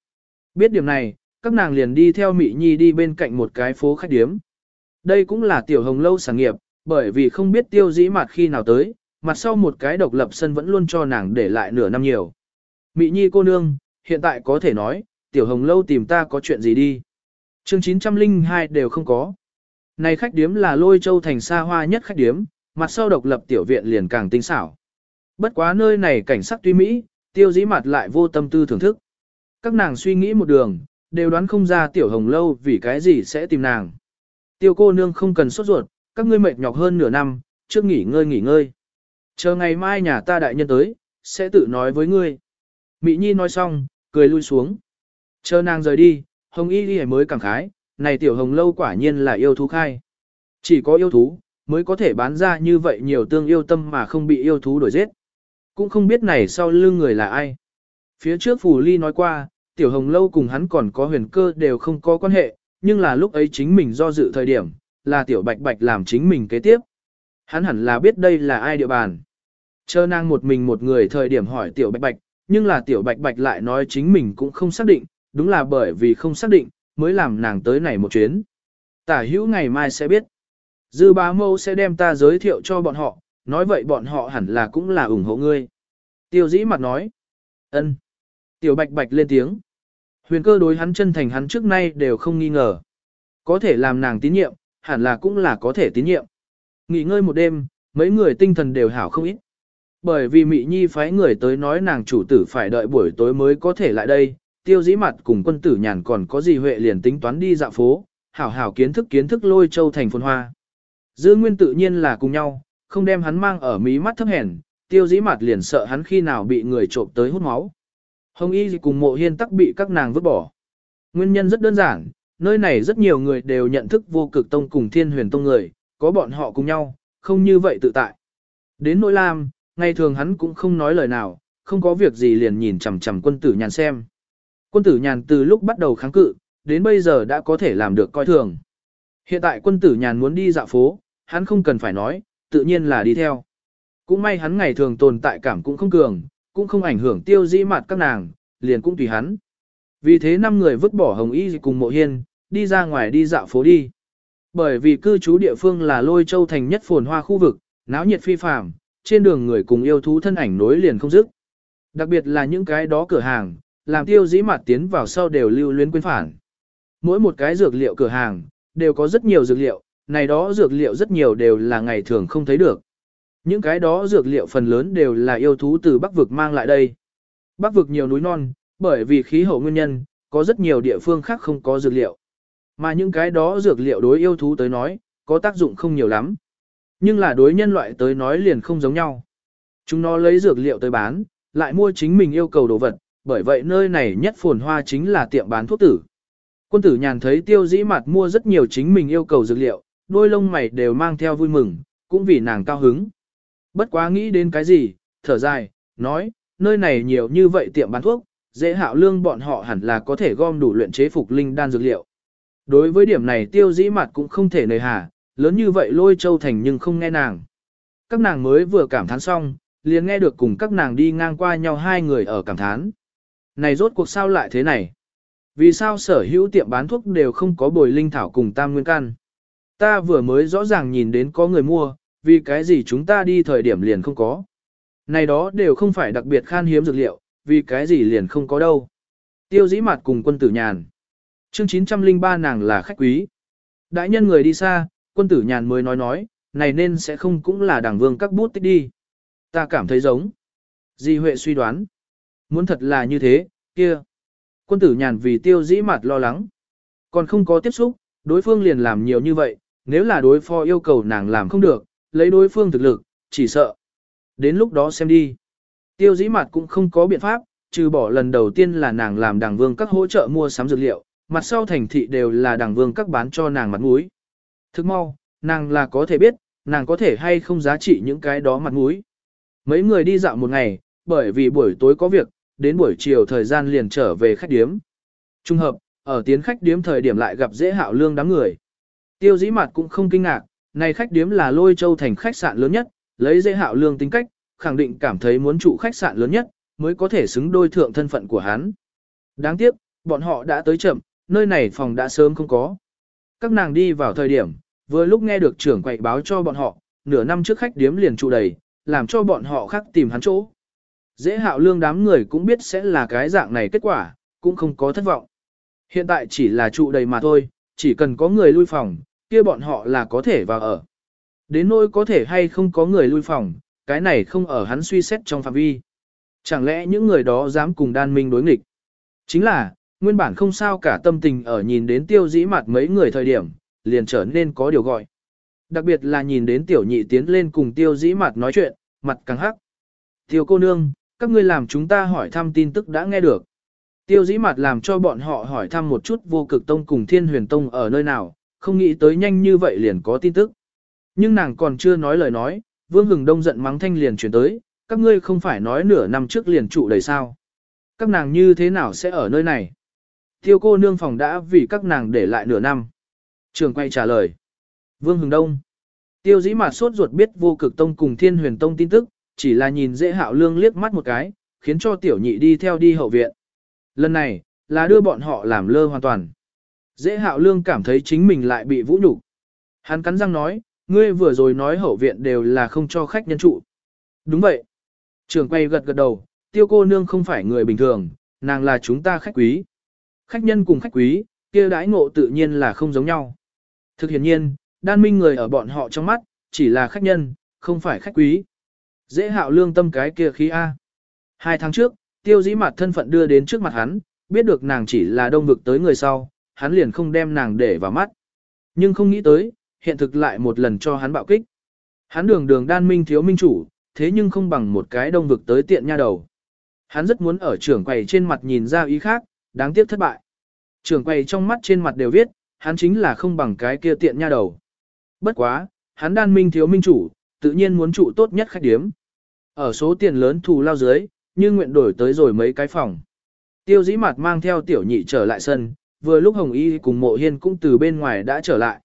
Biết điểm này, các nàng liền đi theo Mị Nhi đi bên cạnh một cái phố khách điếm. Đây cũng là tiểu hồng lâu sản nghiệp, bởi vì không biết tiêu dĩ mặt khi nào tới, mặt sau một cái độc lập sân vẫn luôn cho nàng để lại nửa năm nhiều. Mị Nhi cô nương, hiện tại có thể nói, tiểu hồng lâu tìm ta có chuyện gì đi. Chương 902 đều không có. Này khách điếm là lôi châu thành xa hoa nhất khách điếm, mặt sau độc lập tiểu viện liền càng tinh xảo. Bất quá nơi này cảnh sắc tuy mỹ, tiêu dĩ mặt lại vô tâm tư thưởng thức. Các nàng suy nghĩ một đường, đều đoán không ra tiểu hồng lâu vì cái gì sẽ tìm nàng. Tiêu cô nương không cần sốt ruột, các ngươi mệt nhọc hơn nửa năm, trước nghỉ ngơi nghỉ ngơi. Chờ ngày mai nhà ta đại nhân tới, sẽ tự nói với ngươi. Mỹ Nhi nói xong, cười lui xuống. Chờ nàng rời đi, Hồng Y Ghi mới cảm khái, này tiểu hồng lâu quả nhiên là yêu thú khai. Chỉ có yêu thú, mới có thể bán ra như vậy nhiều tương yêu tâm mà không bị yêu thú đổi giết. Cũng không biết này sau lưng người là ai. Phía trước Phù Ly nói qua, tiểu hồng lâu cùng hắn còn có huyền cơ đều không có quan hệ, nhưng là lúc ấy chính mình do dự thời điểm, là tiểu bạch bạch làm chính mình kế tiếp. Hắn hẳn là biết đây là ai địa bàn. Chờ nàng một mình một người thời điểm hỏi tiểu bạch bạch, nhưng là tiểu bạch bạch lại nói chính mình cũng không xác định, đúng là bởi vì không xác định, mới làm nàng tới này một chuyến. Tả hữu ngày mai sẽ biết. Dư bá mâu sẽ đem ta giới thiệu cho bọn họ, nói vậy bọn họ hẳn là cũng là ủng hộ ngươi. Tiêu dĩ mặt nói. ân. Tiểu bạch bạch lên tiếng. Huyền cơ đối hắn chân thành hắn trước nay đều không nghi ngờ. Có thể làm nàng tín nhiệm, hẳn là cũng là có thể tín nhiệm. Nghỉ ngơi một đêm, mấy người tinh thần đều hảo không ít. Bởi vì Mị Nhi phái người tới nói nàng chủ tử phải đợi buổi tối mới có thể lại đây, tiêu dĩ mặt cùng quân tử nhàn còn có gì huệ liền tính toán đi dạo phố, hảo hảo kiến thức kiến thức lôi châu thành phồn hoa. Dư nguyên tự nhiên là cùng nhau, không đem hắn mang ở mí mắt thấp hèn, tiêu dĩ mặt liền sợ hắn khi nào bị người trộm tới hút máu. Hồng y cùng mộ hiên tắc bị các nàng vứt bỏ. Nguyên nhân rất đơn giản, nơi này rất nhiều người đều nhận thức vô cực tông cùng thiên huyền tông người, có bọn họ cùng nhau, không như vậy tự tại. Đến nỗi lam, ngày thường hắn cũng không nói lời nào, không có việc gì liền nhìn chằm chằm quân tử nhàn xem. Quân tử nhàn từ lúc bắt đầu kháng cự, đến bây giờ đã có thể làm được coi thường. Hiện tại quân tử nhàn muốn đi dạo phố, hắn không cần phải nói, tự nhiên là đi theo. Cũng may hắn ngày thường tồn tại cảm cũng không cường, cũng không ảnh hưởng tiêu dĩ mặt các nàng, liền cũng tùy hắn. Vì thế năm người vứt bỏ hồng y cùng mộ hiên, đi ra ngoài đi dạo phố đi. Bởi vì cư trú địa phương là lôi châu thành nhất phồn hoa khu vực, náo nhiệt phi phàm, trên đường người cùng yêu thú thân ảnh nối liền không dứt. Đặc biệt là những cái đó cửa hàng, làm tiêu dĩ mặt tiến vào sau đều lưu luyến quên phản. Mỗi một cái dược liệu cửa hàng, đều có rất nhiều dược liệu, này đó dược liệu rất nhiều đều là ngày thường không thấy được. Những cái đó dược liệu phần lớn đều là yêu thú từ Bắc Vực mang lại đây. Bắc Vực nhiều núi non, bởi vì khí hậu nguyên nhân, có rất nhiều địa phương khác không có dược liệu. Mà những cái đó dược liệu đối yêu thú tới nói, có tác dụng không nhiều lắm. Nhưng là đối nhân loại tới nói liền không giống nhau. Chúng nó lấy dược liệu tới bán, lại mua chính mình yêu cầu đồ vật, bởi vậy nơi này nhất phồn hoa chính là tiệm bán thuốc tử. Quân tử nhàn thấy tiêu dĩ mặt mua rất nhiều chính mình yêu cầu dược liệu, đôi lông mày đều mang theo vui mừng, cũng vì nàng cao hứng. Bất quá nghĩ đến cái gì, thở dài, nói, nơi này nhiều như vậy tiệm bán thuốc, dễ hạo lương bọn họ hẳn là có thể gom đủ luyện chế phục linh đan dược liệu. Đối với điểm này tiêu dĩ mặt cũng không thể nời hà, lớn như vậy lôi châu thành nhưng không nghe nàng. Các nàng mới vừa cảm thán xong, liền nghe được cùng các nàng đi ngang qua nhau hai người ở cảm thán. Này rốt cuộc sao lại thế này? Vì sao sở hữu tiệm bán thuốc đều không có bồi linh thảo cùng tam nguyên căn? Ta vừa mới rõ ràng nhìn đến có người mua, vì cái gì chúng ta đi thời điểm liền không có. Này đó đều không phải đặc biệt khan hiếm dược liệu, vì cái gì liền không có đâu. Tiêu dĩ mặt cùng quân tử nhàn. Chương 903 nàng là khách quý. Đại nhân người đi xa, quân tử nhàn mới nói nói, này nên sẽ không cũng là đảng vương các bút tích đi. Ta cảm thấy giống. Di Huệ suy đoán. Muốn thật là như thế, kia. Quân tử nhàn vì tiêu dĩ mặt lo lắng. Còn không có tiếp xúc, đối phương liền làm nhiều như vậy, nếu là đối phó yêu cầu nàng làm không được, lấy đối phương thực lực, chỉ sợ. Đến lúc đó xem đi. Tiêu dĩ mặt cũng không có biện pháp, trừ bỏ lần đầu tiên là nàng làm đảng vương các hỗ trợ mua sắm dược liệu, mặt sau thành thị đều là đảng vương các bán cho nàng mặt mũi. Thức mau, nàng là có thể biết, nàng có thể hay không giá trị những cái đó mặt mũi. Mấy người đi dạo một ngày, bởi vì buổi tối có việc, đến buổi chiều thời gian liền trở về khách điếm. Trung hợp, ở tiến khách điếm thời điểm lại gặp dễ hạo lương đám người. Tiêu dĩ mặt cũng không kinh ngạc, này khách điếm là lôi châu thành khách sạn lớn nhất, lấy dễ hạo lương tính cách, khẳng định cảm thấy muốn trụ khách sạn lớn nhất, mới có thể xứng đôi thượng thân phận của hắn. Đáng tiếc, bọn họ đã tới chậm, nơi này phòng đã sớm không có. Các nàng đi vào thời điểm, vừa lúc nghe được trưởng quậy báo cho bọn họ, nửa năm trước khách điếm liền trụ đầy, làm cho bọn họ khác tìm hắn chỗ. Dễ hạo lương đám người cũng biết sẽ là cái dạng này kết quả, cũng không có thất vọng. Hiện tại chỉ là trụ đầy mà thôi, chỉ cần có người lui phòng, kia bọn họ là có thể vào ở. Đến nỗi có thể hay không có người lui phòng, cái này không ở hắn suy xét trong phạm vi. Chẳng lẽ những người đó dám cùng đan minh đối nghịch? Chính là, nguyên bản không sao cả tâm tình ở nhìn đến tiêu dĩ mặt mấy người thời điểm, liền trở nên có điều gọi. Đặc biệt là nhìn đến tiểu nhị tiến lên cùng tiêu dĩ mặt nói chuyện, mặt càng hắc. Tiêu cô nương, các ngươi làm chúng ta hỏi thăm tin tức đã nghe được. Tiêu dĩ mặt làm cho bọn họ hỏi thăm một chút vô cực tông cùng thiên huyền tông ở nơi nào, không nghĩ tới nhanh như vậy liền có tin tức. Nhưng nàng còn chưa nói lời nói, vương hừng đông giận mắng thanh liền chuyển tới, các ngươi không phải nói nửa năm trước liền trụ đầy sao. Các nàng như thế nào sẽ ở nơi này? Tiêu cô nương phòng đã vì các nàng để lại nửa năm. Trường quay trả lời. Vương hừng đông. Tiêu dĩ mặt sốt ruột biết vô cực tông cùng thiên huyền tông tin tức, chỉ là nhìn dễ hạo lương liếc mắt một cái, khiến cho tiểu nhị đi theo đi hậu viện. Lần này, là đưa bọn họ làm lơ hoàn toàn. Dễ hạo lương cảm thấy chính mình lại bị vũ nhục. Hắn cắn răng nói, ngươi vừa rồi nói hậu viện đều là không cho khách nhân trụ. Đúng vậy. Trường quay gật gật đầu, tiêu cô nương không phải người bình thường, nàng là chúng ta khách quý. Khách nhân cùng khách quý, kia đãi ngộ tự nhiên là không giống nhau. Thực hiện nhiên, đan minh người ở bọn họ trong mắt, chỉ là khách nhân, không phải khách quý. Dễ hạo lương tâm cái kia khí A. Hai tháng trước, tiêu dĩ mặt thân phận đưa đến trước mặt hắn, biết được nàng chỉ là đông vực tới người sau, hắn liền không đem nàng để vào mắt. Nhưng không nghĩ tới, hiện thực lại một lần cho hắn bạo kích. Hắn đường đường đan minh thiếu minh chủ, thế nhưng không bằng một cái đông vực tới tiện nha đầu. Hắn rất muốn ở trưởng quầy trên mặt nhìn ra ý khác, đáng tiếc thất bại. Trưởng quầy trong mắt trên mặt đều viết, hắn chính là không bằng cái kia tiện nha đầu. Bất quá, hắn đan minh thiếu minh chủ, tự nhiên muốn trụ tốt nhất khách điếm. Ở số tiền lớn thù lao dưới, như nguyện đổi tới rồi mấy cái phòng. Tiêu dĩ mặt mang theo tiểu nhị trở lại sân, vừa lúc Hồng Y cùng mộ hiên cũng từ bên ngoài đã trở lại.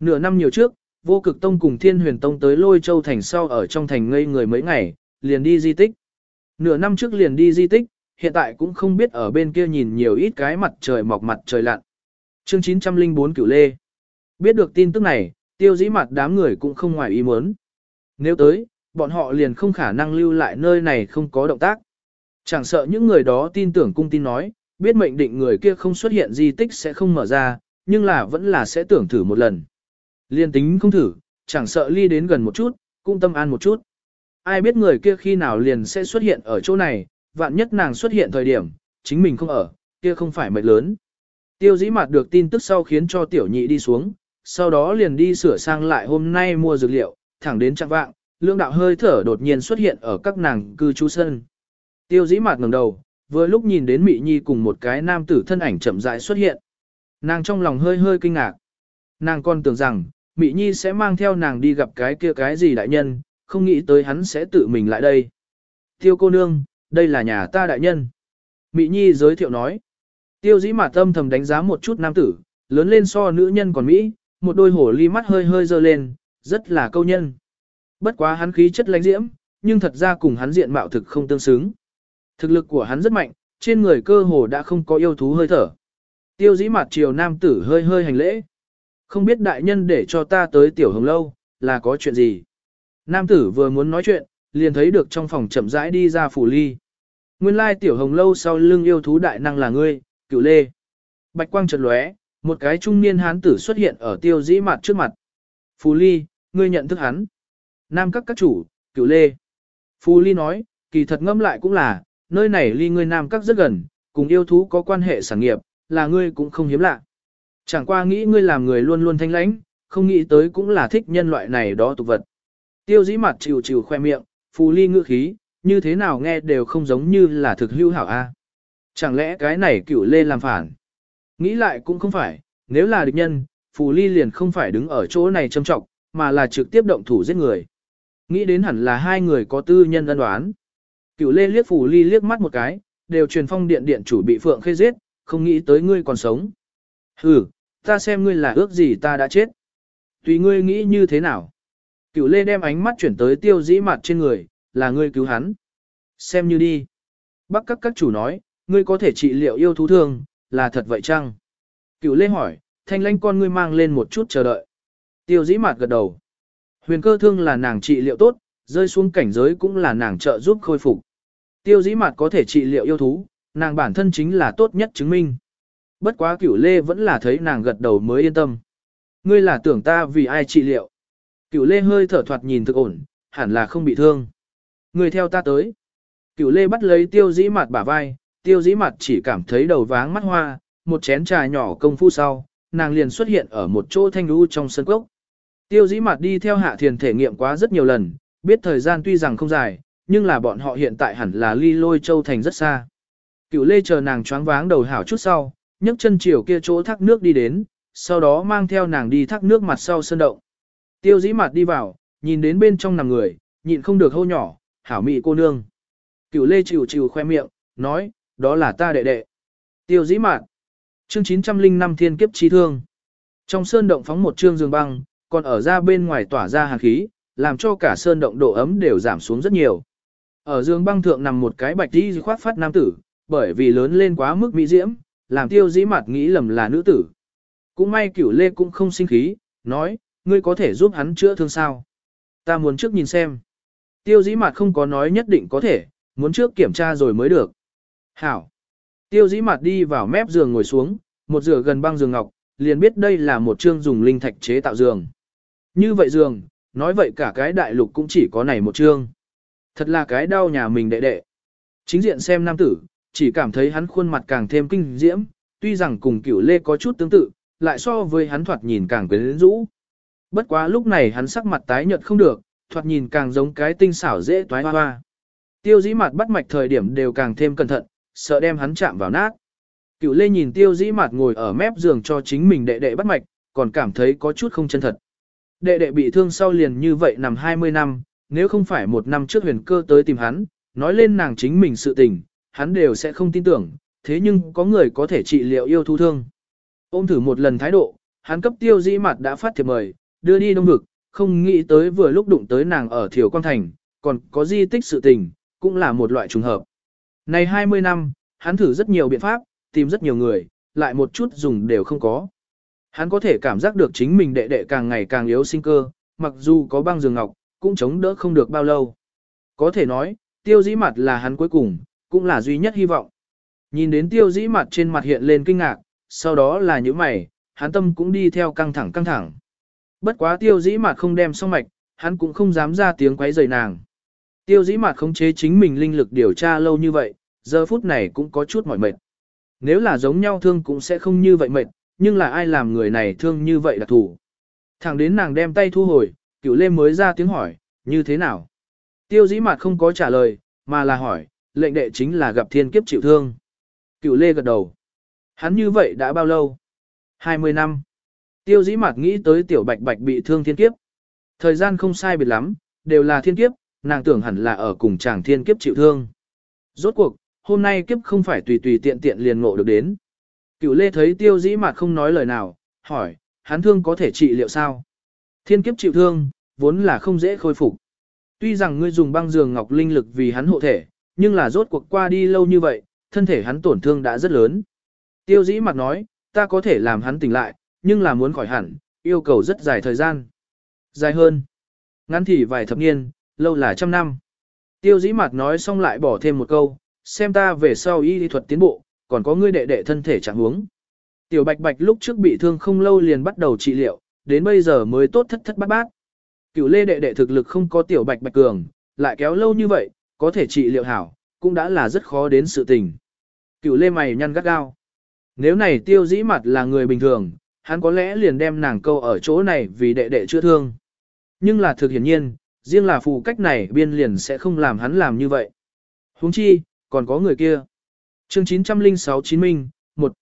Nửa năm nhiều trước, vô cực tông cùng thiên huyền tông tới lôi châu thành sau ở trong thành ngây người mấy ngày, liền đi di tích. Nửa năm trước liền đi di tích, hiện tại cũng không biết ở bên kia nhìn nhiều ít cái mặt trời mọc mặt trời lặn. Chương 904 Cửu Lê Biết được tin tức này, tiêu dĩ mặt đám người cũng không ngoài ý muốn. Nếu tới, bọn họ liền không khả năng lưu lại nơi này không có động tác. Chẳng sợ những người đó tin tưởng cung tin nói, biết mệnh định người kia không xuất hiện di tích sẽ không mở ra, nhưng là vẫn là sẽ tưởng thử một lần. Liên tính không thử, chẳng sợ ly đến gần một chút, cũng tâm an một chút. Ai biết người kia khi nào liền sẽ xuất hiện ở chỗ này, vạn nhất nàng xuất hiện thời điểm, chính mình không ở, kia không phải mệt lớn. Tiêu dĩ mặt được tin tức sau khiến cho tiểu nhị đi xuống, sau đó liền đi sửa sang lại hôm nay mua dược liệu, thẳng đến trạng vạng, lương đạo hơi thở đột nhiên xuất hiện ở các nàng cư trú sân. Tiêu dĩ mặt ngẩng đầu, vừa lúc nhìn đến Mị Nhi cùng một cái nam tử thân ảnh chậm rãi xuất hiện. Nàng trong lòng hơi hơi kinh ngạc. Nàng còn tưởng rằng, Mị Nhi sẽ mang theo nàng đi gặp cái kia cái gì đại nhân, không nghĩ tới hắn sẽ tự mình lại đây. Tiêu cô nương, đây là nhà ta đại nhân. Mị Nhi giới thiệu nói. Tiêu dĩ mặt tâm thầm đánh giá một chút nam tử, lớn lên so nữ nhân còn Mỹ, một đôi hổ ly mắt hơi hơi dơ lên, rất là câu nhân. Bất quá hắn khí chất lãnh diễm, nhưng thật ra cùng hắn diện mạo thực không tương xứng. Thực lực của hắn rất mạnh, trên người cơ hồ đã không có yêu thú hơi thở. Tiêu dĩ mặt chiều nam tử hơi hơi hành lễ. Không biết đại nhân để cho ta tới tiểu hồng lâu, là có chuyện gì? Nam tử vừa muốn nói chuyện, liền thấy được trong phòng chậm rãi đi ra phủ ly. Nguyên lai tiểu hồng lâu sau lưng yêu thú đại năng là ngươi, cựu lê. Bạch quang trật lóe, một cái trung niên hán tử xuất hiện ở tiêu dĩ mặt trước mặt. Phù ly, ngươi nhận thức hắn. Nam các các chủ, cựu lê. Phù ly nói, kỳ thật ngâm lại cũng là, nơi này ly ngươi nam các rất gần, cùng yêu thú có quan hệ sản nghiệp, là ngươi cũng không hiếm lạ. Chẳng qua nghĩ ngươi làm người luôn luôn thanh lãnh, không nghĩ tới cũng là thích nhân loại này đó tục vật. Tiêu dĩ mặt chịu chịu khoe miệng, phù ly ngữ khí, như thế nào nghe đều không giống như là thực hữu hảo a. À. Chẳng lẽ cái này cựu lê làm phản? Nghĩ lại cũng không phải, nếu là địch nhân, phù ly liền không phải đứng ở chỗ này châm trọng, mà là trực tiếp động thủ giết người. Nghĩ đến hẳn là hai người có tư nhân ân đoán. Cựu lê liếc phù ly liếc mắt một cái, đều truyền phong điện điện chủ bị phượng khê giết, không nghĩ tới ngươi còn sống. Hừ, ta xem ngươi là ước gì ta đã chết. Tùy ngươi nghĩ như thế nào. Cựu lê đem ánh mắt chuyển tới tiêu dĩ mặt trên người, là ngươi cứu hắn. Xem như đi. Bắc các các chủ nói, ngươi có thể trị liệu yêu thú thương, là thật vậy chăng? Cựu lê hỏi, thanh lãnh con ngươi mang lên một chút chờ đợi. Tiêu dĩ mặt gật đầu. Huyền cơ thương là nàng trị liệu tốt, rơi xuống cảnh giới cũng là nàng trợ giúp khôi phục. Tiêu dĩ mặt có thể trị liệu yêu thú, nàng bản thân chính là tốt nhất chứng minh. Bất quá cửu lê vẫn là thấy nàng gật đầu mới yên tâm. Ngươi là tưởng ta vì ai trị liệu. Cửu lê hơi thở thoạt nhìn thực ổn, hẳn là không bị thương. Ngươi theo ta tới. Cửu lê bắt lấy tiêu dĩ mặt bả vai, tiêu dĩ mặt chỉ cảm thấy đầu váng mắt hoa, một chén trà nhỏ công phu sau, nàng liền xuất hiện ở một chỗ thanh lũ trong sân cốc. Tiêu dĩ mặt đi theo hạ thiền thể nghiệm quá rất nhiều lần, biết thời gian tuy rằng không dài, nhưng là bọn họ hiện tại hẳn là ly lôi châu thành rất xa. Cựu lê chờ nàng choáng váng đầu hảo chút sau, nhấc chân chiều kia chỗ thác nước đi đến, sau đó mang theo nàng đi thác nước mặt sau sơn động. Tiêu dĩ mặt đi vào, nhìn đến bên trong nằm người, nhịn không được hô nhỏ, hảo mị cô nương. Cựu lê chịu chịu khoe miệng, nói, đó là ta đệ đệ. Tiêu dĩ mặt. Chương 905 thiên kiếp chi thương. Trong sơn động phóng một trương giường băng, còn ở ra bên ngoài tỏa ra hàn khí, làm cho cả sơn động độ ấm đều giảm xuống rất nhiều. Ở giường băng thượng nằm một cái bạch đi khoác phát nam tử, bởi vì lớn lên quá mức mỹ diễm, làm tiêu dĩ mặt nghĩ lầm là nữ tử. Cũng may cửu lê cũng không sinh khí, nói, ngươi có thể giúp hắn chữa thương sao. Ta muốn trước nhìn xem. Tiêu dĩ mặt không có nói nhất định có thể, muốn trước kiểm tra rồi mới được. Hảo. Tiêu dĩ mặt đi vào mép giường ngồi xuống, một rửa gần băng giường ngọc, liền biết đây là một chương dùng linh thạch chế tạo giường. Như vậy dường, nói vậy cả cái đại lục cũng chỉ có này một chương. Thật là cái đau nhà mình đệ đệ. Chính diện xem nam tử, chỉ cảm thấy hắn khuôn mặt càng thêm kinh diễm, tuy rằng cùng cửu lê có chút tương tự, lại so với hắn thoạt nhìn càng quyến rũ. Bất quá lúc này hắn sắc mặt tái nhợt không được, thoạt nhìn càng giống cái tinh xảo dễ toái hoa hoa. Tiêu dĩ mặt bắt mạch thời điểm đều càng thêm cẩn thận, sợ đem hắn chạm vào nát. Cửu lê nhìn tiêu dĩ mặt ngồi ở mép giường cho chính mình đệ đệ bắt mạch, còn cảm thấy có chút không chân thật. Đệ đệ bị thương sau liền như vậy nằm 20 năm, nếu không phải một năm trước huyền cơ tới tìm hắn, nói lên nàng chính mình sự tình, hắn đều sẽ không tin tưởng, thế nhưng có người có thể trị liệu yêu thú thương. Ôm thử một lần thái độ, hắn cấp tiêu dĩ mặt đã phát thiệp mời, đưa đi đông vực, không nghĩ tới vừa lúc đụng tới nàng ở Thiều Quang Thành, còn có di tích sự tình, cũng là một loại trùng hợp. Này 20 năm, hắn thử rất nhiều biện pháp, tìm rất nhiều người, lại một chút dùng đều không có. Hắn có thể cảm giác được chính mình đệ đệ càng ngày càng yếu sinh cơ, mặc dù có băng giường ngọc, cũng chống đỡ không được bao lâu. Có thể nói, tiêu dĩ mặt là hắn cuối cùng, cũng là duy nhất hy vọng. Nhìn đến tiêu dĩ mặt trên mặt hiện lên kinh ngạc, sau đó là những mày, hắn tâm cũng đi theo căng thẳng căng thẳng. Bất quá tiêu dĩ mặt không đem xong mạch, hắn cũng không dám ra tiếng quấy rầy nàng. Tiêu dĩ mặt không chế chính mình linh lực điều tra lâu như vậy, giờ phút này cũng có chút mỏi mệt. Nếu là giống nhau thương cũng sẽ không như vậy mệt, nhưng là ai làm người này thương như vậy đặc thủ. Thẳng đến nàng đem tay thu hồi, cửu lê mới ra tiếng hỏi, như thế nào? Tiêu dĩ mặt không có trả lời, mà là hỏi, lệnh đệ chính là gặp thiên kiếp chịu thương. Cửu lê gật đầu. Hắn như vậy đã bao lâu? 20 năm. Tiêu dĩ mặt nghĩ tới tiểu bạch bạch bị thương thiên kiếp. Thời gian không sai biệt lắm, đều là thiên kiếp, nàng tưởng hẳn là ở cùng chàng thiên kiếp chịu thương. Rốt cuộc, hôm nay kiếp không phải tùy tùy tiện tiện liền ngộ được đến. Cửu lê thấy tiêu dĩ mặt không nói lời nào, hỏi, hắn thương có thể trị liệu sao? Thiên kiếp chịu thương, vốn là không dễ khôi phục. Tuy rằng ngươi dùng băng giường ngọc linh lực vì hắn hộ thể, nhưng là rốt cuộc qua đi lâu như vậy, thân thể hắn tổn thương đã rất lớn. Tiêu dĩ mặt nói, ta có thể làm hắn tỉnh lại, nhưng là muốn khỏi hẳn, yêu cầu rất dài thời gian. Dài hơn. Ngắn thì vài thập niên, lâu là trăm năm. Tiêu dĩ mặt nói xong lại bỏ thêm một câu, xem ta về sau y lý thuật tiến bộ, còn có ngươi đệ đệ thân thể trạng huống. Tiểu bạch bạch lúc trước bị thương không lâu liền bắt đầu trị liệu, đến bây giờ mới tốt thất thất bát bát. Cửu lê đệ đệ thực lực không có tiểu bạch bạch cường, lại kéo lâu như vậy, có thể trị liệu hảo, cũng đã là rất khó đến sự tình. Cửu lê mày nhăn gắt gao. Nếu này tiêu dĩ mặt là người bình thường, hắn có lẽ liền đem nàng câu ở chỗ này vì đệ đệ chưa thương. Nhưng là thực hiển nhiên, Riêng là phù cách này biên liền sẽ không làm hắn làm như vậy. huống chi, còn có người kia. Chương 906 Chín Minh, một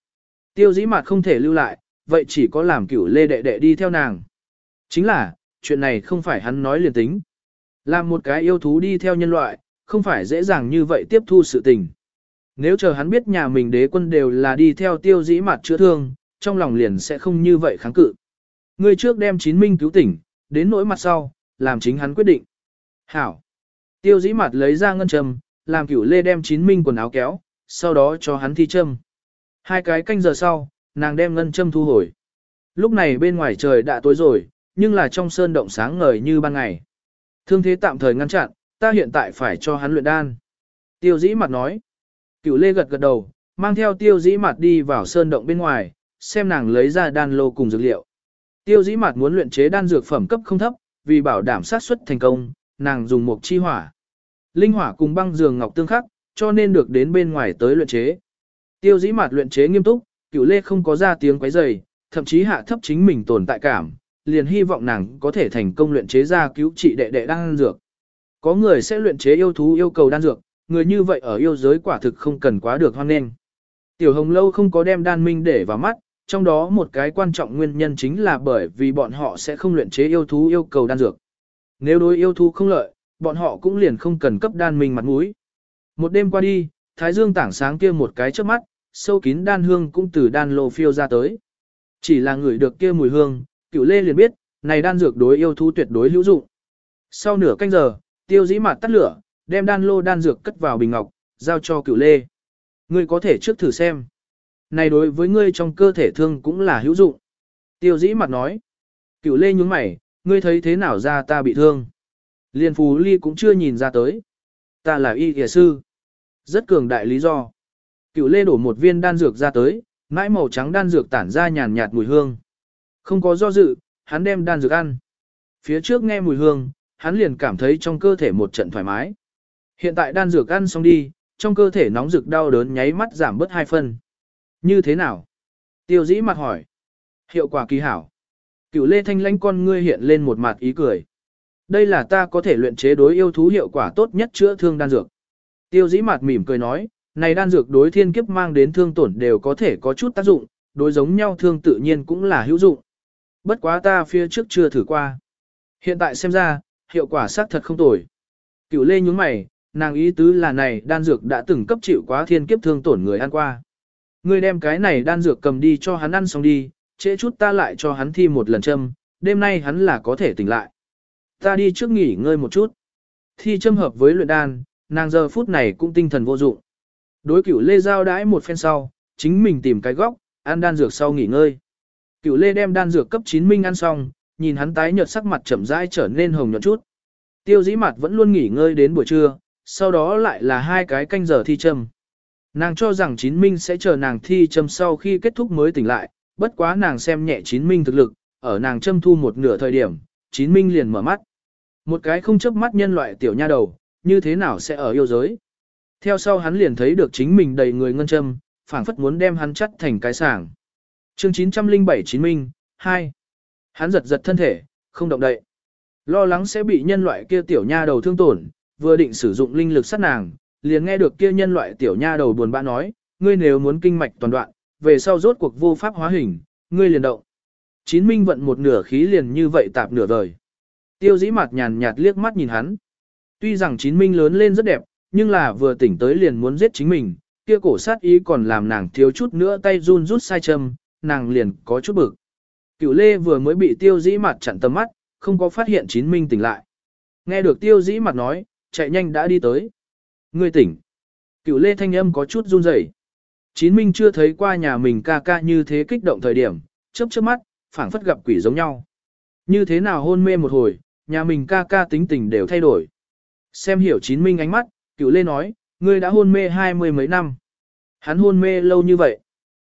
Tiêu dĩ mặt không thể lưu lại, vậy chỉ có làm cửu lê đệ đệ đi theo nàng. Chính là, chuyện này không phải hắn nói liền tính. Làm một cái yêu thú đi theo nhân loại, không phải dễ dàng như vậy tiếp thu sự tình. Nếu chờ hắn biết nhà mình đế quân đều là đi theo tiêu dĩ mặt chữa thương, trong lòng liền sẽ không như vậy kháng cự. Người trước đem chín minh cứu tỉnh, đến nỗi mặt sau, làm chính hắn quyết định. Hảo. Tiêu dĩ mặt lấy ra ngân châm, làm cửu lê đem chín minh quần áo kéo, sau đó cho hắn thi châm. Hai cái canh giờ sau, nàng đem ngân châm thu hồi. Lúc này bên ngoài trời đã tối rồi, nhưng là trong sơn động sáng ngời như ban ngày. Thương thế tạm thời ngăn chặn, ta hiện tại phải cho hắn luyện đan. Tiêu dĩ mặt nói. Cửu lê gật gật đầu, mang theo tiêu dĩ mặt đi vào sơn động bên ngoài, xem nàng lấy ra đan lô cùng dược liệu. Tiêu dĩ mặt muốn luyện chế đan dược phẩm cấp không thấp, vì bảo đảm sát suất thành công, nàng dùng một chi hỏa. Linh hỏa cùng băng dường ngọc tương khắc, cho nên được đến bên ngoài tới luyện chế. Tiêu dĩ mặt luyện chế nghiêm túc, cửu lê không có ra tiếng quấy rầy, thậm chí hạ thấp chính mình tồn tại cảm, liền hy vọng nàng có thể thành công luyện chế ra cứu trị đệ đệ đan dược. Có người sẽ luyện chế yêu thú yêu cầu đan dược, người như vậy ở yêu giới quả thực không cần quá được hoan nghênh. Tiểu Hồng Lâu không có đem đan minh để vào mắt, trong đó một cái quan trọng nguyên nhân chính là bởi vì bọn họ sẽ không luyện chế yêu thú yêu cầu đan dược. Nếu đối yêu thú không lợi, bọn họ cũng liền không cần cấp đan minh mặt mũi. Một đêm qua đi, Thái Dương tảng sáng kia một cái trước mắt, sâu kín đan hương cũng từ đan lô phiêu ra tới. Chỉ là người được kia mùi hương, cựu lê liền biết, này đan dược đối yêu thú tuyệt đối hữu dụng. Sau nửa canh giờ, tiêu dĩ mạt tắt lửa, đem đan lô đan dược cất vào bình ngọc, giao cho cựu lê. Ngươi có thể trước thử xem. Này đối với ngươi trong cơ thể thương cũng là hữu dụng. Tiêu dĩ mặt nói. Cựu lê nhúng mày, ngươi thấy thế nào ra ta bị thương. Liên phù ly cũng chưa nhìn ra tới. Ta là y kìa sư. Rất cường đại lý do. Cựu lê đổ một viên đan dược ra tới, mãi màu trắng đan dược tản ra nhàn nhạt mùi hương. Không có do dự, hắn đem đan dược ăn. Phía trước nghe mùi hương, hắn liền cảm thấy trong cơ thể một trận thoải mái. Hiện tại đan dược ăn xong đi, trong cơ thể nóng rực đau đớn nháy mắt giảm bớt hai phân. Như thế nào? Tiêu dĩ mặt hỏi. Hiệu quả kỳ hảo. Cửu lê thanh lãnh con ngươi hiện lên một mặt ý cười. Đây là ta có thể luyện chế đối yêu thú hiệu quả tốt nhất chữa thương đan dược. Tiêu dĩ mặt mỉm cười nói, này đan dược đối thiên kiếp mang đến thương tổn đều có thể có chút tác dụng, đối giống nhau thương tự nhiên cũng là hữu dụng. Bất quá ta phía trước chưa thử qua. Hiện tại xem ra, hiệu quả xác thật không tồi. Cửu lê nhúng mày, nàng ý tứ là này đan dược đã từng cấp chịu quá thiên kiếp thương tổn người ăn qua. Ngươi đem cái này đan dược cầm đi cho hắn ăn xong đi, trễ chút ta lại cho hắn thi một lần châm, đêm nay hắn là có thể tỉnh lại. Ta đi trước nghỉ ngơi một chút. Thi châm hợp với luyện đan, nàng giờ phút này cũng tinh thần vô dụng. Đối cửu lê giao đãi một phen sau, chính mình tìm cái góc, ăn đan dược sau nghỉ ngơi. Cửu lê đem đan dược cấp chín minh ăn xong, nhìn hắn tái nhợt sắc mặt chậm rãi trở nên hồng nhuận chút. Tiêu dĩ mặt vẫn luôn nghỉ ngơi đến buổi trưa, sau đó lại là hai cái canh giờ thi châm. Nàng cho rằng chín minh sẽ chờ nàng thi châm sau khi kết thúc mới tỉnh lại, bất quá nàng xem nhẹ chín minh thực lực, ở nàng châm thu một nửa thời điểm, chín minh liền mở mắt. Một cái không chớp mắt nhân loại tiểu nha đầu, như thế nào sẽ ở yêu giới. Theo sau hắn liền thấy được chính mình đầy người ngân châm, phảng phất muốn đem hắn chắt thành cái sảng. Chương 907 Chín Minh, 2. Hắn giật giật thân thể, không động đậy. Lo lắng sẽ bị nhân loại kia tiểu nha đầu thương tổn, vừa định sử dụng linh lực sát nàng, liền nghe được kia nhân loại tiểu nha đầu buồn bã nói, ngươi nếu muốn kinh mạch toàn đoạn, về sau rốt cuộc vô pháp hóa hình, ngươi liền động. Chín minh vận một nửa khí liền như vậy tạp nửa vời. Tiêu dĩ mặt nhàn nhạt liếc mắt nhìn hắn. Tuy rằng chín minh lớn lên rất đẹp, nhưng là vừa tỉnh tới liền muốn giết chính mình, kia cổ sát ý còn làm nàng thiếu chút nữa tay run rút sai châm, nàng liền có chút bực. Cửu lê vừa mới bị tiêu dĩ mặt chặn tầm mắt, không có phát hiện chín minh tỉnh lại. Nghe được tiêu dĩ mặt nói, chạy nhanh đã đi tới. Ngươi tỉnh. Cửu lê thanh âm có chút run rẩy. Chín minh chưa thấy qua nhà mình ca ca như thế kích động thời điểm, chớp chớp mắt, phảng phất gặp quỷ giống nhau. Như thế nào hôn mê một hồi, nhà mình ca ca tính tình đều thay đổi. Xem hiểu chín minh ánh mắt, cựu lê nói, ngươi đã hôn mê hai mươi mấy năm. Hắn hôn mê lâu như vậy.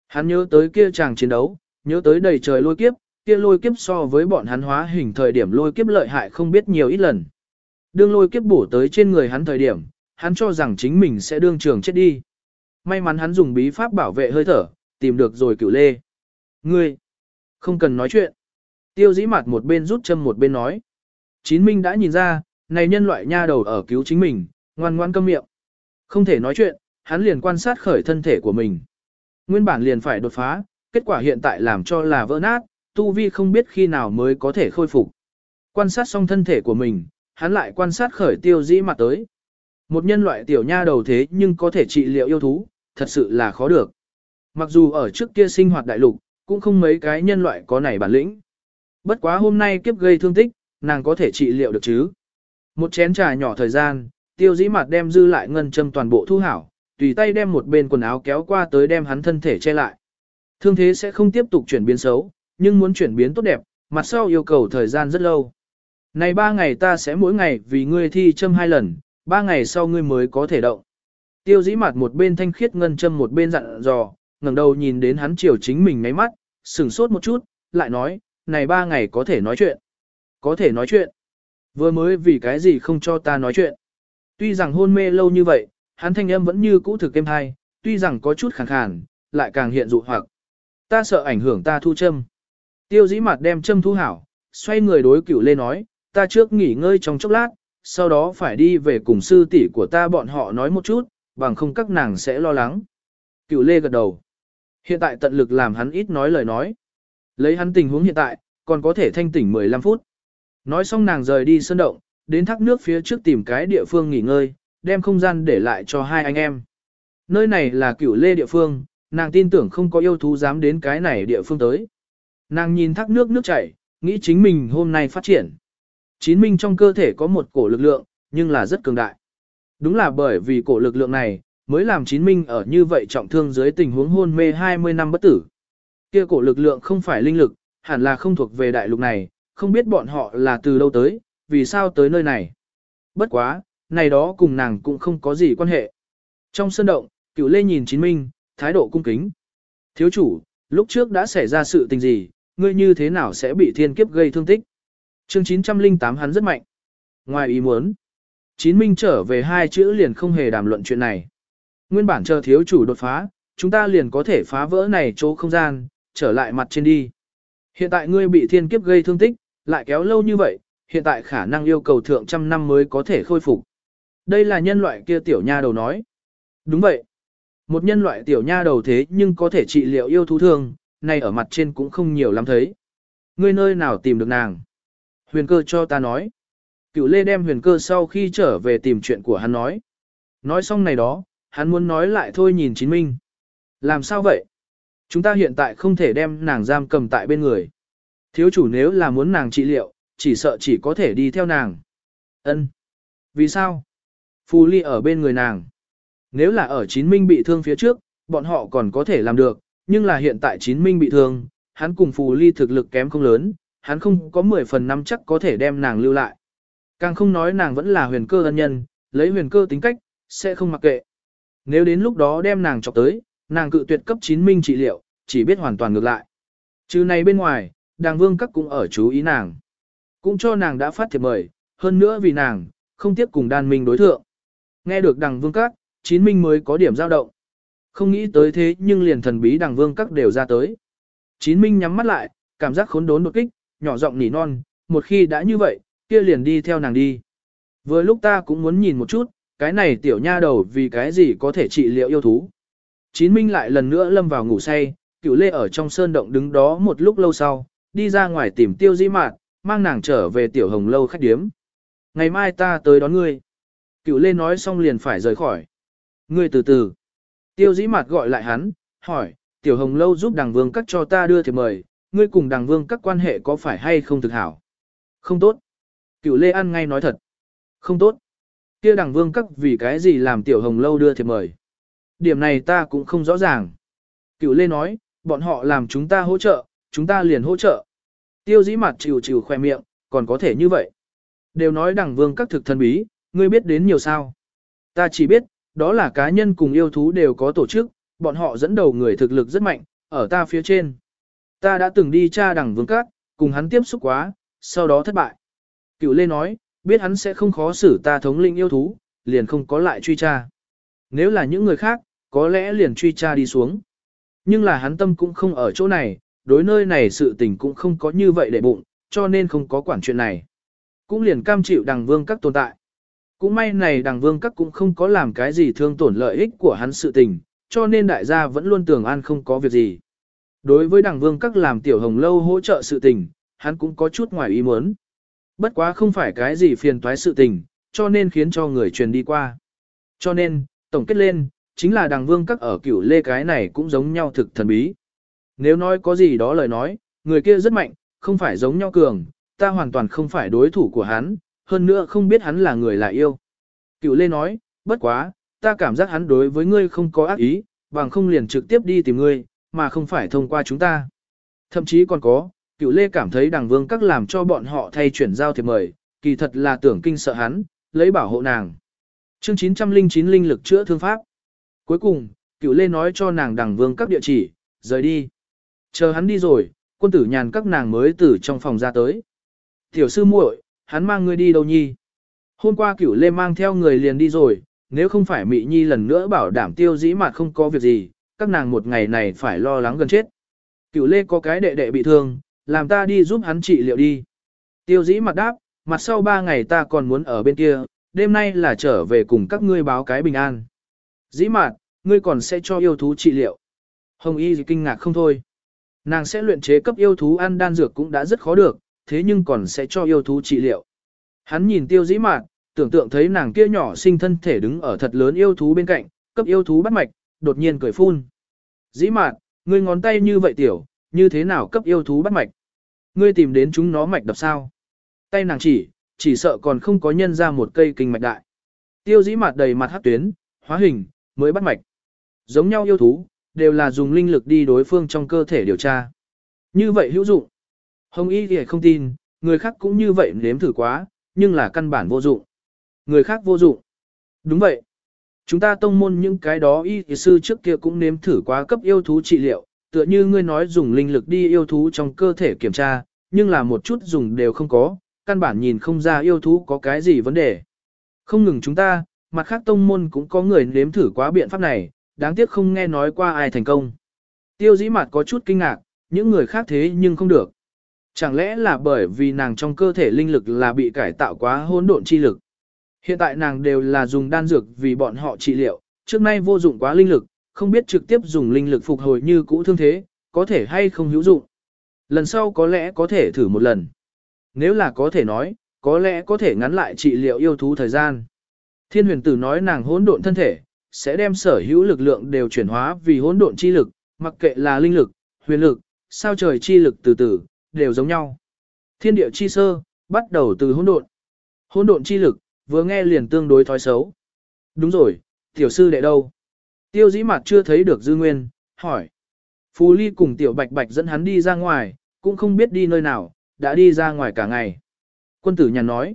Hắn nhớ tới kia chàng chiến đấu, nhớ tới đầy trời lôi kiếp, kia lôi kiếp so với bọn hắn hóa hình thời điểm lôi kiếp lợi hại không biết nhiều ít lần. Đương lôi kiếp bổ tới trên người hắn thời điểm, hắn cho rằng chính mình sẽ đương trường chết đi. May mắn hắn dùng bí pháp bảo vệ hơi thở, tìm được rồi cựu lê. Ngươi, không cần nói chuyện. Tiêu dĩ mặt một bên rút châm một bên nói. Chín minh đã nhìn ra, này nhân loại nha đầu ở cứu chính mình, ngoan ngoan câm miệng. Không thể nói chuyện, hắn liền quan sát khởi thân thể của mình. Nguyên bản liền phải đột phá, kết quả hiện tại làm cho là vỡ nát, tu vi không biết khi nào mới có thể khôi phục. Quan sát xong thân thể của mình, hắn lại quan sát khởi tiêu dĩ mặt tới. Một nhân loại tiểu nha đầu thế nhưng có thể trị liệu yêu thú, thật sự là khó được. Mặc dù ở trước kia sinh hoạt đại lục, cũng không mấy cái nhân loại có này bản lĩnh. Bất quá hôm nay kiếp gây thương tích, nàng có thể trị liệu được chứ. Một chén trà nhỏ thời gian, tiêu dĩ mặt đem dư lại ngân châm toàn bộ thu hảo, tùy tay đem một bên quần áo kéo qua tới đem hắn thân thể che lại. Thương thế sẽ không tiếp tục chuyển biến xấu, nhưng muốn chuyển biến tốt đẹp, mặt sau yêu cầu thời gian rất lâu. Này ba ngày ta sẽ mỗi ngày vì ngươi thi châm hai lần, ba ngày sau ngươi mới có thể động. Tiêu dĩ mặt một bên thanh khiết ngân châm một bên dặn dò, ngẩng đầu nhìn đến hắn chiều chính mình ngáy mắt, sừng sốt một chút, lại nói, này ba ngày có thể nói chuyện. Có thể nói chuyện. Vừa mới vì cái gì không cho ta nói chuyện. Tuy rằng hôn mê lâu như vậy, hắn thanh âm vẫn như cũ thực êm hai, tuy rằng có chút khàn khàn, lại càng hiện dụ hoặc. Ta sợ ảnh hưởng ta thu châm. Tiêu dĩ mặt đem châm thu hảo, xoay người đối cửu lê nói, ta trước nghỉ ngơi trong chốc lát, sau đó phải đi về cùng sư tỷ của ta bọn họ nói một chút, bằng không các nàng sẽ lo lắng. Cửu lê gật đầu. Hiện tại tận lực làm hắn ít nói lời nói. Lấy hắn tình huống hiện tại, còn có thể thanh tỉnh 15 phút. Nói xong nàng rời đi sân động, đến thác nước phía trước tìm cái địa phương nghỉ ngơi, đem không gian để lại cho hai anh em. Nơi này là cửu lê địa phương, nàng tin tưởng không có yêu thú dám đến cái này địa phương tới. Nàng nhìn thác nước nước chảy, nghĩ chính mình hôm nay phát triển. Chín minh trong cơ thể có một cổ lực lượng, nhưng là rất cường đại. Đúng là bởi vì cổ lực lượng này, mới làm chín minh ở như vậy trọng thương dưới tình huống hôn mê 20 năm bất tử. Kia cổ lực lượng không phải linh lực, hẳn là không thuộc về đại lục này, không biết bọn họ là từ đâu tới, vì sao tới nơi này. Bất quá, này đó cùng nàng cũng không có gì quan hệ. Trong sân động, cựu lê nhìn chín minh, thái độ cung kính. Thiếu chủ, lúc trước đã xảy ra sự tình gì, ngươi như thế nào sẽ bị thiên kiếp gây thương tích? Chương 908 hắn rất mạnh. Ngoài ý muốn, chín minh trở về hai chữ liền không hề đàm luận chuyện này. Nguyên bản chờ thiếu chủ đột phá, chúng ta liền có thể phá vỡ này chỗ không gian, trở lại mặt trên đi. Hiện tại ngươi bị thiên kiếp gây thương tích, lại kéo lâu như vậy, hiện tại khả năng yêu cầu thượng trăm năm mới có thể khôi phục. Đây là nhân loại kia tiểu nha đầu nói. Đúng vậy. Một nhân loại tiểu nha đầu thế nhưng có thể trị liệu yêu thú thương, này ở mặt trên cũng không nhiều lắm thấy. Ngươi nơi nào tìm được nàng? Huyền cơ cho ta nói. Cựu lê đem huyền cơ sau khi trở về tìm chuyện của hắn nói. Nói xong này đó, hắn muốn nói lại thôi nhìn chính minh. Làm sao vậy? Chúng ta hiện tại không thể đem nàng giam cầm tại bên người. Thiếu chủ nếu là muốn nàng trị liệu, chỉ sợ chỉ có thể đi theo nàng. Ân. Vì sao? Phù ly ở bên người nàng. Nếu là ở chín minh bị thương phía trước, bọn họ còn có thể làm được, nhưng là hiện tại chín minh bị thương, hắn cùng phù ly thực lực kém không lớn, hắn không có 10 phần năm chắc có thể đem nàng lưu lại. Càng không nói nàng vẫn là huyền cơ ân nhân, lấy huyền cơ tính cách, sẽ không mặc kệ. Nếu đến lúc đó đem nàng chọc tới, nàng cự tuyệt cấp chín minh trị liệu, chỉ biết hoàn toàn ngược lại. Chứ này bên ngoài, đàng vương các cũng ở chú ý nàng. Cũng cho nàng đã phát thiệp mời, hơn nữa vì nàng, không tiếp cùng đàn minh đối thượng. Nghe được đàng vương các, chín minh mới có điểm dao động. Không nghĩ tới thế nhưng liền thần bí đàng vương các đều ra tới. Chín minh nhắm mắt lại, cảm giác khốn đốn đột kích, nhỏ giọng nỉ non, một khi đã như vậy, kia liền đi theo nàng đi. Vừa lúc ta cũng muốn nhìn một chút, cái này tiểu nha đầu vì cái gì có thể trị liệu yêu thú. Chín minh lại lần nữa lâm vào ngủ say, cựu lê ở trong sơn động đứng đó một lúc lâu sau, đi ra ngoài tìm tiêu di mạn, mang nàng trở về tiểu hồng lâu khách điếm. Ngày mai ta tới đón ngươi. Cựu lê nói xong liền phải rời khỏi. Ngươi từ từ. Tiêu dĩ mặt gọi lại hắn, hỏi, tiểu hồng lâu giúp đằng vương các cho ta đưa thì mời, ngươi cùng đằng vương các quan hệ có phải hay không thực hảo? Không tốt. Cựu lê ăn ngay nói thật. Không tốt. Kia đằng vương các vì cái gì làm tiểu hồng lâu đưa thì mời? Điểm này ta cũng không rõ ràng. Cựu lê nói, bọn họ làm chúng ta hỗ trợ, chúng ta liền hỗ trợ. Tiêu dĩ mặt chịu chịu khoe miệng, còn có thể như vậy. Đều nói đẳng vương các thực thân bí, ngươi biết đến nhiều sao. Ta chỉ biết, đó là cá nhân cùng yêu thú đều có tổ chức, bọn họ dẫn đầu người thực lực rất mạnh, ở ta phía trên. Ta đã từng đi tra đẳng vương các, cùng hắn tiếp xúc quá, sau đó thất bại. Cựu Lê nói, biết hắn sẽ không khó xử ta thống linh yêu thú, liền không có lại truy tra. Nếu là những người khác, có lẽ liền truy tra đi xuống. Nhưng là hắn tâm cũng không ở chỗ này, đối nơi này sự tình cũng không có như vậy để bụng, cho nên không có quản chuyện này. cũng liền cam chịu đằng vương các tồn tại. Cũng may này đằng vương các cũng không có làm cái gì thương tổn lợi ích của hắn sự tình, cho nên đại gia vẫn luôn tưởng an không có việc gì. Đối với đằng vương các làm tiểu hồng lâu hỗ trợ sự tình, hắn cũng có chút ngoài ý muốn. Bất quá không phải cái gì phiền toái sự tình, cho nên khiến cho người truyền đi qua. Cho nên, tổng kết lên, chính là đằng vương các ở cửu lê cái này cũng giống nhau thực thần bí. Nếu nói có gì đó lời nói, người kia rất mạnh, không phải giống nhau cường, ta hoàn toàn không phải đối thủ của hắn, hơn nữa không biết hắn là người là yêu. Cửu lê nói, bất quá, ta cảm giác hắn đối với ngươi không có ác ý, bằng không liền trực tiếp đi tìm ngươi, mà không phải thông qua chúng ta. Thậm chí còn có, cựu lê cảm thấy đằng vương các làm cho bọn họ thay chuyển giao thiệp mời, kỳ thật là tưởng kinh sợ hắn, lấy bảo hộ nàng. Chương 909 linh lực chữa thương pháp. Cuối cùng, cựu lê nói cho nàng đằng vương các địa chỉ, rời đi. Chờ hắn đi rồi, quân tử nhàn các nàng mới từ trong phòng ra tới. Tiểu sư muội, hắn mang ngươi đi đâu nhi? Hôm qua cửu lê mang theo người liền đi rồi, nếu không phải mị nhi lần nữa bảo đảm tiêu dĩ mà không có việc gì, các nàng một ngày này phải lo lắng gần chết. Cửu lê có cái đệ đệ bị thương, làm ta đi giúp hắn trị liệu đi. Tiêu dĩ mặt đáp, mặt sau ba ngày ta còn muốn ở bên kia, đêm nay là trở về cùng các ngươi báo cái bình an. Dĩ mặt, ngươi còn sẽ cho yêu thú trị liệu. Hồng y kinh ngạc không thôi. Nàng sẽ luyện chế cấp yêu thú ăn đan dược cũng đã rất khó được, thế nhưng còn sẽ cho yêu thú trị liệu. Hắn nhìn tiêu dĩ mạn, tưởng tượng thấy nàng kia nhỏ sinh thân thể đứng ở thật lớn yêu thú bên cạnh, cấp yêu thú bắt mạch, đột nhiên cười phun. Dĩ mạn, ngươi ngón tay như vậy tiểu, như thế nào cấp yêu thú bắt mạch? Ngươi tìm đến chúng nó mạch đập sao? Tay nàng chỉ, chỉ sợ còn không có nhân ra một cây kinh mạch đại. Tiêu dĩ mạt đầy mặt hát tuyến, hóa hình, mới bắt mạch. Giống nhau yêu thú, đều là dùng linh lực đi đối phương trong cơ thể điều tra. Như vậy hữu dụng. Hồng Y thì không tin, người khác cũng như vậy nếm thử quá, nhưng là căn bản vô dụng. Người khác vô dụng. Đúng vậy. Chúng ta tông môn những cái đó y sư trước kia cũng nếm thử quá cấp yêu thú trị liệu, tựa như ngươi nói dùng linh lực đi yêu thú trong cơ thể kiểm tra, nhưng là một chút dùng đều không có, căn bản nhìn không ra yêu thú có cái gì vấn đề. Không ngừng chúng ta, mặt khác tông môn cũng có người nếm thử quá biện pháp này, đáng tiếc không nghe nói qua ai thành công. Tiêu dĩ mặt có chút kinh ngạc, những người khác thế nhưng không được. Chẳng lẽ là bởi vì nàng trong cơ thể linh lực là bị cải tạo quá hỗn độn chi lực. Hiện tại nàng đều là dùng đan dược vì bọn họ trị liệu, trước nay vô dụng quá linh lực, không biết trực tiếp dùng linh lực phục hồi như cũ thương thế, có thể hay không hữu dụng. Lần sau có lẽ có thể thử một lần. Nếu là có thể nói, có lẽ có thể ngắn lại trị liệu yêu thú thời gian. Thiên huyền tử nói nàng hỗn độn thân thể, sẽ đem sở hữu lực lượng đều chuyển hóa vì hỗn độn chi lực, mặc kệ là linh lực, huyền lực, sao trời chi lực từ từ, đều giống nhau. Thiên địa chi sơ, bắt đầu từ hỗn độn. Hỗn độn chi lực, vừa nghe liền tương đối thói xấu. Đúng rồi, tiểu sư đệ đâu? Tiêu dĩ mặt chưa thấy được dư nguyên, hỏi. Phú Ly cùng tiểu bạch bạch dẫn hắn đi ra ngoài, cũng không biết đi nơi nào, đã đi ra ngoài cả ngày. Quân tử nhàn nói.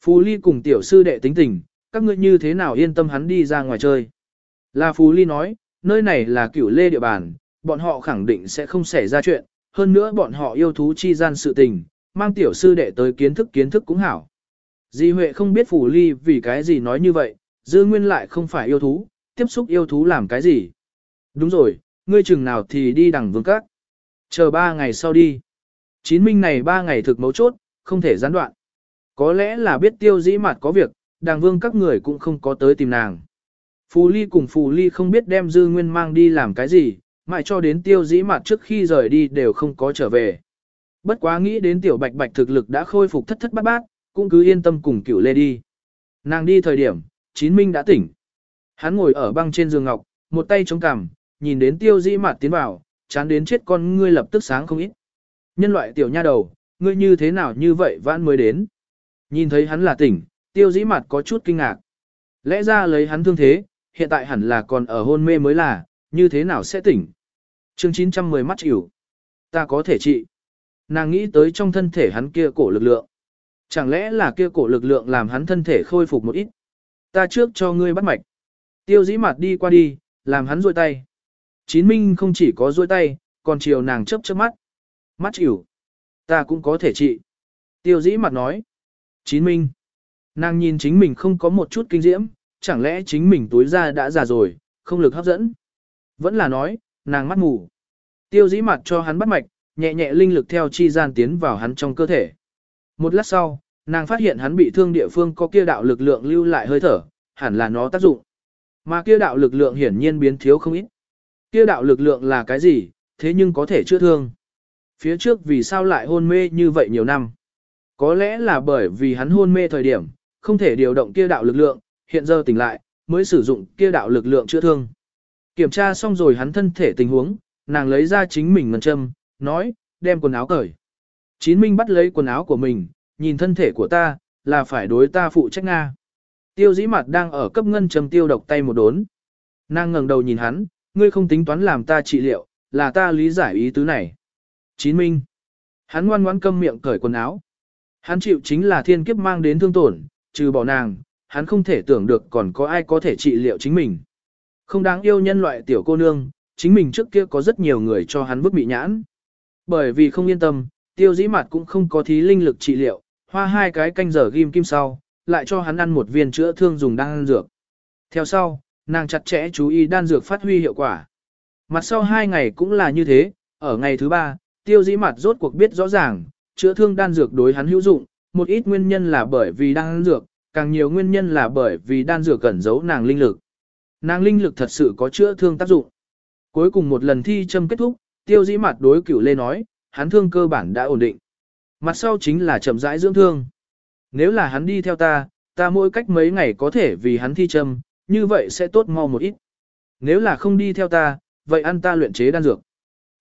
Phú Ly cùng tiểu sư đệ tính tình, các ngươi như thế nào yên tâm hắn đi ra ngoài chơi. la Phú Ly nói, nơi này là cửu lê địa bàn, bọn họ khẳng định sẽ không xảy ra chuyện, hơn nữa bọn họ yêu thú chi gian sự tình, mang tiểu sư đệ tới kiến thức kiến thức cũng hảo. Di Huệ không biết Phù Ly vì cái gì nói như vậy, dư nguyên lại không phải yêu thú, tiếp xúc yêu thú làm cái gì. Đúng rồi, ngươi chừng nào thì đi đằng vương các. Chờ ba ngày sau đi. Chín minh này ba ngày thực mấu chốt, không thể gián đoạn. Có lẽ là biết tiêu dĩ mặt có việc, đàng vương các người cũng không có tới tìm nàng. Phù Ly cùng Phù Ly không biết đem dư nguyên mang đi làm cái gì, mãi cho đến tiêu dĩ mặt trước khi rời đi đều không có trở về. Bất quá nghĩ đến tiểu bạch bạch thực lực đã khôi phục thất thất bát bát, cũng cứ yên tâm cùng cửu lê đi. Nàng đi thời điểm, chín minh đã tỉnh. Hắn ngồi ở băng trên giường ngọc, một tay chống cằm, nhìn đến tiêu dĩ mặt tiến vào, chán đến chết con ngươi lập tức sáng không ít. Nhân loại tiểu nha đầu, ngươi như thế nào như vậy vãn mới đến. Nhìn thấy hắn là tỉnh, tiêu dĩ mặt có chút kinh ngạc. Lẽ ra lấy hắn thương thế, hiện tại hẳn là còn ở hôn mê mới là, như thế nào sẽ tỉnh. chương 910 mắt chịu. Ta có thể trị. Nàng nghĩ tới trong thân thể hắn kia cổ lực lượng. Chẳng lẽ là kia cổ lực lượng làm hắn thân thể khôi phục một ít. Ta trước cho ngươi bắt mạch. Tiêu dĩ mặt đi qua đi, làm hắn rôi tay. Chín minh không chỉ có rôi tay, còn chiều nàng chấp chớp mắt. Mắt chịu. Ta cũng có thể trị. Tiêu dĩ mặt nói. Chín minh. Nàng nhìn chính mình không có một chút kinh diễm, chẳng lẽ chính mình túi ra đã già rồi, không lực hấp dẫn. Vẫn là nói, nàng mắt ngủ. Tiêu dĩ mặt cho hắn bắt mạch, nhẹ nhẹ linh lực theo chi gian tiến vào hắn trong cơ thể. Một lát sau, nàng phát hiện hắn bị thương địa phương có kia đạo lực lượng lưu lại hơi thở, hẳn là nó tác dụng. Mà kia đạo lực lượng hiển nhiên biến thiếu không ít. Kia đạo lực lượng là cái gì, thế nhưng có thể chữa thương. Phía trước vì sao lại hôn mê như vậy nhiều năm? Có lẽ là bởi vì hắn hôn mê thời điểm, không thể điều động kia đạo lực lượng, hiện giờ tỉnh lại, mới sử dụng kia đạo lực lượng chữa thương. Kiểm tra xong rồi hắn thân thể tình huống, nàng lấy ra chính mình ngân châm, nói, đem quần áo cởi. Chín Minh bắt lấy quần áo của mình, nhìn thân thể của ta, là phải đối ta phụ trách Nga. Tiêu dĩ mặt đang ở cấp ngân châm tiêu độc tay một đốn. Nàng ngẩng đầu nhìn hắn, ngươi không tính toán làm ta trị liệu, là ta lý giải ý tứ này. Chín Minh. Hắn ngoan ngoãn câm miệng cởi quần áo. Hắn chịu chính là thiên kiếp mang đến thương tổn, trừ bỏ nàng, hắn không thể tưởng được còn có ai có thể trị liệu chính mình. Không đáng yêu nhân loại tiểu cô nương, chính mình trước kia có rất nhiều người cho hắn bức bị nhãn. Bởi vì không yên tâm, tiêu dĩ mặt cũng không có thí linh lực trị liệu, hoa hai cái canh giờ ghim kim sau, lại cho hắn ăn một viên chữa thương dùng đan dược. Theo sau, nàng chặt chẽ chú ý đan dược phát huy hiệu quả. Mặt sau hai ngày cũng là như thế, ở ngày thứ ba, tiêu dĩ mặt rốt cuộc biết rõ ràng, chữa thương đan dược đối hắn hữu dụng, một ít nguyên nhân là bởi vì đan dược, càng nhiều nguyên nhân là bởi vì đan dược cẩn giấu nàng linh lực. Nàng linh lực thật sự có chữa thương tác dụng. Cuối cùng một lần thi châm kết thúc, tiêu dĩ mặt đối cửu lê nói, hắn thương cơ bản đã ổn định. Mặt sau chính là chậm rãi dưỡng thương. Nếu là hắn đi theo ta, ta mỗi cách mấy ngày có thể vì hắn thi châm, như vậy sẽ tốt mau một ít. Nếu là không đi theo ta, vậy ăn ta luyện chế đan dược.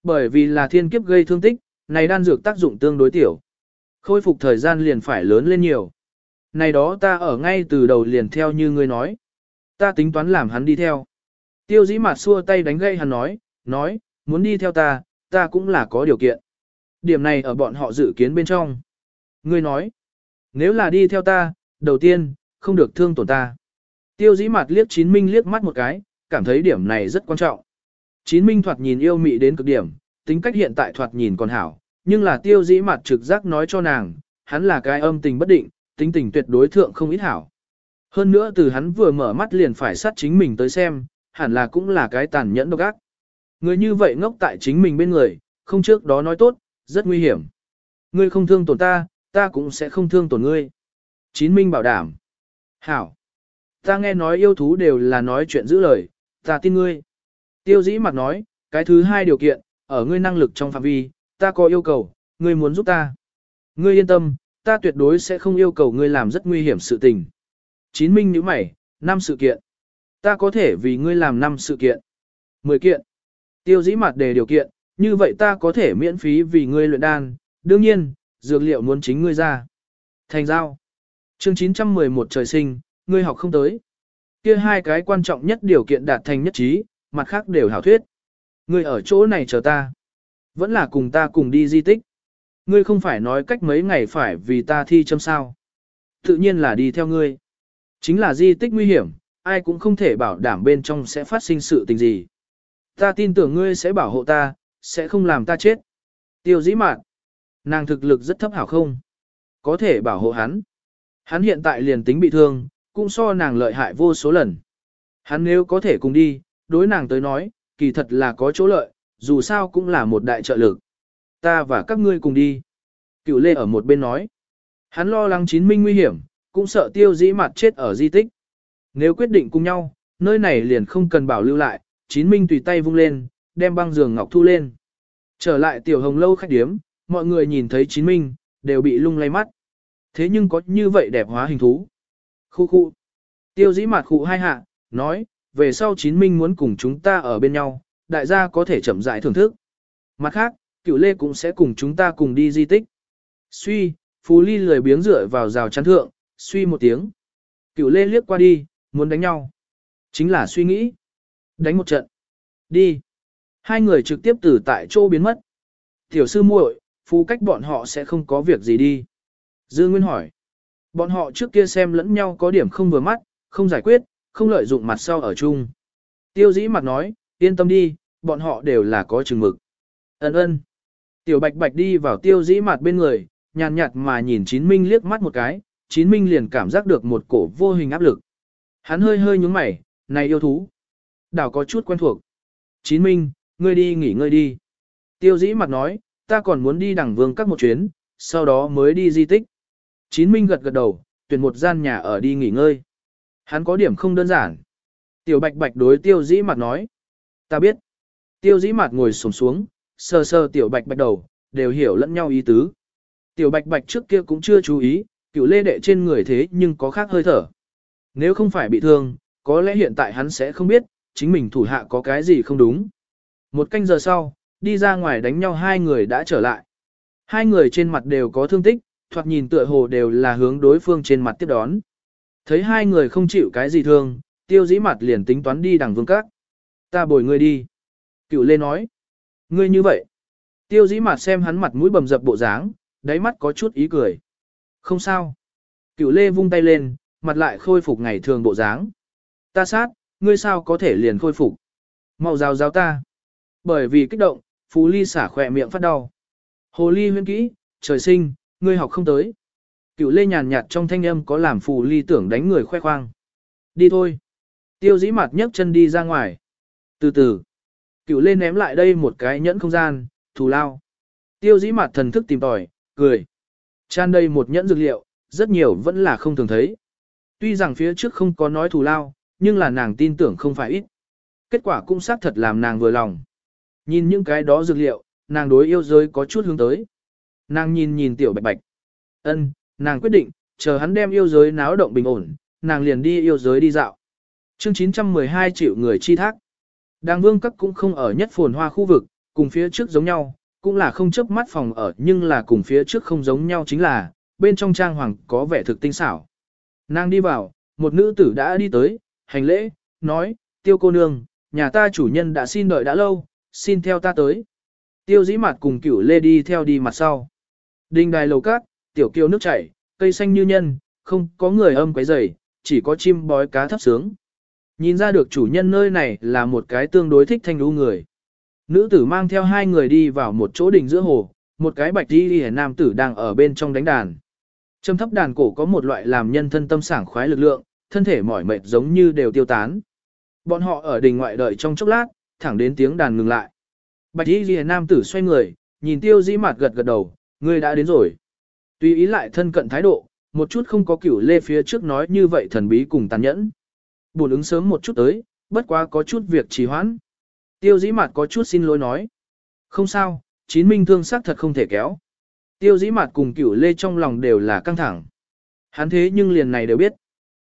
Bởi vì là thiên kiếp gây thương tích, này đan dược tác dụng tương đối tiểu. Khôi phục thời gian liền phải lớn lên nhiều. Này đó ta ở ngay từ đầu liền theo như ngươi nói. Ta tính toán làm hắn đi theo. Tiêu dĩ mặt xua tay đánh gây hắn nói, nói, muốn đi theo ta, ta cũng là có điều kiện. Điểm này ở bọn họ dự kiến bên trong. Ngươi nói, nếu là đi theo ta, đầu tiên, không được thương tổn ta. Tiêu dĩ mặt liếc chín minh liếc mắt một cái, cảm thấy điểm này rất quan trọng. Chín minh thoạt nhìn yêu mị đến cực điểm, tính cách hiện tại thoạt nhìn còn hảo, nhưng là tiêu dĩ mặt trực giác nói cho nàng, hắn là cái âm tình bất định, tính tình tuyệt đối thượng không ít hảo. Hơn nữa từ hắn vừa mở mắt liền phải sát chính mình tới xem, hẳn là cũng là cái tàn nhẫn độc ác. Người như vậy ngốc tại chính mình bên người, không trước đó nói tốt, rất nguy hiểm. Ngươi không thương tổn ta, ta cũng sẽ không thương tổn ngươi. Chín Minh bảo đảm. Hảo. Ta nghe nói yêu thú đều là nói chuyện giữ lời, ta tin ngươi. Tiêu dĩ mặt nói, cái thứ hai điều kiện, ở ngươi năng lực trong phạm vi, ta có yêu cầu, ngươi muốn giúp ta. Ngươi yên tâm, ta tuyệt đối sẽ không yêu cầu ngươi làm rất nguy hiểm sự tình. Chín minh nữ mày, năm sự kiện. Ta có thể vì ngươi làm năm sự kiện. Mười kiện. Tiêu dĩ mặt đề điều kiện, như vậy ta có thể miễn phí vì ngươi luyện đan, đương nhiên, dược liệu muốn chính ngươi ra. Thành giao. Chương 911 trời sinh, ngươi học không tới. Kia hai cái quan trọng nhất điều kiện đạt thành nhất trí, mặt khác đều hảo thuyết. Ngươi ở chỗ này chờ ta. Vẫn là cùng ta cùng đi di tích. Ngươi không phải nói cách mấy ngày phải vì ta thi châm sao. Tự nhiên là đi theo ngươi. Chính là di tích nguy hiểm, ai cũng không thể bảo đảm bên trong sẽ phát sinh sự tình gì. Ta tin tưởng ngươi sẽ bảo hộ ta, sẽ không làm ta chết. Tiêu dĩ mạn. Nàng thực lực rất thấp hảo không? Có thể bảo hộ hắn. Hắn hiện tại liền tính bị thương, cũng so nàng lợi hại vô số lần. Hắn nếu có thể cùng đi, đối nàng tới nói, kỳ thật là có chỗ lợi, dù sao cũng là một đại trợ lực. Ta và các ngươi cùng đi. Cựu lê ở một bên nói. Hắn lo lắng chín minh nguy hiểm, cũng sợ tiêu dĩ mặt chết ở di tích. Nếu quyết định cùng nhau, nơi này liền không cần bảo lưu lại, chín minh tùy tay vung lên, đem băng giường ngọc thu lên. Trở lại tiểu hồng lâu khách điếm, mọi người nhìn thấy chín minh, đều bị lung lay mắt. Thế nhưng có như vậy đẹp hóa hình thú. Khu khu. Tiêu dĩ mặt khu hai hạ, nói, về sau chín minh muốn cùng chúng ta ở bên nhau, đại gia có thể chậm rãi thưởng thức. Mặt khác, cựu lê cũng sẽ cùng chúng ta cùng đi di tích. Suy, Phú Ly lười biếng rửa vào rào chắn thượng, suy một tiếng. Cựu lê liếc qua đi, muốn đánh nhau. Chính là suy nghĩ. Đánh một trận. Đi. Hai người trực tiếp từ tại chỗ biến mất. Tiểu sư muội, phú cách bọn họ sẽ không có việc gì đi. Dư Nguyên hỏi. Bọn họ trước kia xem lẫn nhau có điểm không vừa mắt, không giải quyết, không lợi dụng mặt sau ở chung. Tiêu dĩ mặt nói, yên tâm đi, bọn họ đều là có chừng mực. Ấn ơn. Tiểu bạch bạch đi vào tiêu dĩ mặt bên người, nhàn nhạt mà nhìn chín minh liếc mắt một cái, chín minh liền cảm giác được một cổ vô hình áp lực. Hắn hơi hơi nhúng mày, này yêu thú. Đảo có chút quen thuộc. Chín minh, ngươi đi nghỉ ngơi đi. Tiêu dĩ mặt nói, ta còn muốn đi đẳng vương các một chuyến, sau đó mới đi di tích. Chín Minh gật gật đầu, tuyển một gian nhà ở đi nghỉ ngơi. Hắn có điểm không đơn giản. Tiểu bạch bạch đối tiêu dĩ mặt nói. Ta biết. Tiêu dĩ mặt ngồi sồm xuống, sờ sờ tiểu bạch bạch đầu, đều hiểu lẫn nhau ý tứ. Tiểu bạch bạch trước kia cũng chưa chú ý, cựu lê đệ trên người thế nhưng có khác hơi thở. Nếu không phải bị thương, có lẽ hiện tại hắn sẽ không biết, chính mình thủ hạ có cái gì không đúng. Một canh giờ sau, đi ra ngoài đánh nhau hai người đã trở lại. Hai người trên mặt đều có thương tích, thoạt nhìn tựa hồ đều là hướng đối phương trên mặt tiếp đón. Thấy hai người không chịu cái gì thương, tiêu dĩ mặt liền tính toán đi đằng vương các. Ta bồi người đi. Cựu lê nói. Ngươi như vậy. Tiêu dĩ mặt xem hắn mặt mũi bầm dập bộ dáng, đáy mắt có chút ý cười. Không sao. Cựu lê vung tay lên, mặt lại khôi phục ngày thường bộ dáng. Ta sát, ngươi sao có thể liền khôi phục. Mau rào rào ta. Bởi vì kích động, Phú Ly xả khỏe miệng phát đau. Hồ Ly huyên kỹ, trời sinh, ngươi học không tới. Cựu lê nhàn nhạt trong thanh âm có làm Phù Ly tưởng đánh người khoe khoang. Đi thôi. Tiêu dĩ mặt nhấc chân đi ra ngoài. Từ từ. Cựu lên ném lại đây một cái nhẫn không gian, thù lao. Tiêu dĩ mặt thần thức tìm tòi, cười. Chan đây một nhẫn dược liệu, rất nhiều vẫn là không thường thấy. Tuy rằng phía trước không có nói thù lao, nhưng là nàng tin tưởng không phải ít. Kết quả cũng xác thật làm nàng vừa lòng. Nhìn những cái đó dược liệu, nàng đối yêu giới có chút hướng tới. Nàng nhìn nhìn tiểu bạch bạch. ân nàng quyết định, chờ hắn đem yêu giới náo động bình ổn, nàng liền đi yêu giới đi dạo. Chương 912 triệu người chi thác. Đàng vương các cũng không ở nhất phồn hoa khu vực, cùng phía trước giống nhau, cũng là không chấp mắt phòng ở nhưng là cùng phía trước không giống nhau chính là, bên trong trang hoàng có vẻ thực tinh xảo. Nàng đi vào, một nữ tử đã đi tới, hành lễ, nói, tiêu cô nương, nhà ta chủ nhân đã xin đợi đã lâu, xin theo ta tới. Tiêu dĩ mặt cùng cửu lê đi theo đi mặt sau. Đình đài lầu cát, tiểu kiều nước chảy, cây xanh như nhân, không có người âm quấy rầy, chỉ có chim bói cá thấp sướng. Nhìn ra được chủ nhân nơi này là một cái tương đối thích thanh đu người. Nữ tử mang theo hai người đi vào một chỗ đỉnh giữa hồ, một cái bạch đi đi nam tử đang ở bên trong đánh đàn. Trầm thấp đàn cổ có một loại làm nhân thân tâm sảng khoái lực lượng, thân thể mỏi mệt giống như đều tiêu tán. Bọn họ ở đỉnh ngoại đợi trong chốc lát, thẳng đến tiếng đàn ngừng lại. Bạch y ghi nam tử xoay người, nhìn tiêu dĩ mặt gật gật đầu, ngươi đã đến rồi. Tuy ý lại thân cận thái độ, một chút không có cửu lê phía trước nói như vậy thần bí cùng tàn nhẫn. Buồn ứng sớm một chút tới, bất quá có chút việc trì hoãn. Tiêu dĩ mặt có chút xin lỗi nói. Không sao, chín minh thương sắc thật không thể kéo. Tiêu dĩ mặt cùng cửu lê trong lòng đều là căng thẳng. Hắn thế nhưng liền này đều biết.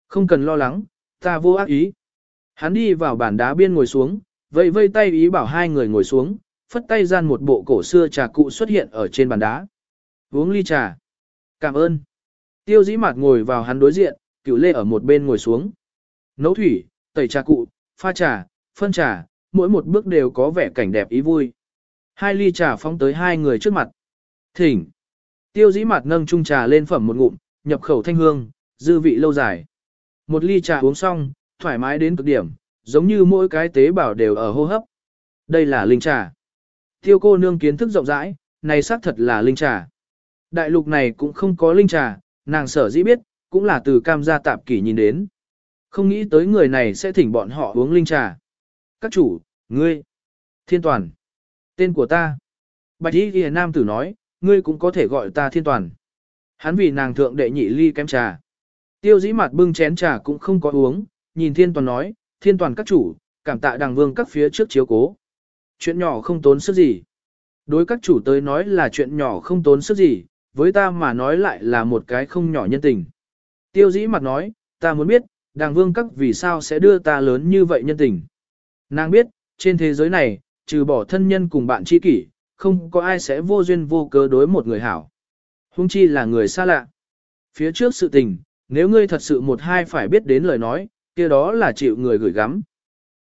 Không cần lo lắng, ta vô ác ý. Hắn đi vào bàn đá biên ngồi xuống, vây vây tay ý bảo hai người ngồi xuống, phất tay gian một bộ cổ xưa trà cụ xuất hiện ở trên bàn đá. Uống ly trà. Cảm ơn. Tiêu dĩ mặt ngồi vào hắn đối diện, cửu lê ở một bên ngồi xuống. Nấu thủy, tẩy trà cụ, pha trà, phân trà, mỗi một bước đều có vẻ cảnh đẹp ý vui. Hai ly trà phóng tới hai người trước mặt. Thỉnh. Tiêu dĩ mặt nâng chung trà lên phẩm một ngụm, nhập khẩu thanh hương, dư vị lâu dài. Một ly trà uống xong, thoải mái đến cực điểm, giống như mỗi cái tế bào đều ở hô hấp. Đây là linh trà. Tiêu cô nương kiến thức rộng rãi, này xác thật là linh trà. Đại lục này cũng không có linh trà, nàng sở dĩ biết, cũng là từ cam gia tạp kỷ nhìn đến. Không nghĩ tới người này sẽ thỉnh bọn họ uống linh trà. Các chủ, ngươi, thiên toàn, tên của ta. Bạch y ghi nam tử nói, ngươi cũng có thể gọi ta thiên toàn. Hắn vì nàng thượng đệ nhị ly kém trà. Tiêu dĩ mặt bưng chén trà cũng không có uống, nhìn thiên toàn nói, thiên toàn các chủ, cảm tạ đàng vương các phía trước chiếu cố. Chuyện nhỏ không tốn sức gì. Đối các chủ tới nói là chuyện nhỏ không tốn sức gì, với ta mà nói lại là một cái không nhỏ nhân tình. Tiêu dĩ mặt nói, ta muốn biết, đàng vương các vì sao sẽ đưa ta lớn như vậy nhân tình. Nàng biết, trên thế giới này, trừ bỏ thân nhân cùng bạn tri kỷ, không có ai sẽ vô duyên vô cớ đối một người hảo. Hung chi là người xa lạ. Phía trước sự tình, nếu ngươi thật sự một hai phải biết đến lời nói, kia đó là chịu người gửi gắm.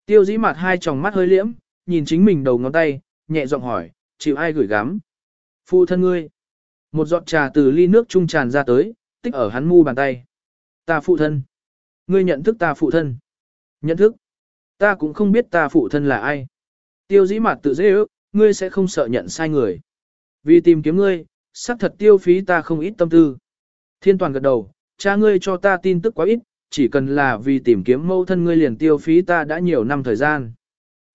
Tiêu dĩ mặt hai tròng mắt hơi liễm, nhìn chính mình đầu ngón tay, nhẹ giọng hỏi, chịu ai gửi gắm? Phụ thân ngươi. Một giọt trà từ ly nước trung tràn ra tới, tích ở hắn mu bàn tay. Ta phụ thân. Ngươi nhận thức ta phụ thân. Nhận thức. Ta cũng không biết ta phụ thân là ai. Tiêu dĩ mặt tự dễ ước, ngươi sẽ không sợ nhận sai người. Vì tìm kiếm ngươi, xác thật tiêu phí ta không ít tâm tư. Thiên toàn gật đầu, cha ngươi cho ta tin tức quá ít, chỉ cần là vì tìm kiếm mẫu thân ngươi liền tiêu phí ta đã nhiều năm thời gian.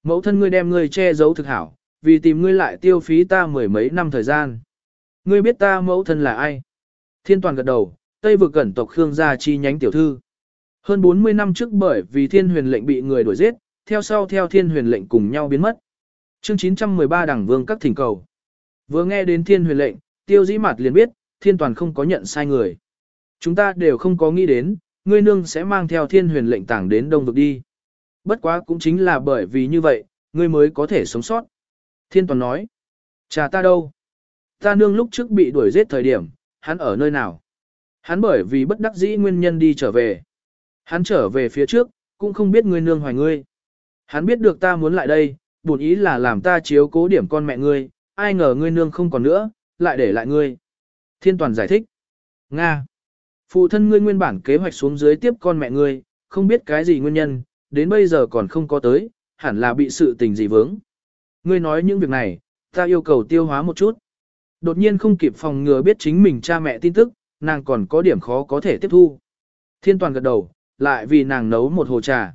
Mẫu thân ngươi đem ngươi che giấu thực hảo, vì tìm ngươi lại tiêu phí ta mười mấy năm thời gian. Ngươi biết ta mẫu thân là ai? Thiên toàn gật đầu, Tây vực cẩn tộc Khương gia chi nhánh tiểu thư. Hơn 40 năm trước bởi vì thiên huyền lệnh bị người đuổi giết, theo sau theo thiên huyền lệnh cùng nhau biến mất. Chương 913 đảng vương các thỉnh cầu. Vừa nghe đến thiên huyền lệnh, tiêu dĩ mặt liền biết, thiên toàn không có nhận sai người. Chúng ta đều không có nghĩ đến, ngươi nương sẽ mang theo thiên huyền lệnh tảng đến đông vực đi. Bất quá cũng chính là bởi vì như vậy, ngươi mới có thể sống sót. Thiên toàn nói, cha ta đâu? Ta nương lúc trước bị đuổi giết thời điểm, hắn ở nơi nào? Hắn bởi vì bất đắc dĩ nguyên nhân đi trở về. Hắn trở về phía trước, cũng không biết ngươi nương hoài ngươi. Hắn biết được ta muốn lại đây, buồn ý là làm ta chiếu cố điểm con mẹ ngươi, ai ngờ ngươi nương không còn nữa, lại để lại ngươi. Thiên toàn giải thích. Nga. Phụ thân ngươi nguyên bản kế hoạch xuống dưới tiếp con mẹ ngươi, không biết cái gì nguyên nhân, đến bây giờ còn không có tới, hẳn là bị sự tình gì vướng. Ngươi nói những việc này, ta yêu cầu tiêu hóa một chút. Đột nhiên không kịp phòng ngừa biết chính mình cha mẹ tin tức, nàng còn có điểm khó có thể tiếp thu. Thiên toàn gật đầu, lại vì nàng nấu một hồ trà.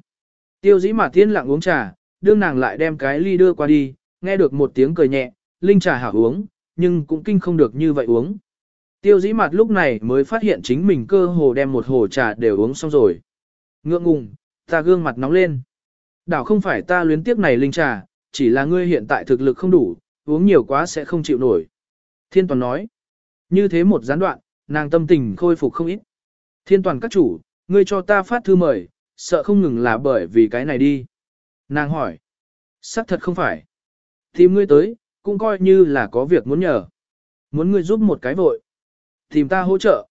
Tiêu dĩ mà thiên lặng uống trà, đương nàng lại đem cái ly đưa qua đi, nghe được một tiếng cười nhẹ, linh trà hảo uống, nhưng cũng kinh không được như vậy uống. Tiêu dĩ mặt lúc này mới phát hiện chính mình cơ hồ đem một hồ trà đều uống xong rồi. Ngượng ngùng, ta gương mặt nóng lên. Đảo không phải ta luyến tiếc này linh trà, chỉ là ngươi hiện tại thực lực không đủ, uống nhiều quá sẽ không chịu nổi. Thiên toàn nói. Như thế một gián đoạn, nàng tâm tình khôi phục không ít. Thiên toàn các chủ, ngươi cho ta phát thư mời, sợ không ngừng là bởi vì cái này đi. Nàng hỏi. Sắc thật không phải. Tìm ngươi tới, cũng coi như là có việc muốn nhờ. Muốn ngươi giúp một cái vội. Tìm ta hỗ trợ.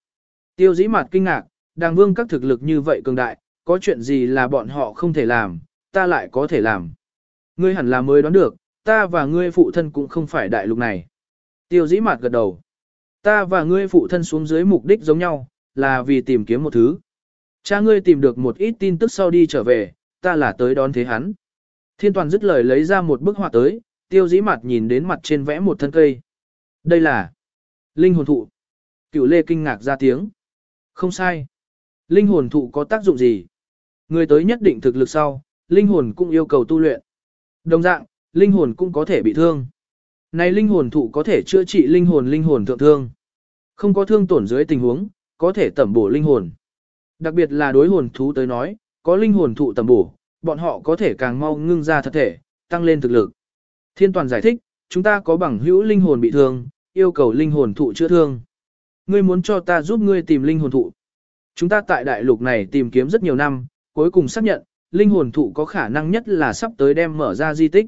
Tiêu dĩ mặt kinh ngạc, đàng vương các thực lực như vậy cường đại, có chuyện gì là bọn họ không thể làm, ta lại có thể làm. Ngươi hẳn là mới đoán được, ta và ngươi phụ thân cũng không phải đại lục này. Tiêu dĩ mặt gật đầu. Ta và ngươi phụ thân xuống dưới mục đích giống nhau, là vì tìm kiếm một thứ. Cha ngươi tìm được một ít tin tức sau đi trở về, ta là tới đón thế hắn. Thiên toàn dứt lời lấy ra một bức họa tới, tiêu dĩ mặt nhìn đến mặt trên vẽ một thân cây. Đây là linh hồn thụ. Cựu lê kinh ngạc ra tiếng. Không sai. Linh hồn thụ có tác dụng gì? Người tới nhất định thực lực sau, linh hồn cũng yêu cầu tu luyện. Đồng dạng, linh hồn cũng có thể bị thương. Này linh hồn thụ có thể chữa trị linh hồn linh hồn thượng thương. Không có thương tổn dưới tình huống, có thể tẩm bổ linh hồn. Đặc biệt là đối hồn thú tới nói, có linh hồn thụ tầm bổ, bọn họ có thể càng mau ngưng ra thật thể, tăng lên thực lực. Thiên toàn giải thích, chúng ta có bằng hữu linh hồn bị thương, yêu cầu linh hồn thụ chữa thương. Ngươi muốn cho ta giúp ngươi tìm linh hồn thụ. Chúng ta tại đại lục này tìm kiếm rất nhiều năm, cuối cùng xác nhận, linh hồn thụ có khả năng nhất là sắp tới đem mở ra di tích.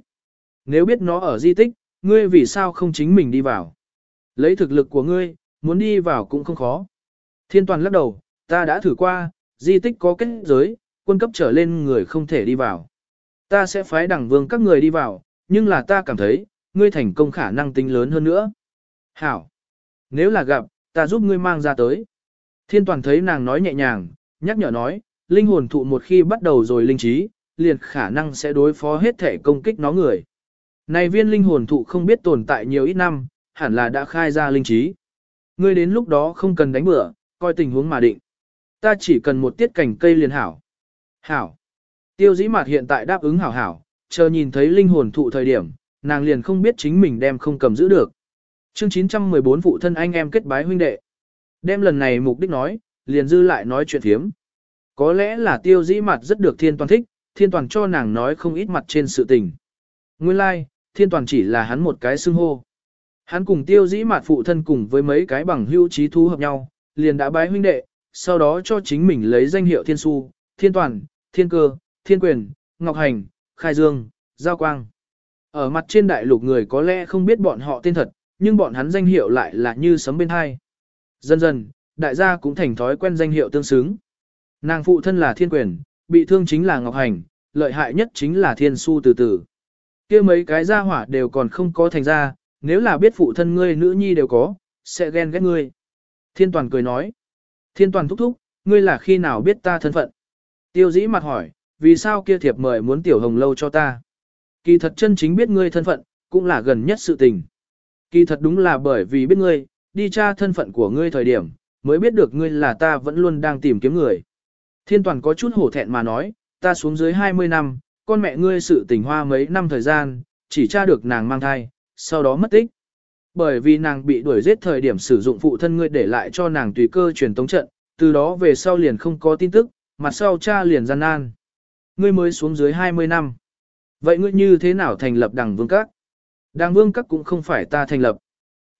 Nếu biết nó ở di tích, ngươi vì sao không chính mình đi vào? Lấy thực lực của ngươi, muốn đi vào cũng không khó. Thiên toàn lắc đầu, ta đã thử qua, di tích có kết giới, quân cấp trở lên người không thể đi vào. Ta sẽ phái đẳng vương các người đi vào, nhưng là ta cảm thấy, ngươi thành công khả năng tính lớn hơn nữa. Hảo! Nếu là gặp, ta giúp ngươi mang ra tới. Thiên toàn thấy nàng nói nhẹ nhàng, nhắc nhở nói, linh hồn thụ một khi bắt đầu rồi linh trí, liền khả năng sẽ đối phó hết thể công kích nó người. Này viên linh hồn thụ không biết tồn tại nhiều ít năm, hẳn là đã khai ra linh trí. Ngươi đến lúc đó không cần đánh bữa, coi tình huống mà định. Ta chỉ cần một tiết cảnh cây liền hảo. Hảo. Tiêu dĩ mạt hiện tại đáp ứng hảo hảo, chờ nhìn thấy linh hồn thụ thời điểm, nàng liền không biết chính mình đem không cầm giữ được. Chương 914 phụ thân anh em kết bái huynh đệ. Đem lần này mục đích nói, liền dư lại nói chuyện thiếm. Có lẽ là tiêu dĩ mặt rất được thiên toàn thích, thiên toàn cho nàng nói không ít mặt trên sự tình. Nguyên lai, like, thiên toàn chỉ là hắn một cái xưng hô. Hắn cùng tiêu dĩ mặt phụ thân cùng với mấy cái bằng hữu trí thú hợp nhau, liền đã bái huynh đệ, sau đó cho chính mình lấy danh hiệu thiên su, thiên toàn, thiên cơ, thiên quyền, ngọc hành, khai dương, giao quang. Ở mặt trên đại lục người có lẽ không biết bọn họ tên thật, nhưng bọn hắn danh hiệu lại là như sấm bên hai. Dần dần, đại gia cũng thành thói quen danh hiệu tương xứng. Nàng phụ thân là thiên quyền, bị thương chính là ngọc hành, lợi hại nhất chính là thiên su từ từ. kia mấy cái gia hỏa đều còn không có thành ra, nếu là biết phụ thân ngươi nữ nhi đều có, sẽ ghen ghét ngươi. Thiên toàn cười nói. Thiên toàn thúc thúc, ngươi là khi nào biết ta thân phận? Tiêu dĩ mặt hỏi, vì sao kia thiệp mời muốn tiểu hồng lâu cho ta? Kỳ thật chân chính biết ngươi thân phận, cũng là gần nhất sự tình. Kỳ thật đúng là bởi vì biết ngươi, đi tra thân phận của ngươi thời điểm, mới biết được ngươi là ta vẫn luôn đang tìm kiếm người. Thiên toàn có chút hổ thẹn mà nói, ta xuống dưới 20 năm, con mẹ ngươi sự tình hoa mấy năm thời gian, chỉ tra được nàng mang thai, sau đó mất tích. Bởi vì nàng bị đuổi giết thời điểm sử dụng phụ thân ngươi để lại cho nàng tùy cơ truyền tống trận, Từ đó về sau liền không có tin tức, mặt sau cha liền gian nan. Ngươi mới xuống dưới 20 năm. Vậy ngươi như thế nào thành lập đằng vương các? Đằng vương các cũng không phải ta thành lập.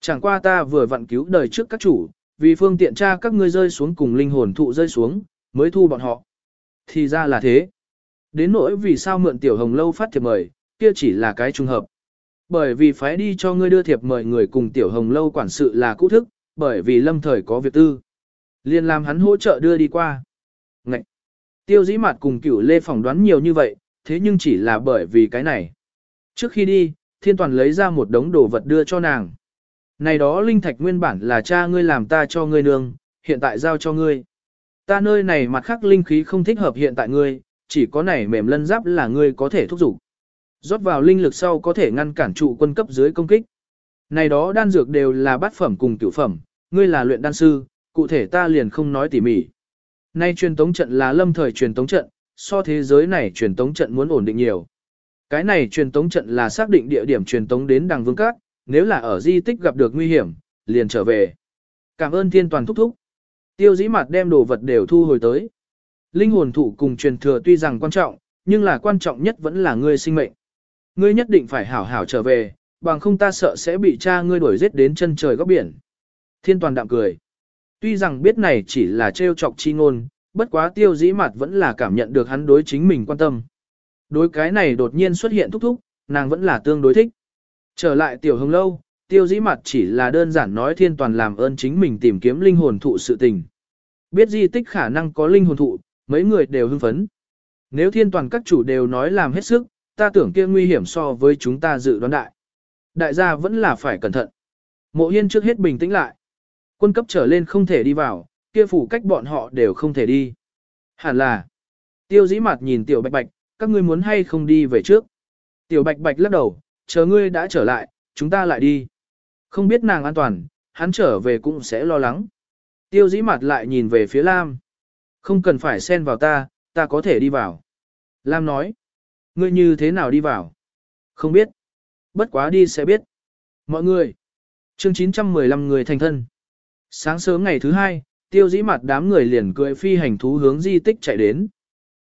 Chẳng qua ta vừa vặn cứu đời trước các chủ, vì phương tiện cha các ngươi rơi xuống cùng linh hồn thụ rơi xuống, mới thu bọn họ. Thì ra là thế. Đến nỗi vì sao mượn tiểu hồng lâu phát thiệp mời, kia chỉ là cái trùng hợp. Bởi vì phái đi cho ngươi đưa thiệp mời người cùng tiểu hồng lâu quản sự là cũ thức, bởi vì lâm thời có việc tư. liền làm hắn hỗ trợ đưa đi qua. Ngậy! Tiêu dĩ mặt cùng cửu lê phỏng đoán nhiều như vậy, thế nhưng chỉ là bởi vì cái này. Trước khi đi, thiên toàn lấy ra một đống đồ vật đưa cho nàng. Này đó linh thạch nguyên bản là cha ngươi làm ta cho ngươi nương, hiện tại giao cho ngươi. Ta nơi này mặt khác linh khí không thích hợp hiện tại ngươi, chỉ có này mềm lân giáp là ngươi có thể thúc giục. Rót vào linh lực sau có thể ngăn cản trụ quân cấp dưới công kích. Này đó đan dược đều là bát phẩm cùng tiểu phẩm, ngươi là luyện đan sư, cụ thể ta liền không nói tỉ mỉ. Nay truyền tống trận là lâm thời truyền tống trận, so thế giới này truyền tống trận muốn ổn định nhiều. Cái này truyền tống trận là xác định địa điểm truyền tống đến đằng vương các, nếu là ở di tích gặp được nguy hiểm, liền trở về. Cảm ơn thiên toàn thúc thúc. Tiêu dĩ mặt đem đồ vật đều thu hồi tới. Linh hồn thụ cùng truyền thừa tuy rằng quan trọng, nhưng là quan trọng nhất vẫn là ngươi sinh mệnh. Ngươi nhất định phải hảo hảo trở về, bằng không ta sợ sẽ bị cha ngươi đuổi giết đến chân trời góc biển. Thiên toàn đạm cười. Tuy rằng biết này chỉ là trêu chọc chi ngôn, bất quá tiêu dĩ mặt vẫn là cảm nhận được hắn đối chính mình quan tâm. Đối cái này đột nhiên xuất hiện thúc thúc, nàng vẫn là tương đối thích. Trở lại tiểu hồng lâu, tiêu dĩ mặt chỉ là đơn giản nói thiên toàn làm ơn chính mình tìm kiếm linh hồn thụ sự tình. Biết di tích khả năng có linh hồn thụ, mấy người đều hưng phấn. Nếu thiên toàn các chủ đều nói làm hết sức, ta tưởng kia nguy hiểm so với chúng ta dự đoán đại. Đại gia vẫn là phải cẩn thận. Mộ hiên trước hết bình tĩnh lại. Quân cấp trở lên không thể đi vào, kia phủ cách bọn họ đều không thể đi. Hẳn là. Tiêu dĩ mặt nhìn tiểu bạch bạch, các ngươi muốn hay không đi về trước. Tiểu bạch bạch lắc đầu, chờ ngươi đã trở lại, chúng ta lại đi. Không biết nàng an toàn, hắn trở về cũng sẽ lo lắng. Tiêu dĩ mặt lại nhìn về phía Lam. Không cần phải xen vào ta, ta có thể đi vào. Lam nói. Ngươi như thế nào đi vào? Không biết. Bất quá đi sẽ biết. Mọi người. chương 915 người thành thân. Sáng sớm ngày thứ hai, tiêu dĩ mặt đám người liền cưỡi phi hành thú hướng di tích chạy đến.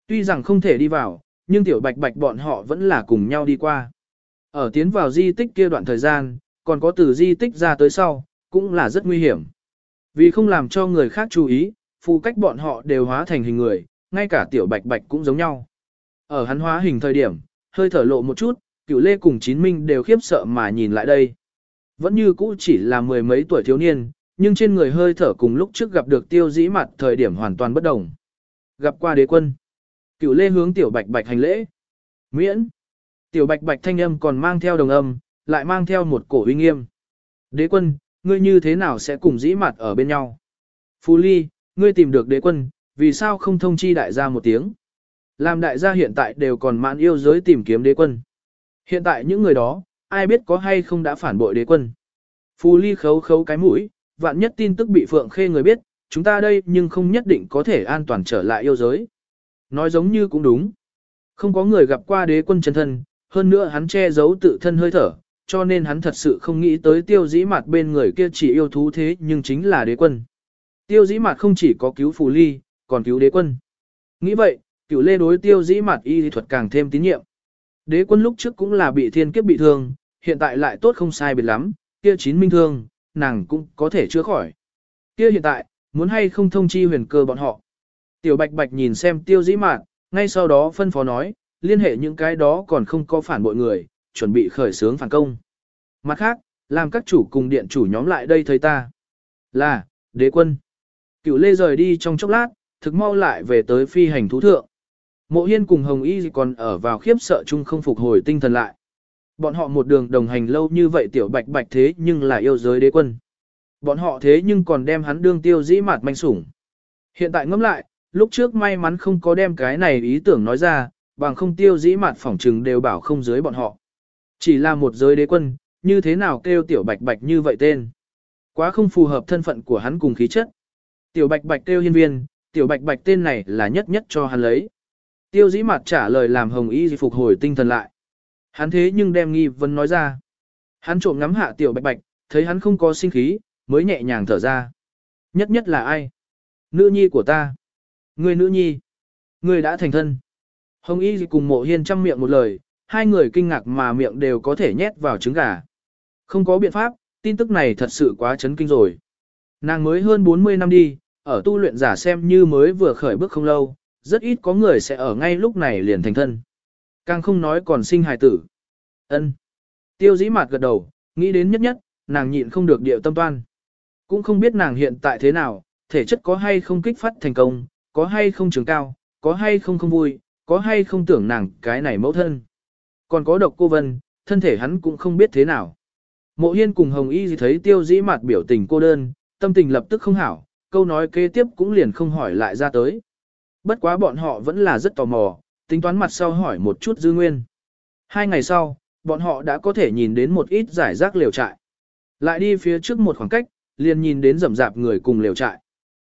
Tuy rằng không thể đi vào, nhưng tiểu bạch bạch bọn họ vẫn là cùng nhau đi qua. Ở tiến vào di tích kia đoạn thời gian, còn có từ di tích ra tới sau, cũng là rất nguy hiểm. Vì không làm cho người khác chú ý, phù cách bọn họ đều hóa thành hình người, ngay cả tiểu bạch bạch cũng giống nhau. Ở hắn hóa hình thời điểm, hơi thở lộ một chút, cửu lê cùng chín minh đều khiếp sợ mà nhìn lại đây. Vẫn như cũ chỉ là mười mấy tuổi thiếu niên, nhưng trên người hơi thở cùng lúc trước gặp được tiêu dĩ mặt thời điểm hoàn toàn bất đồng. Gặp qua đế quân. Cửu lê hướng tiểu bạch bạch hành lễ. Miễn. Tiểu bạch bạch thanh âm còn mang theo đồng âm, lại mang theo một cổ uy nghiêm. Đế quân, ngươi như thế nào sẽ cùng dĩ mặt ở bên nhau? Phú ly, ngươi tìm được đế quân, vì sao không thông chi đại gia một tiếng? Làm đại gia hiện tại đều còn mãn yêu giới tìm kiếm đế quân. Hiện tại những người đó, ai biết có hay không đã phản bội đế quân. Phù ly khấu khấu cái mũi, vạn nhất tin tức bị phượng khê người biết, chúng ta đây nhưng không nhất định có thể an toàn trở lại yêu giới. Nói giống như cũng đúng. Không có người gặp qua đế quân chân thân, hơn nữa hắn che giấu tự thân hơi thở, cho nên hắn thật sự không nghĩ tới tiêu dĩ mặt bên người kia chỉ yêu thú thế nhưng chính là đế quân. Tiêu dĩ mặt không chỉ có cứu phù ly, còn cứu đế quân. Nghĩ vậy, cựu lê đối tiêu dĩ mặt y thuật càng thêm tín nhiệm. Đế quân lúc trước cũng là bị thiên kiếp bị thương, hiện tại lại tốt không sai biệt lắm, kia chín minh thương, nàng cũng có thể chữa khỏi. Kia hiện tại, muốn hay không thông chi huyền cơ bọn họ. Tiểu bạch bạch nhìn xem tiêu dĩ mạn, ngay sau đó phân phó nói, liên hệ những cái đó còn không có phản bội người, chuẩn bị khởi xướng phản công. Mặt khác, làm các chủ cùng điện chủ nhóm lại đây thấy ta. Là, đế quân. Cựu lê rời đi trong chốc lát, thực mau lại về tới phi hành thú thượng. Mộ hiên cùng Hồng Y còn ở vào khiếp sợ chung không phục hồi tinh thần lại. Bọn họ một đường đồng hành lâu như vậy tiểu bạch bạch thế nhưng là yêu giới đế quân. Bọn họ thế nhưng còn đem hắn đương tiêu dĩ mạt manh sủng. Hiện tại ngẫm lại, lúc trước may mắn không có đem cái này ý tưởng nói ra, bằng không tiêu dĩ mạt phỏng trừng đều bảo không dưới bọn họ. Chỉ là một giới đế quân, như thế nào kêu tiểu bạch bạch như vậy tên. Quá không phù hợp thân phận của hắn cùng khí chất. Tiểu bạch bạch kêu hiên viên, tiểu bạch bạch tên này là nhất nhất cho hắn lấy. Tiêu dĩ mặt trả lời làm hồng y phục hồi tinh thần lại. Hắn thế nhưng đem nghi vấn nói ra. Hắn trộm ngắm hạ tiểu bạch bạch, thấy hắn không có sinh khí, mới nhẹ nhàng thở ra. Nhất nhất là ai? Nữ nhi của ta. Người nữ nhi. Người đã thành thân. Hồng Y cùng mộ hiên chăm miệng một lời, hai người kinh ngạc mà miệng đều có thể nhét vào trứng gà. Không có biện pháp, tin tức này thật sự quá chấn kinh rồi. Nàng mới hơn 40 năm đi, ở tu luyện giả xem như mới vừa khởi bước không lâu, rất ít có người sẽ ở ngay lúc này liền thành thân. Càng không nói còn sinh hài tử. ân Tiêu dĩ mạt gật đầu, nghĩ đến nhất nhất, nàng nhịn không được điệu tâm toan. Cũng không biết nàng hiện tại thế nào, thể chất có hay không kích phát thành công, có hay không trường cao, có hay không không vui, có hay không tưởng nàng cái này mẫu thân. Còn có độc cô vân, thân thể hắn cũng không biết thế nào. Mộ hiên cùng Hồng Y thấy tiêu dĩ mạt biểu tình cô đơn, tâm tình lập tức không hảo, câu nói kế tiếp cũng liền không hỏi lại ra tới. Bất quá bọn họ vẫn là rất tò mò, tính toán mặt sau hỏi một chút dư nguyên. Hai ngày sau, bọn họ đã có thể nhìn đến một ít giải rác liều trại. Lại đi phía trước một khoảng cách, liền nhìn đến rầm rạp người cùng liều trại.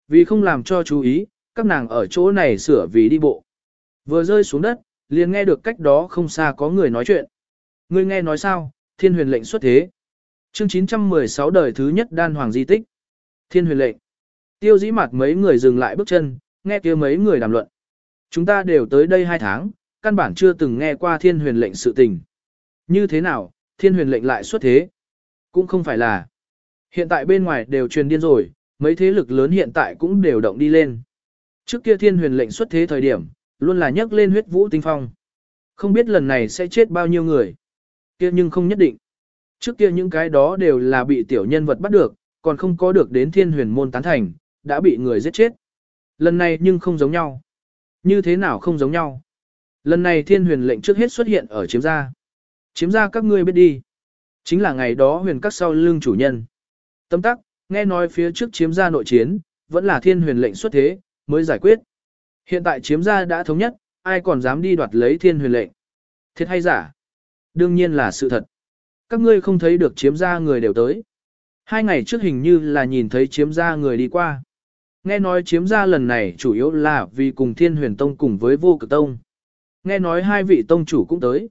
Vì không làm cho chú ý, các nàng ở chỗ này sửa vì đi bộ. Vừa rơi xuống đất, liền nghe được cách đó không xa có người nói chuyện. người nghe nói sao, thiên huyền lệnh xuất thế. Chương 916 đời thứ nhất đan hoàng di tích. Thiên huyền lệnh. Tiêu dĩ mặt mấy người dừng lại bước chân, nghe kia mấy người đàm luận. Chúng ta đều tới đây hai tháng, căn bản chưa từng nghe qua thiên huyền lệnh sự tình. Như thế nào, thiên huyền lệnh lại xuất thế? Cũng không phải là. Hiện tại bên ngoài đều truyền điên rồi, mấy thế lực lớn hiện tại cũng đều động đi lên. Trước kia thiên huyền lệnh xuất thế thời điểm, luôn là nhắc lên huyết vũ tinh phong. Không biết lần này sẽ chết bao nhiêu người. Kia nhưng không nhất định. Trước kia những cái đó đều là bị tiểu nhân vật bắt được, còn không có được đến thiên huyền môn tán thành, đã bị người giết chết. Lần này nhưng không giống nhau. Như thế nào không giống nhau? Lần này thiên huyền lệnh trước hết xuất hiện ở chiếm gia. Chiếm gia các ngươi biết đi. Chính là ngày đó huyền các sau lưng chủ nhân. Tâm tắc, nghe nói phía trước chiếm gia nội chiến, vẫn là thiên huyền lệnh xuất thế, mới giải quyết. Hiện tại chiếm gia đã thống nhất, ai còn dám đi đoạt lấy thiên huyền lệnh. Thiệt hay giả? Đương nhiên là sự thật. Các ngươi không thấy được chiếm gia người đều tới. Hai ngày trước hình như là nhìn thấy chiếm gia người đi qua. Nghe nói chiếm gia lần này chủ yếu là vì cùng thiên huyền tông cùng với vô cực tông. Nghe nói hai vị tông chủ cũng tới.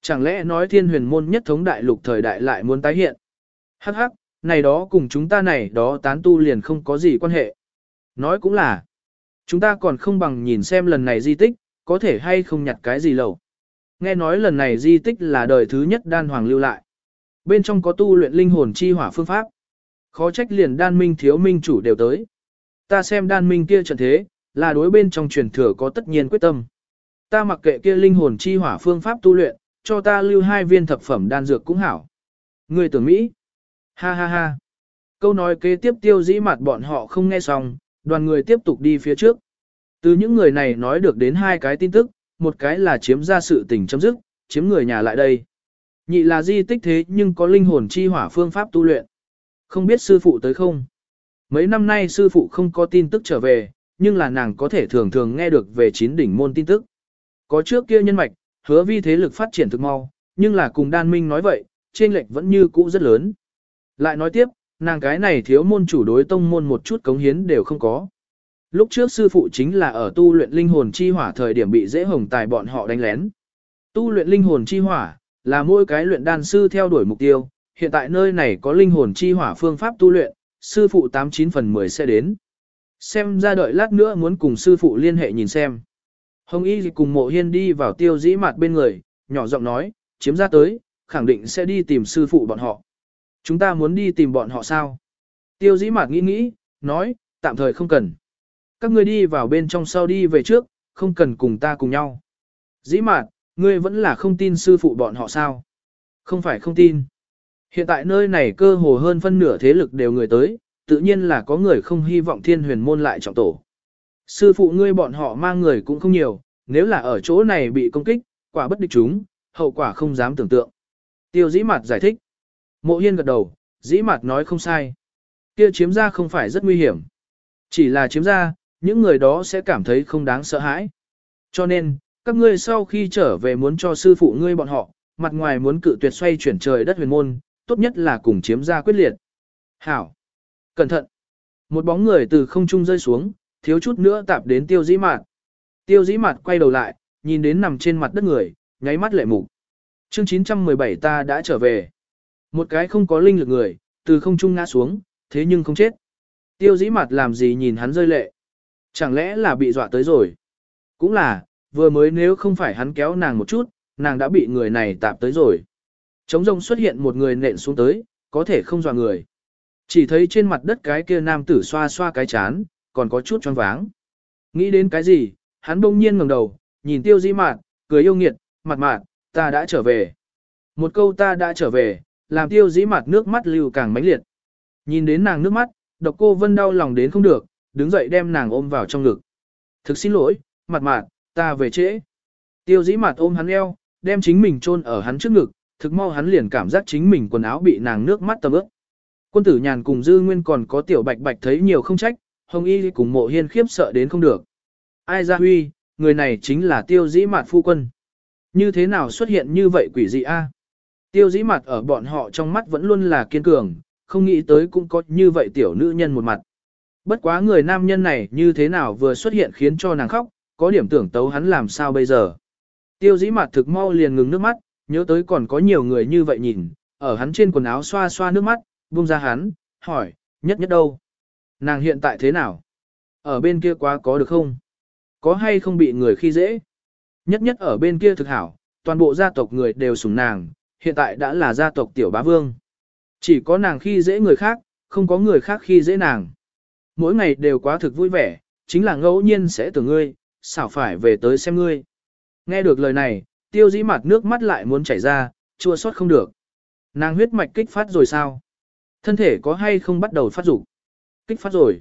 Chẳng lẽ nói thiên huyền môn nhất thống đại lục thời đại lại muốn tái hiện? Hắc hắc, này đó cùng chúng ta này đó tán tu liền không có gì quan hệ. Nói cũng là, chúng ta còn không bằng nhìn xem lần này di tích, có thể hay không nhặt cái gì lầu. Nghe nói lần này di tích là đời thứ nhất đan hoàng lưu lại. Bên trong có tu luyện linh hồn chi hỏa phương pháp. Khó trách liền đan minh thiếu minh chủ đều tới. Ta xem đan minh kia trận thế, là đối bên trong truyền thừa có tất nhiên quyết tâm. Ta mặc kệ kia linh hồn chi hỏa phương pháp tu luyện, cho ta lưu hai viên thập phẩm đan dược cũng hảo. Người tưởng Mỹ. Ha ha ha. Câu nói kế tiếp tiêu dĩ mặt bọn họ không nghe xong, đoàn người tiếp tục đi phía trước. Từ những người này nói được đến hai cái tin tức, một cái là chiếm ra sự tình chấm dứt, chiếm người nhà lại đây. Nhị là di tích thế nhưng có linh hồn chi hỏa phương pháp tu luyện. Không biết sư phụ tới không? Mấy năm nay sư phụ không có tin tức trở về, nhưng là nàng có thể thường thường nghe được về chín đỉnh môn tin tức. Có trước kia nhân mạch, hứa vi thế lực phát triển thực mau, nhưng là cùng đan minh nói vậy, trên lệch vẫn như cũ rất lớn. Lại nói tiếp, nàng cái này thiếu môn chủ đối tông môn một chút cống hiến đều không có. Lúc trước sư phụ chính là ở tu luyện linh hồn chi hỏa thời điểm bị dễ hồng tài bọn họ đánh lén. Tu luyện linh hồn chi hỏa, là mỗi cái luyện đan sư theo đuổi mục tiêu, hiện tại nơi này có linh hồn chi hỏa phương pháp tu luyện, sư phụ 89 phần 10 sẽ đến. Xem ra đợi lát nữa muốn cùng sư phụ liên hệ nhìn xem. Hồng Y cùng mộ hiên đi vào tiêu dĩ mặt bên người, nhỏ giọng nói, chiếm ra tới, khẳng định sẽ đi tìm sư phụ bọn họ. Chúng ta muốn đi tìm bọn họ sao? Tiêu dĩ mặt nghĩ nghĩ, nói, tạm thời không cần. Các ngươi đi vào bên trong sau đi về trước, không cần cùng ta cùng nhau. Dĩ mặt, ngươi vẫn là không tin sư phụ bọn họ sao? Không phải không tin. Hiện tại nơi này cơ hồ hơn phân nửa thế lực đều người tới, tự nhiên là có người không hy vọng thiên huyền môn lại trọng tổ. Sư phụ ngươi bọn họ mang người cũng không nhiều, nếu là ở chỗ này bị công kích, quả bất địch chúng, hậu quả không dám tưởng tượng. Tiêu dĩ mặt giải thích. Mộ hiên gật đầu, dĩ mặt nói không sai. Kia chiếm ra không phải rất nguy hiểm. Chỉ là chiếm ra, những người đó sẽ cảm thấy không đáng sợ hãi. Cho nên, các ngươi sau khi trở về muốn cho sư phụ ngươi bọn họ, mặt ngoài muốn cự tuyệt xoay chuyển trời đất huyền môn, tốt nhất là cùng chiếm ra quyết liệt. Hảo! Cẩn thận! Một bóng người từ không trung rơi xuống, thiếu chút nữa tạp đến tiêu dĩ mạt. Tiêu dĩ mạt quay đầu lại, nhìn đến nằm trên mặt đất người, nháy mắt lệ mục. Chương 917 ta đã trở về. Một cái không có linh lực người, từ không trung ngã xuống, thế nhưng không chết. Tiêu dĩ mặt làm gì nhìn hắn rơi lệ. Chẳng lẽ là bị dọa tới rồi? Cũng là, vừa mới nếu không phải hắn kéo nàng một chút, nàng đã bị người này tạp tới rồi. Trống rông xuất hiện một người nện xuống tới, có thể không dọa người. Chỉ thấy trên mặt đất cái kia nam tử xoa xoa cái chán, còn có chút choáng váng. Nghĩ đến cái gì, hắn bỗng nhiên ngẩng đầu, nhìn tiêu dĩ mạn, cười yêu nghiệt, mặt mạn, ta đã trở về. Một câu ta đã trở về, làm tiêu dĩ mạt nước mắt lưu càng mãnh liệt. Nhìn đến nàng nước mắt, độc cô vân đau lòng đến không được, đứng dậy đem nàng ôm vào trong ngực. Thực xin lỗi, mặt mạt, ta về trễ. Tiêu dĩ mạt ôm hắn eo, đem chính mình chôn ở hắn trước ngực, thực mau hắn liền cảm giác chính mình quần áo bị nàng nước mắt tầm ướt. Quân tử nhàn cùng dư nguyên còn có tiểu bạch bạch thấy nhiều không trách, hồng y cùng mộ hiên khiếp sợ đến không được. Ai ra huy, người này chính là tiêu dĩ mạt phu quân. Như thế nào xuất hiện như vậy quỷ dị a? Tiêu dĩ mặt ở bọn họ trong mắt vẫn luôn là kiên cường, không nghĩ tới cũng có như vậy tiểu nữ nhân một mặt. Bất quá người nam nhân này như thế nào vừa xuất hiện khiến cho nàng khóc, có điểm tưởng tấu hắn làm sao bây giờ. Tiêu dĩ mặt thực mau liền ngừng nước mắt, nhớ tới còn có nhiều người như vậy nhìn, ở hắn trên quần áo xoa xoa nước mắt, buông ra hắn, hỏi, nhất nhất đâu? Nàng hiện tại thế nào? Ở bên kia quá có được không? Có hay không bị người khi dễ? Nhất nhất ở bên kia thực hảo, toàn bộ gia tộc người đều sủng nàng, hiện tại đã là gia tộc tiểu bá vương. Chỉ có nàng khi dễ người khác, không có người khác khi dễ nàng. Mỗi ngày đều quá thực vui vẻ, chính là ngẫu nhiên sẽ tưởng ngươi, xảo phải về tới xem ngươi. Nghe được lời này, tiêu dĩ mặt nước mắt lại muốn chảy ra, chua xót không được. Nàng huyết mạch kích phát rồi sao? Thân thể có hay không bắt đầu phát dục? Kích phát rồi.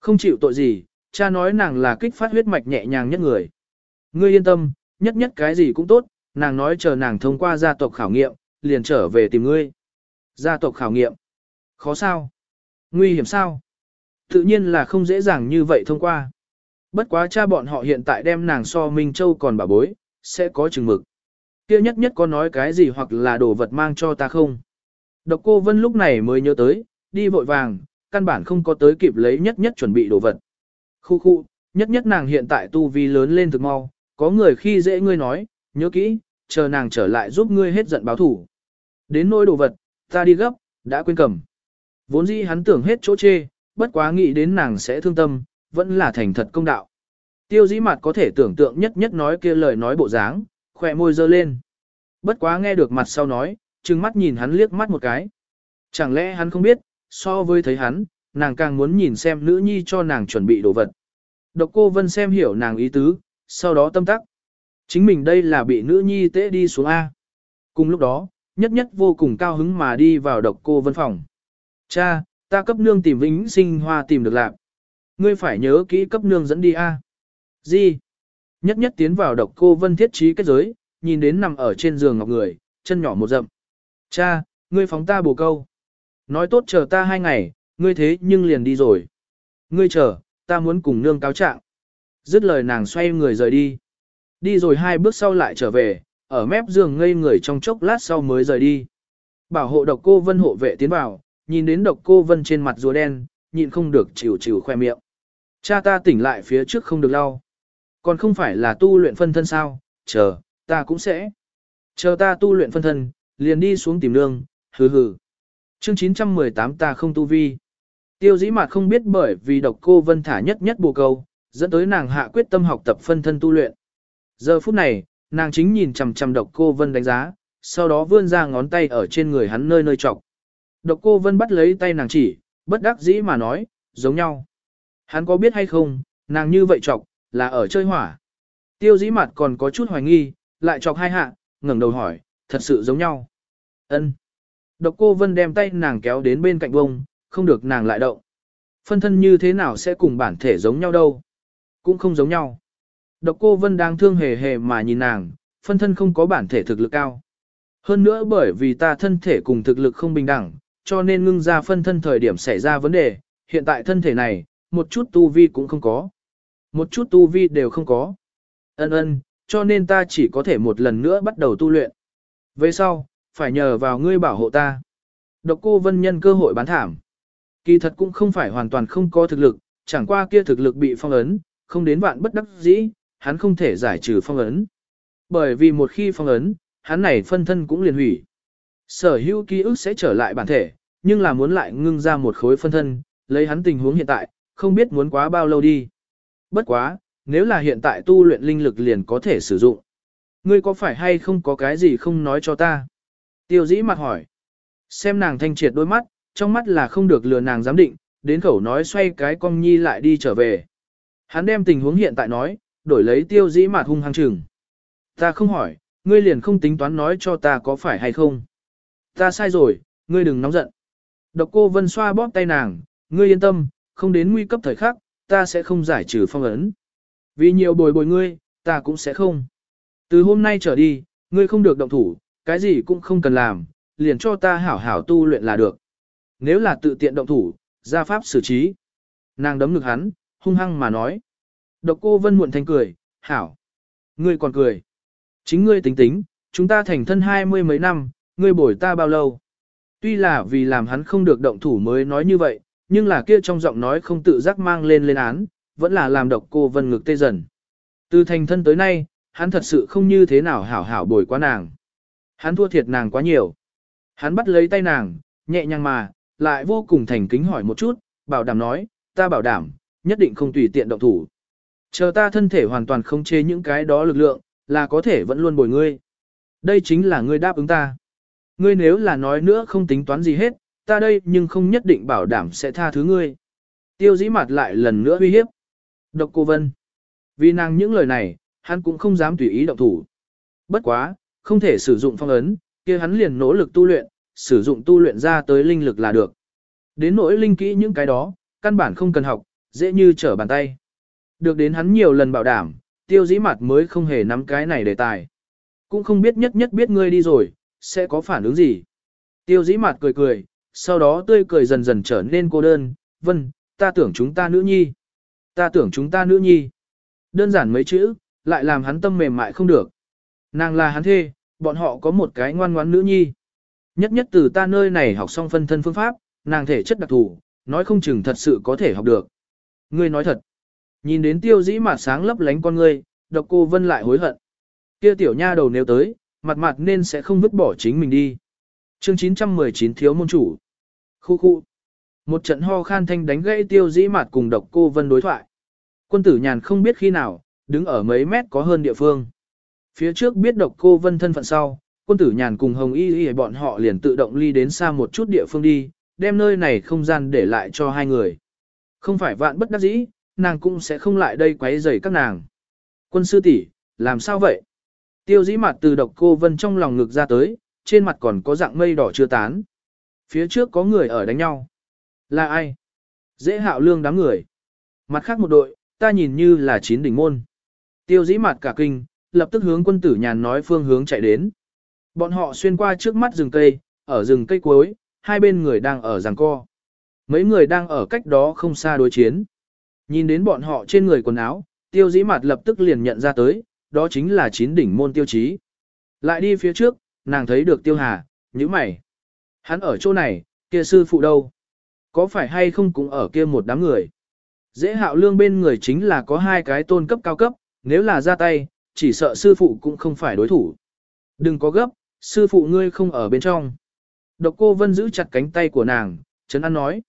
Không chịu tội gì, cha nói nàng là kích phát huyết mạch nhẹ nhàng nhất người. Ngươi yên tâm, nhất nhất cái gì cũng tốt, nàng nói chờ nàng thông qua gia tộc khảo nghiệm, liền trở về tìm ngươi. Gia tộc khảo nghiệm. Khó sao? Nguy hiểm sao? Tự nhiên là không dễ dàng như vậy thông qua. Bất quá cha bọn họ hiện tại đem nàng so Minh Châu còn bà bối, sẽ có chừng mực. Kia nhất nhất có nói cái gì hoặc là đồ vật mang cho ta không? Độc cô Vân lúc này mới nhớ tới, đi vội vàng, căn bản không có tới kịp lấy nhất nhất chuẩn bị đồ vật. Khu khu, nhất nhất nàng hiện tại tu vi lớn lên thực mau, có người khi dễ ngươi nói, nhớ kỹ, chờ nàng trở lại giúp ngươi hết giận báo thủ. Đến nỗi đồ vật, ta đi gấp, đã quên cầm. Vốn dĩ hắn tưởng hết chỗ chê, bất quá nghĩ đến nàng sẽ thương tâm, vẫn là thành thật công đạo. Tiêu dĩ mặt có thể tưởng tượng nhất nhất nói kia lời nói bộ dáng, khỏe môi dơ lên. Bất quá nghe được mặt sau nói, trừng mắt nhìn hắn liếc mắt một cái. Chẳng lẽ hắn không biết, so với thấy hắn, nàng càng muốn nhìn xem nữ nhi cho nàng chuẩn bị đồ vật. Độc cô Vân xem hiểu nàng ý tứ, sau đó tâm tắc. Chính mình đây là bị nữ nhi tế đi xuống A. Cùng lúc đó, nhất nhất vô cùng cao hứng mà đi vào độc cô Vân phòng. Cha, ta cấp nương tìm vĩnh sinh hoa tìm được lạc. Ngươi phải nhớ kỹ cấp nương dẫn đi A. Gì? Nhất nhất tiến vào độc cô Vân thiết trí kết giới, nhìn đến nằm ở trên giường ngọc người, chân nhỏ một rậm. Cha, ngươi phóng ta bồ câu. Nói tốt chờ ta hai ngày, ngươi thế nhưng liền đi rồi. Ngươi chờ, ta muốn cùng nương cáo trạng. Dứt lời nàng xoay người rời đi. Đi rồi hai bước sau lại trở về, ở mép giường ngây người trong chốc lát sau mới rời đi. Bảo hộ độc cô vân hộ vệ tiến vào, nhìn đến độc cô vân trên mặt rùa đen, nhịn không được chịu chịu khoe miệng. Cha ta tỉnh lại phía trước không được lau. Còn không phải là tu luyện phân thân sao, chờ, ta cũng sẽ. Chờ ta tu luyện phân thân, liền đi xuống tìm nương, hừ hừ. Chương 918 ta không tu vi. Tiêu dĩ mặt không biết bởi vì độc cô vân thả nhất nhất bù câu, dẫn tới nàng hạ quyết tâm học tập phân thân tu luyện. Giờ phút này, nàng chính nhìn chằm chằm độc cô vân đánh giá, sau đó vươn ra ngón tay ở trên người hắn nơi nơi trọc. Độc cô vân bắt lấy tay nàng chỉ, bất đắc dĩ mà nói, giống nhau. Hắn có biết hay không, nàng như vậy trọc, là ở chơi hỏa. Tiêu dĩ mặt còn có chút hoài nghi, lại chọc hai hạ, ngẩng đầu hỏi, thật sự giống nhau. ân Độc cô Vân đem tay nàng kéo đến bên cạnh bông, không được nàng lại động. Phân thân như thế nào sẽ cùng bản thể giống nhau đâu? Cũng không giống nhau. Độc cô Vân đang thương hề hề mà nhìn nàng, phân thân không có bản thể thực lực cao. Hơn nữa bởi vì ta thân thể cùng thực lực không bình đẳng, cho nên ngưng ra phân thân thời điểm xảy ra vấn đề, hiện tại thân thể này, một chút tu vi cũng không có. Một chút tu vi đều không có. Ân ân, cho nên ta chỉ có thể một lần nữa bắt đầu tu luyện. Về sau, phải nhờ vào ngươi bảo hộ ta. Độc cô vân nhân cơ hội bán thảm. Kỳ thật cũng không phải hoàn toàn không có thực lực, chẳng qua kia thực lực bị phong ấn, không đến vạn bất đắc dĩ, hắn không thể giải trừ phong ấn. Bởi vì một khi phong ấn, hắn này phân thân cũng liền hủy. Sở hữu ký ức sẽ trở lại bản thể, nhưng là muốn lại ngưng ra một khối phân thân, lấy hắn tình huống hiện tại, không biết muốn quá bao lâu đi. Bất quá, nếu là hiện tại tu luyện linh lực liền có thể sử dụng. Ngươi có phải hay không có cái gì không nói cho ta? Tiêu dĩ mặt hỏi. Xem nàng thanh triệt đôi mắt, trong mắt là không được lừa nàng giám định, đến khẩu nói xoay cái cong nhi lại đi trở về. Hắn đem tình huống hiện tại nói, đổi lấy tiêu dĩ mặt hung hăng chừng. Ta không hỏi, ngươi liền không tính toán nói cho ta có phải hay không. Ta sai rồi, ngươi đừng nóng giận. Độc cô vân xoa bóp tay nàng, ngươi yên tâm, không đến nguy cấp thời khắc, ta sẽ không giải trừ phong ấn. Vì nhiều bồi bồi ngươi, ta cũng sẽ không. Từ hôm nay trở đi, ngươi không được động thủ, cái gì cũng không cần làm, liền cho ta hảo hảo tu luyện là được. Nếu là tự tiện động thủ, ra pháp xử trí. Nàng đấm ngực hắn, hung hăng mà nói. Độc cô vân muộn thanh cười, hảo. Ngươi còn cười. Chính ngươi tính tính, chúng ta thành thân hai mươi mấy năm, ngươi bồi ta bao lâu. Tuy là vì làm hắn không được động thủ mới nói như vậy, nhưng là kia trong giọng nói không tự giác mang lên lên án, vẫn là làm độc cô vân ngực tê dần. Từ thành thân tới nay, hắn thật sự không như thế nào hảo hảo bồi quá nàng. Hắn thua thiệt nàng quá nhiều. Hắn bắt lấy tay nàng, nhẹ nhàng mà, lại vô cùng thành kính hỏi một chút, bảo đảm nói, ta bảo đảm, nhất định không tùy tiện động thủ. Chờ ta thân thể hoàn toàn không chế những cái đó lực lượng, là có thể vẫn luôn bồi ngươi. Đây chính là ngươi đáp ứng ta. Ngươi nếu là nói nữa không tính toán gì hết, ta đây nhưng không nhất định bảo đảm sẽ tha thứ ngươi. Tiêu dĩ mặt lại lần nữa uy hiếp. Độc cô Vân. Vì nàng những lời này, hắn cũng không dám tùy ý động thủ. Bất quá, không thể sử dụng phong ấn, kia hắn liền nỗ lực tu luyện, sử dụng tu luyện ra tới linh lực là được. Đến nỗi linh kỹ những cái đó, căn bản không cần học, dễ như trở bàn tay. Được đến hắn nhiều lần bảo đảm, tiêu dĩ mặt mới không hề nắm cái này đề tài. Cũng không biết nhất nhất biết ngươi đi rồi, sẽ có phản ứng gì. Tiêu dĩ mặt cười cười, sau đó tươi cười dần dần trở nên cô đơn, vân, ta tưởng chúng ta nữ nhi. Ta tưởng chúng ta nữ nhi. Đơn giản mấy chữ, lại làm hắn tâm mềm mại không được. Nàng là hắn thê, bọn họ có một cái ngoan ngoãn nữ nhi. Nhất nhất từ ta nơi này học xong phân thân phương pháp, nàng thể chất đặc thù, nói không chừng thật sự có thể học được. Ngươi nói thật. Nhìn đến tiêu dĩ mặt sáng lấp lánh con ngươi, độc cô vân lại hối hận. Kia tiểu nha đầu nếu tới, mặt mặt nên sẽ không vứt bỏ chính mình đi. Chương 919 thiếu môn chủ. Khu khu. Một trận ho khan thanh đánh gãy tiêu dĩ mặt cùng độc cô vân đối thoại. Quân tử nhàn không biết khi nào, đứng ở mấy mét có hơn địa phương. Phía trước biết độc cô vân thân phận sau, quân tử nhàn cùng hồng y y bọn họ liền tự động ly đến xa một chút địa phương đi, đem nơi này không gian để lại cho hai người. Không phải vạn bất đắc dĩ, nàng cũng sẽ không lại đây quấy rầy các nàng. Quân sư tỷ, làm sao vậy? Tiêu dĩ mặt từ độc cô vân trong lòng ngực ra tới, trên mặt còn có dạng mây đỏ chưa tán. Phía trước có người ở đánh nhau. Là ai? Dễ hạo lương đám người. Mặt khác một đội, ta nhìn như là chín đỉnh môn. Tiêu dĩ mặt cả kinh, lập tức hướng quân tử nhàn nói phương hướng chạy đến. Bọn họ xuyên qua trước mắt rừng cây, ở rừng cây cuối, hai bên người đang ở giằng co. Mấy người đang ở cách đó không xa đối chiến. Nhìn đến bọn họ trên người quần áo, tiêu dĩ mặt lập tức liền nhận ra tới, đó chính là chín đỉnh môn tiêu chí. Lại đi phía trước, nàng thấy được tiêu hà, như mày. Hắn ở chỗ này, kia sư phụ đâu? Có phải hay không cũng ở kia một đám người? Dễ hạo lương bên người chính là có hai cái tôn cấp cao cấp, nếu là ra tay, chỉ sợ sư phụ cũng không phải đối thủ. Đừng có gấp, sư phụ ngươi không ở bên trong. Độc cô vân giữ chặt cánh tay của nàng, Trấn an nói.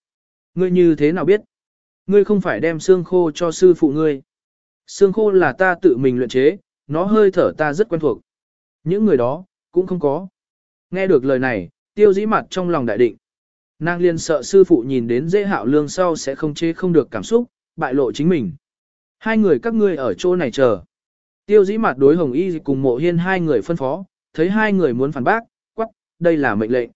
Ngươi như thế nào biết? Ngươi không phải đem xương khô cho sư phụ ngươi. Xương khô là ta tự mình luyện chế, nó hơi thở ta rất quen thuộc. Những người đó, cũng không có. Nghe được lời này, tiêu dĩ mặt trong lòng đại định. Nàng liên sợ sư phụ nhìn đến dễ hạo lương sau sẽ không chế không được cảm xúc, bại lộ chính mình. Hai người các ngươi ở chỗ này chờ. Tiêu dĩ mặt đối hồng y cùng mộ hiên hai người phân phó, thấy hai người muốn phản bác, quắc, đây là mệnh lệnh.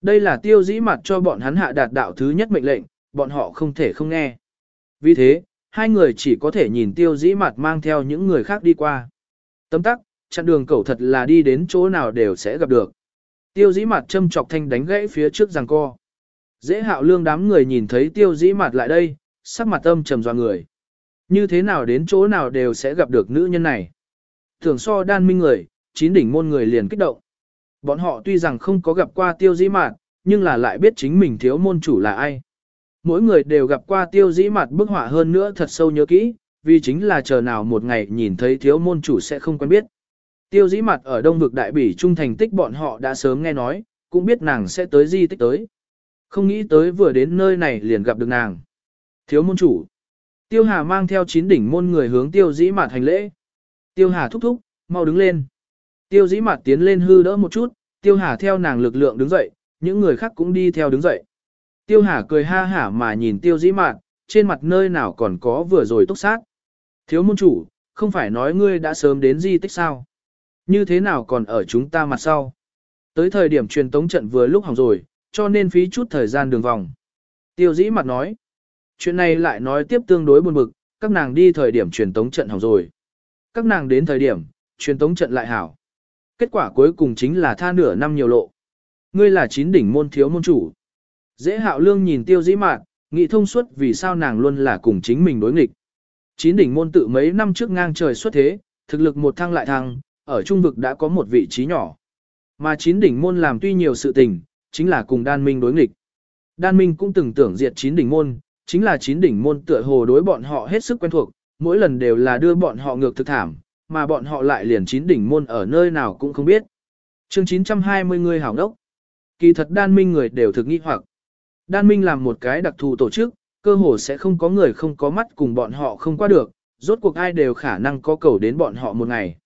Đây là tiêu dĩ mặt cho bọn hắn hạ đạt đạo thứ nhất mệnh lệnh, bọn họ không thể không nghe. Vì thế, hai người chỉ có thể nhìn tiêu dĩ mặt mang theo những người khác đi qua. Tấm tắc, chặn đường cẩu thật là đi đến chỗ nào đều sẽ gặp được. Tiêu dĩ mặt châm chọc thanh đánh gãy phía trước giằng co. Dễ hạo lương đám người nhìn thấy tiêu dĩ mặt lại đây, sắc mặt âm trầm dò người. Như thế nào đến chỗ nào đều sẽ gặp được nữ nhân này. Thường so đan minh người, chín đỉnh môn người liền kích động. Bọn họ tuy rằng không có gặp qua tiêu dĩ mạt, nhưng là lại biết chính mình thiếu môn chủ là ai. Mỗi người đều gặp qua tiêu dĩ mạt bức họa hơn nữa thật sâu nhớ kỹ, vì chính là chờ nào một ngày nhìn thấy thiếu môn chủ sẽ không quen biết. Tiêu dĩ mặt ở đông vực đại bỉ trung thành tích bọn họ đã sớm nghe nói, cũng biết nàng sẽ tới di tích tới. không nghĩ tới vừa đến nơi này liền gặp được nàng. Thiếu môn chủ. Tiêu Hà mang theo chín đỉnh môn người hướng tiêu dĩ mặt hành lễ. Tiêu Hà thúc thúc, mau đứng lên. Tiêu dĩ mặt tiến lên hư đỡ một chút, Tiêu Hà theo nàng lực lượng đứng dậy, những người khác cũng đi theo đứng dậy. Tiêu Hà cười ha hả mà nhìn tiêu dĩ mặt, trên mặt nơi nào còn có vừa rồi túc sát. Thiếu môn chủ, không phải nói ngươi đã sớm đến di tích sao? Như thế nào còn ở chúng ta mặt sau? Tới thời điểm truyền tống trận vừa lúc hỏng rồi, cho nên phí chút thời gian đường vòng. Tiêu dĩ mặt nói. Chuyện này lại nói tiếp tương đối buồn bực, các nàng đi thời điểm truyền tống trận hỏng rồi. Các nàng đến thời điểm, truyền tống trận lại hảo. Kết quả cuối cùng chính là tha nửa năm nhiều lộ. Ngươi là chín đỉnh môn thiếu môn chủ. Dễ hạo lương nhìn tiêu dĩ mạn, nghĩ thông suốt vì sao nàng luôn là cùng chính mình đối nghịch. Chín đỉnh môn tự mấy năm trước ngang trời xuất thế, thực lực một thăng lại thăng, ở trung vực đã có một vị trí nhỏ. Mà chín đỉnh môn làm tuy nhiều sự tình, chính là cùng đan minh đối nghịch. Đan minh cũng từng tưởng diệt chín đỉnh môn, chính là chín đỉnh môn tựa hồ đối bọn họ hết sức quen thuộc, mỗi lần đều là đưa bọn họ ngược thực thảm, mà bọn họ lại liền chín đỉnh môn ở nơi nào cũng không biết. chương 920 người hảo đốc. Kỳ thật đan minh người đều thực nghi hoặc. Đan minh làm một cái đặc thù tổ chức, cơ hồ sẽ không có người không có mắt cùng bọn họ không qua được, rốt cuộc ai đều khả năng có cầu đến bọn họ một ngày.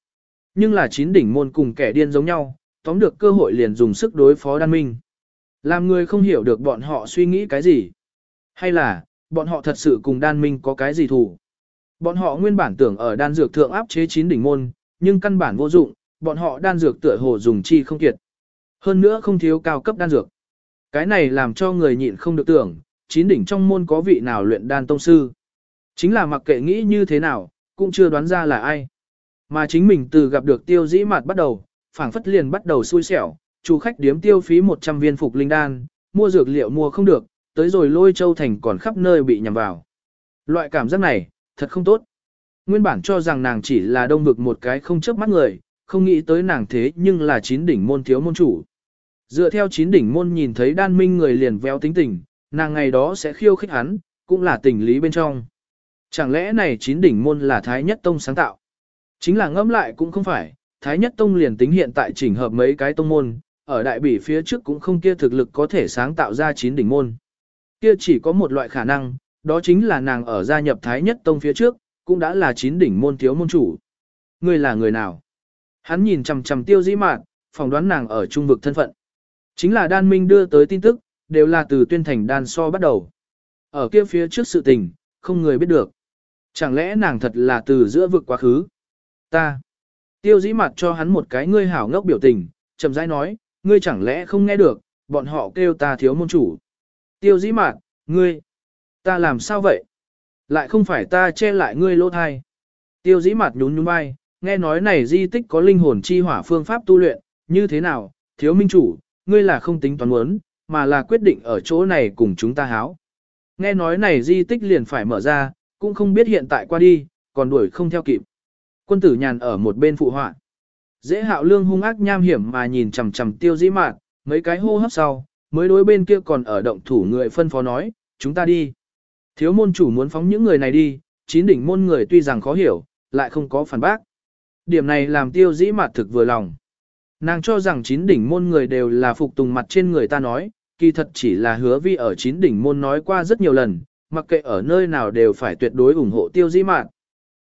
Nhưng là chín đỉnh môn cùng kẻ điên giống nhau, tóm được cơ hội liền dùng sức đối phó đan minh. Làm người không hiểu được bọn họ suy nghĩ cái gì. Hay là, bọn họ thật sự cùng đan minh có cái gì thù. Bọn họ nguyên bản tưởng ở đan dược thượng áp chế chín đỉnh môn, nhưng căn bản vô dụng, bọn họ đan dược tựa hồ dùng chi không kiệt. Hơn nữa không thiếu cao cấp đan dược. Cái này làm cho người nhịn không được tưởng, chín đỉnh trong môn có vị nào luyện đan tông sư. Chính là mặc kệ nghĩ như thế nào, cũng chưa đoán ra là ai. Mà chính mình từ gặp được tiêu dĩ mạt bắt đầu, phảng phất liền bắt đầu xui xẻo, chủ khách điếm tiêu phí 100 viên phục linh đan, mua dược liệu mua không được, tới rồi lôi châu thành còn khắp nơi bị nhầm vào. Loại cảm giác này, thật không tốt. Nguyên bản cho rằng nàng chỉ là đông vực một cái không chớp mắt người, không nghĩ tới nàng thế nhưng là chín đỉnh môn thiếu môn chủ. Dựa theo chín đỉnh môn nhìn thấy đan minh người liền véo tính tình, nàng ngày đó sẽ khiêu khích hắn, cũng là tình lý bên trong. Chẳng lẽ này chín đỉnh môn là Thái Nhất Tông sáng tạo? Chính là ngẫm lại cũng không phải, Thái Nhất Tông liền tính hiện tại chỉnh hợp mấy cái tông môn, ở đại bỉ phía trước cũng không kia thực lực có thể sáng tạo ra chín đỉnh môn. Kia chỉ có một loại khả năng, đó chính là nàng ở gia nhập Thái Nhất Tông phía trước, cũng đã là chín đỉnh môn thiếu môn chủ. Ngươi là người nào? Hắn nhìn chằm chằm tiêu dĩ mạn, phỏng đoán nàng ở trung vực thân phận. Chính là đan minh đưa tới tin tức, đều là từ tuyên thành đan so bắt đầu. Ở kia phía trước sự tình, không người biết được. Chẳng lẽ nàng thật là từ giữa vực quá khứ? Ta. Tiêu dĩ mặt cho hắn một cái ngươi hảo ngốc biểu tình, chậm rãi nói, ngươi chẳng lẽ không nghe được, bọn họ kêu ta thiếu môn chủ. Tiêu dĩ mặt, ngươi. Ta làm sao vậy? Lại không phải ta che lại ngươi lỗ thai. Tiêu dĩ mặt nhún nhún vai, nghe nói này di tích có linh hồn chi hỏa phương pháp tu luyện, như thế nào, thiếu minh chủ, ngươi là không tính toán muốn, mà là quyết định ở chỗ này cùng chúng ta háo. Nghe nói này di tích liền phải mở ra, cũng không biết hiện tại qua đi, còn đuổi không theo kịp. Quân tử nhàn ở một bên phụ họa. Dễ hạo lương hung ác nham hiểm mà nhìn chằm chằm tiêu dĩ mạn, mấy cái hô hấp sau, mới đối bên kia còn ở động thủ người phân phó nói, chúng ta đi. Thiếu môn chủ muốn phóng những người này đi, chín đỉnh môn người tuy rằng khó hiểu, lại không có phản bác. Điểm này làm tiêu dĩ mạt thực vừa lòng. Nàng cho rằng chín đỉnh môn người đều là phục tùng mặt trên người ta nói, kỳ thật chỉ là hứa vi ở chín đỉnh môn nói qua rất nhiều lần, mặc kệ ở nơi nào đều phải tuyệt đối ủng hộ tiêu dĩ mạn.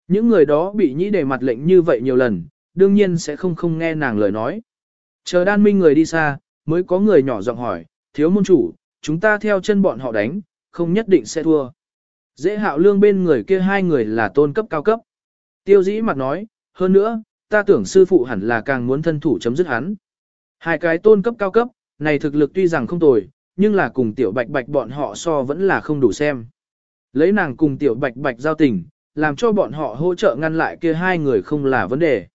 Những người đó bị nhĩ đề mặt lệnh như vậy nhiều lần, đương nhiên sẽ không không nghe nàng lời nói. Chờ đan minh người đi xa, mới có người nhỏ giọng hỏi, thiếu môn chủ, chúng ta theo chân bọn họ đánh, không nhất định sẽ thua. Dễ hạo lương bên người kia hai người là tôn cấp cao cấp. Tiêu dĩ mặt nói, hơn nữa, ta tưởng sư phụ hẳn là càng muốn thân thủ chấm dứt hắn. Hai cái tôn cấp cao cấp, này thực lực tuy rằng không tồi, nhưng là cùng tiểu bạch bạch bọn họ so vẫn là không đủ xem. Lấy nàng cùng tiểu bạch bạch giao tình, làm cho bọn họ hỗ trợ ngăn lại kia hai người không là vấn đề.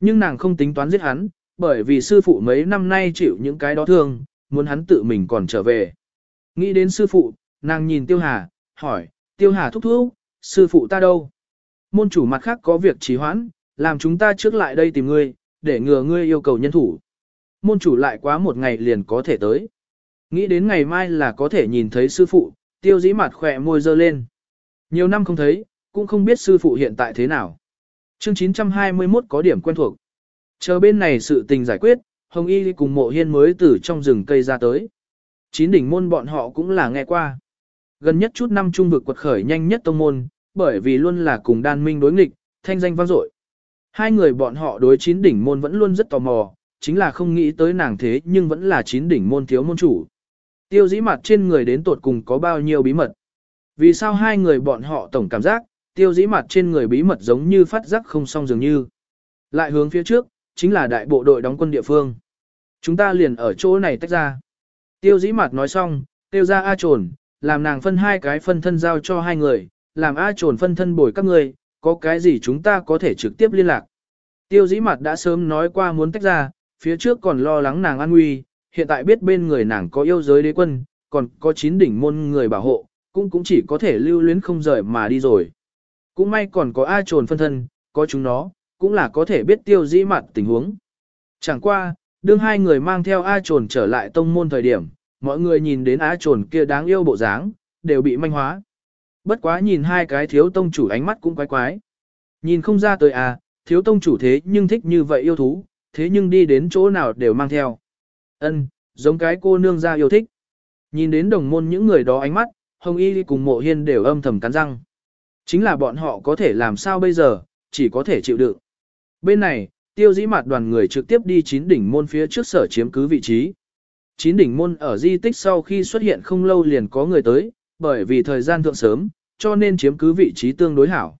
Nhưng nàng không tính toán giết hắn, bởi vì sư phụ mấy năm nay chịu những cái đó thương, muốn hắn tự mình còn trở về. Nghĩ đến sư phụ, nàng nhìn tiêu hà, hỏi, tiêu hà thúc thúc, sư phụ ta đâu? Môn chủ mặt khác có việc trì hoãn, làm chúng ta trước lại đây tìm ngươi, để ngừa ngươi yêu cầu nhân thủ. Môn chủ lại quá một ngày liền có thể tới. Nghĩ đến ngày mai là có thể nhìn thấy sư phụ, tiêu dĩ mặt khỏe môi dơ lên. Nhiều năm không thấy, cũng không biết sư phụ hiện tại thế nào. Chương 921 có điểm quen thuộc. Chờ bên này sự tình giải quyết, Hồng Y cùng mộ hiên mới từ trong rừng cây ra tới. Chín đỉnh môn bọn họ cũng là nghe qua. Gần nhất chút năm trung vực quật khởi nhanh nhất tông môn, bởi vì luôn là cùng đan minh đối nghịch, thanh danh vang dội. Hai người bọn họ đối chín đỉnh môn vẫn luôn rất tò mò, chính là không nghĩ tới nàng thế nhưng vẫn là chín đỉnh môn thiếu môn chủ. Tiêu dĩ mặt trên người đến tột cùng có bao nhiêu bí mật. Vì sao hai người bọn họ tổng cảm giác, tiêu dĩ mặt trên người bí mật giống như phát giác không xong dường như. Lại hướng phía trước, chính là đại bộ đội đóng quân địa phương. Chúng ta liền ở chỗ này tách ra. Tiêu dĩ mặt nói xong, tiêu ra A trồn, làm nàng phân hai cái phân thân giao cho hai người, làm A trồn phân thân bồi các người, có cái gì chúng ta có thể trực tiếp liên lạc. Tiêu dĩ mặt đã sớm nói qua muốn tách ra, phía trước còn lo lắng nàng an nguy, hiện tại biết bên người nàng có yêu giới đế quân, còn có chín đỉnh môn người bảo hộ, cũng cũng chỉ có thể lưu luyến không rời mà đi rồi. Cũng may còn có A trồn phân thân, có chúng nó, cũng là có thể biết tiêu dĩ mặt tình huống. Chẳng qua, đương hai người mang theo A trồn trở lại tông môn thời điểm, mọi người nhìn đến A trồn kia đáng yêu bộ dáng, đều bị manh hóa. Bất quá nhìn hai cái thiếu tông chủ ánh mắt cũng quái quái. Nhìn không ra tới à, thiếu tông chủ thế nhưng thích như vậy yêu thú, thế nhưng đi đến chỗ nào đều mang theo. Ân, giống cái cô nương ra yêu thích. Nhìn đến đồng môn những người đó ánh mắt, Hồng Y cùng mộ hiên đều âm thầm cắn răng. Chính là bọn họ có thể làm sao bây giờ, chỉ có thể chịu đựng. Bên này, tiêu dĩ mặt đoàn người trực tiếp đi chín đỉnh môn phía trước sở chiếm cứ vị trí. Chín đỉnh môn ở di tích sau khi xuất hiện không lâu liền có người tới, bởi vì thời gian thượng sớm, cho nên chiếm cứ vị trí tương đối hảo.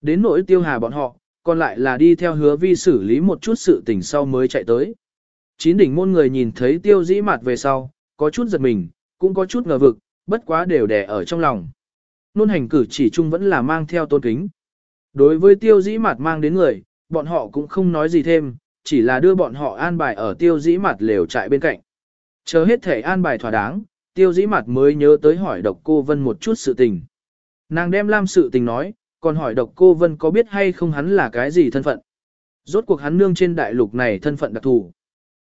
Đến nỗi tiêu hà bọn họ, còn lại là đi theo hứa vi xử lý một chút sự tình sau mới chạy tới. Chín đỉnh môn người nhìn thấy tiêu dĩ mặt về sau, có chút giật mình, cũng có chút ngờ vực, bất quá đều đè ở trong lòng. Nôn hành cử chỉ chung vẫn là mang theo tôn kính. Đối với tiêu dĩ mặt mang đến người, bọn họ cũng không nói gì thêm, chỉ là đưa bọn họ an bài ở tiêu dĩ mặt lều trại bên cạnh. Chờ hết thể an bài thỏa đáng, tiêu dĩ mặt mới nhớ tới hỏi độc cô Vân một chút sự tình. Nàng đem Lam sự tình nói, còn hỏi độc cô Vân có biết hay không hắn là cái gì thân phận. Rốt cuộc hắn nương trên đại lục này thân phận đặc thù.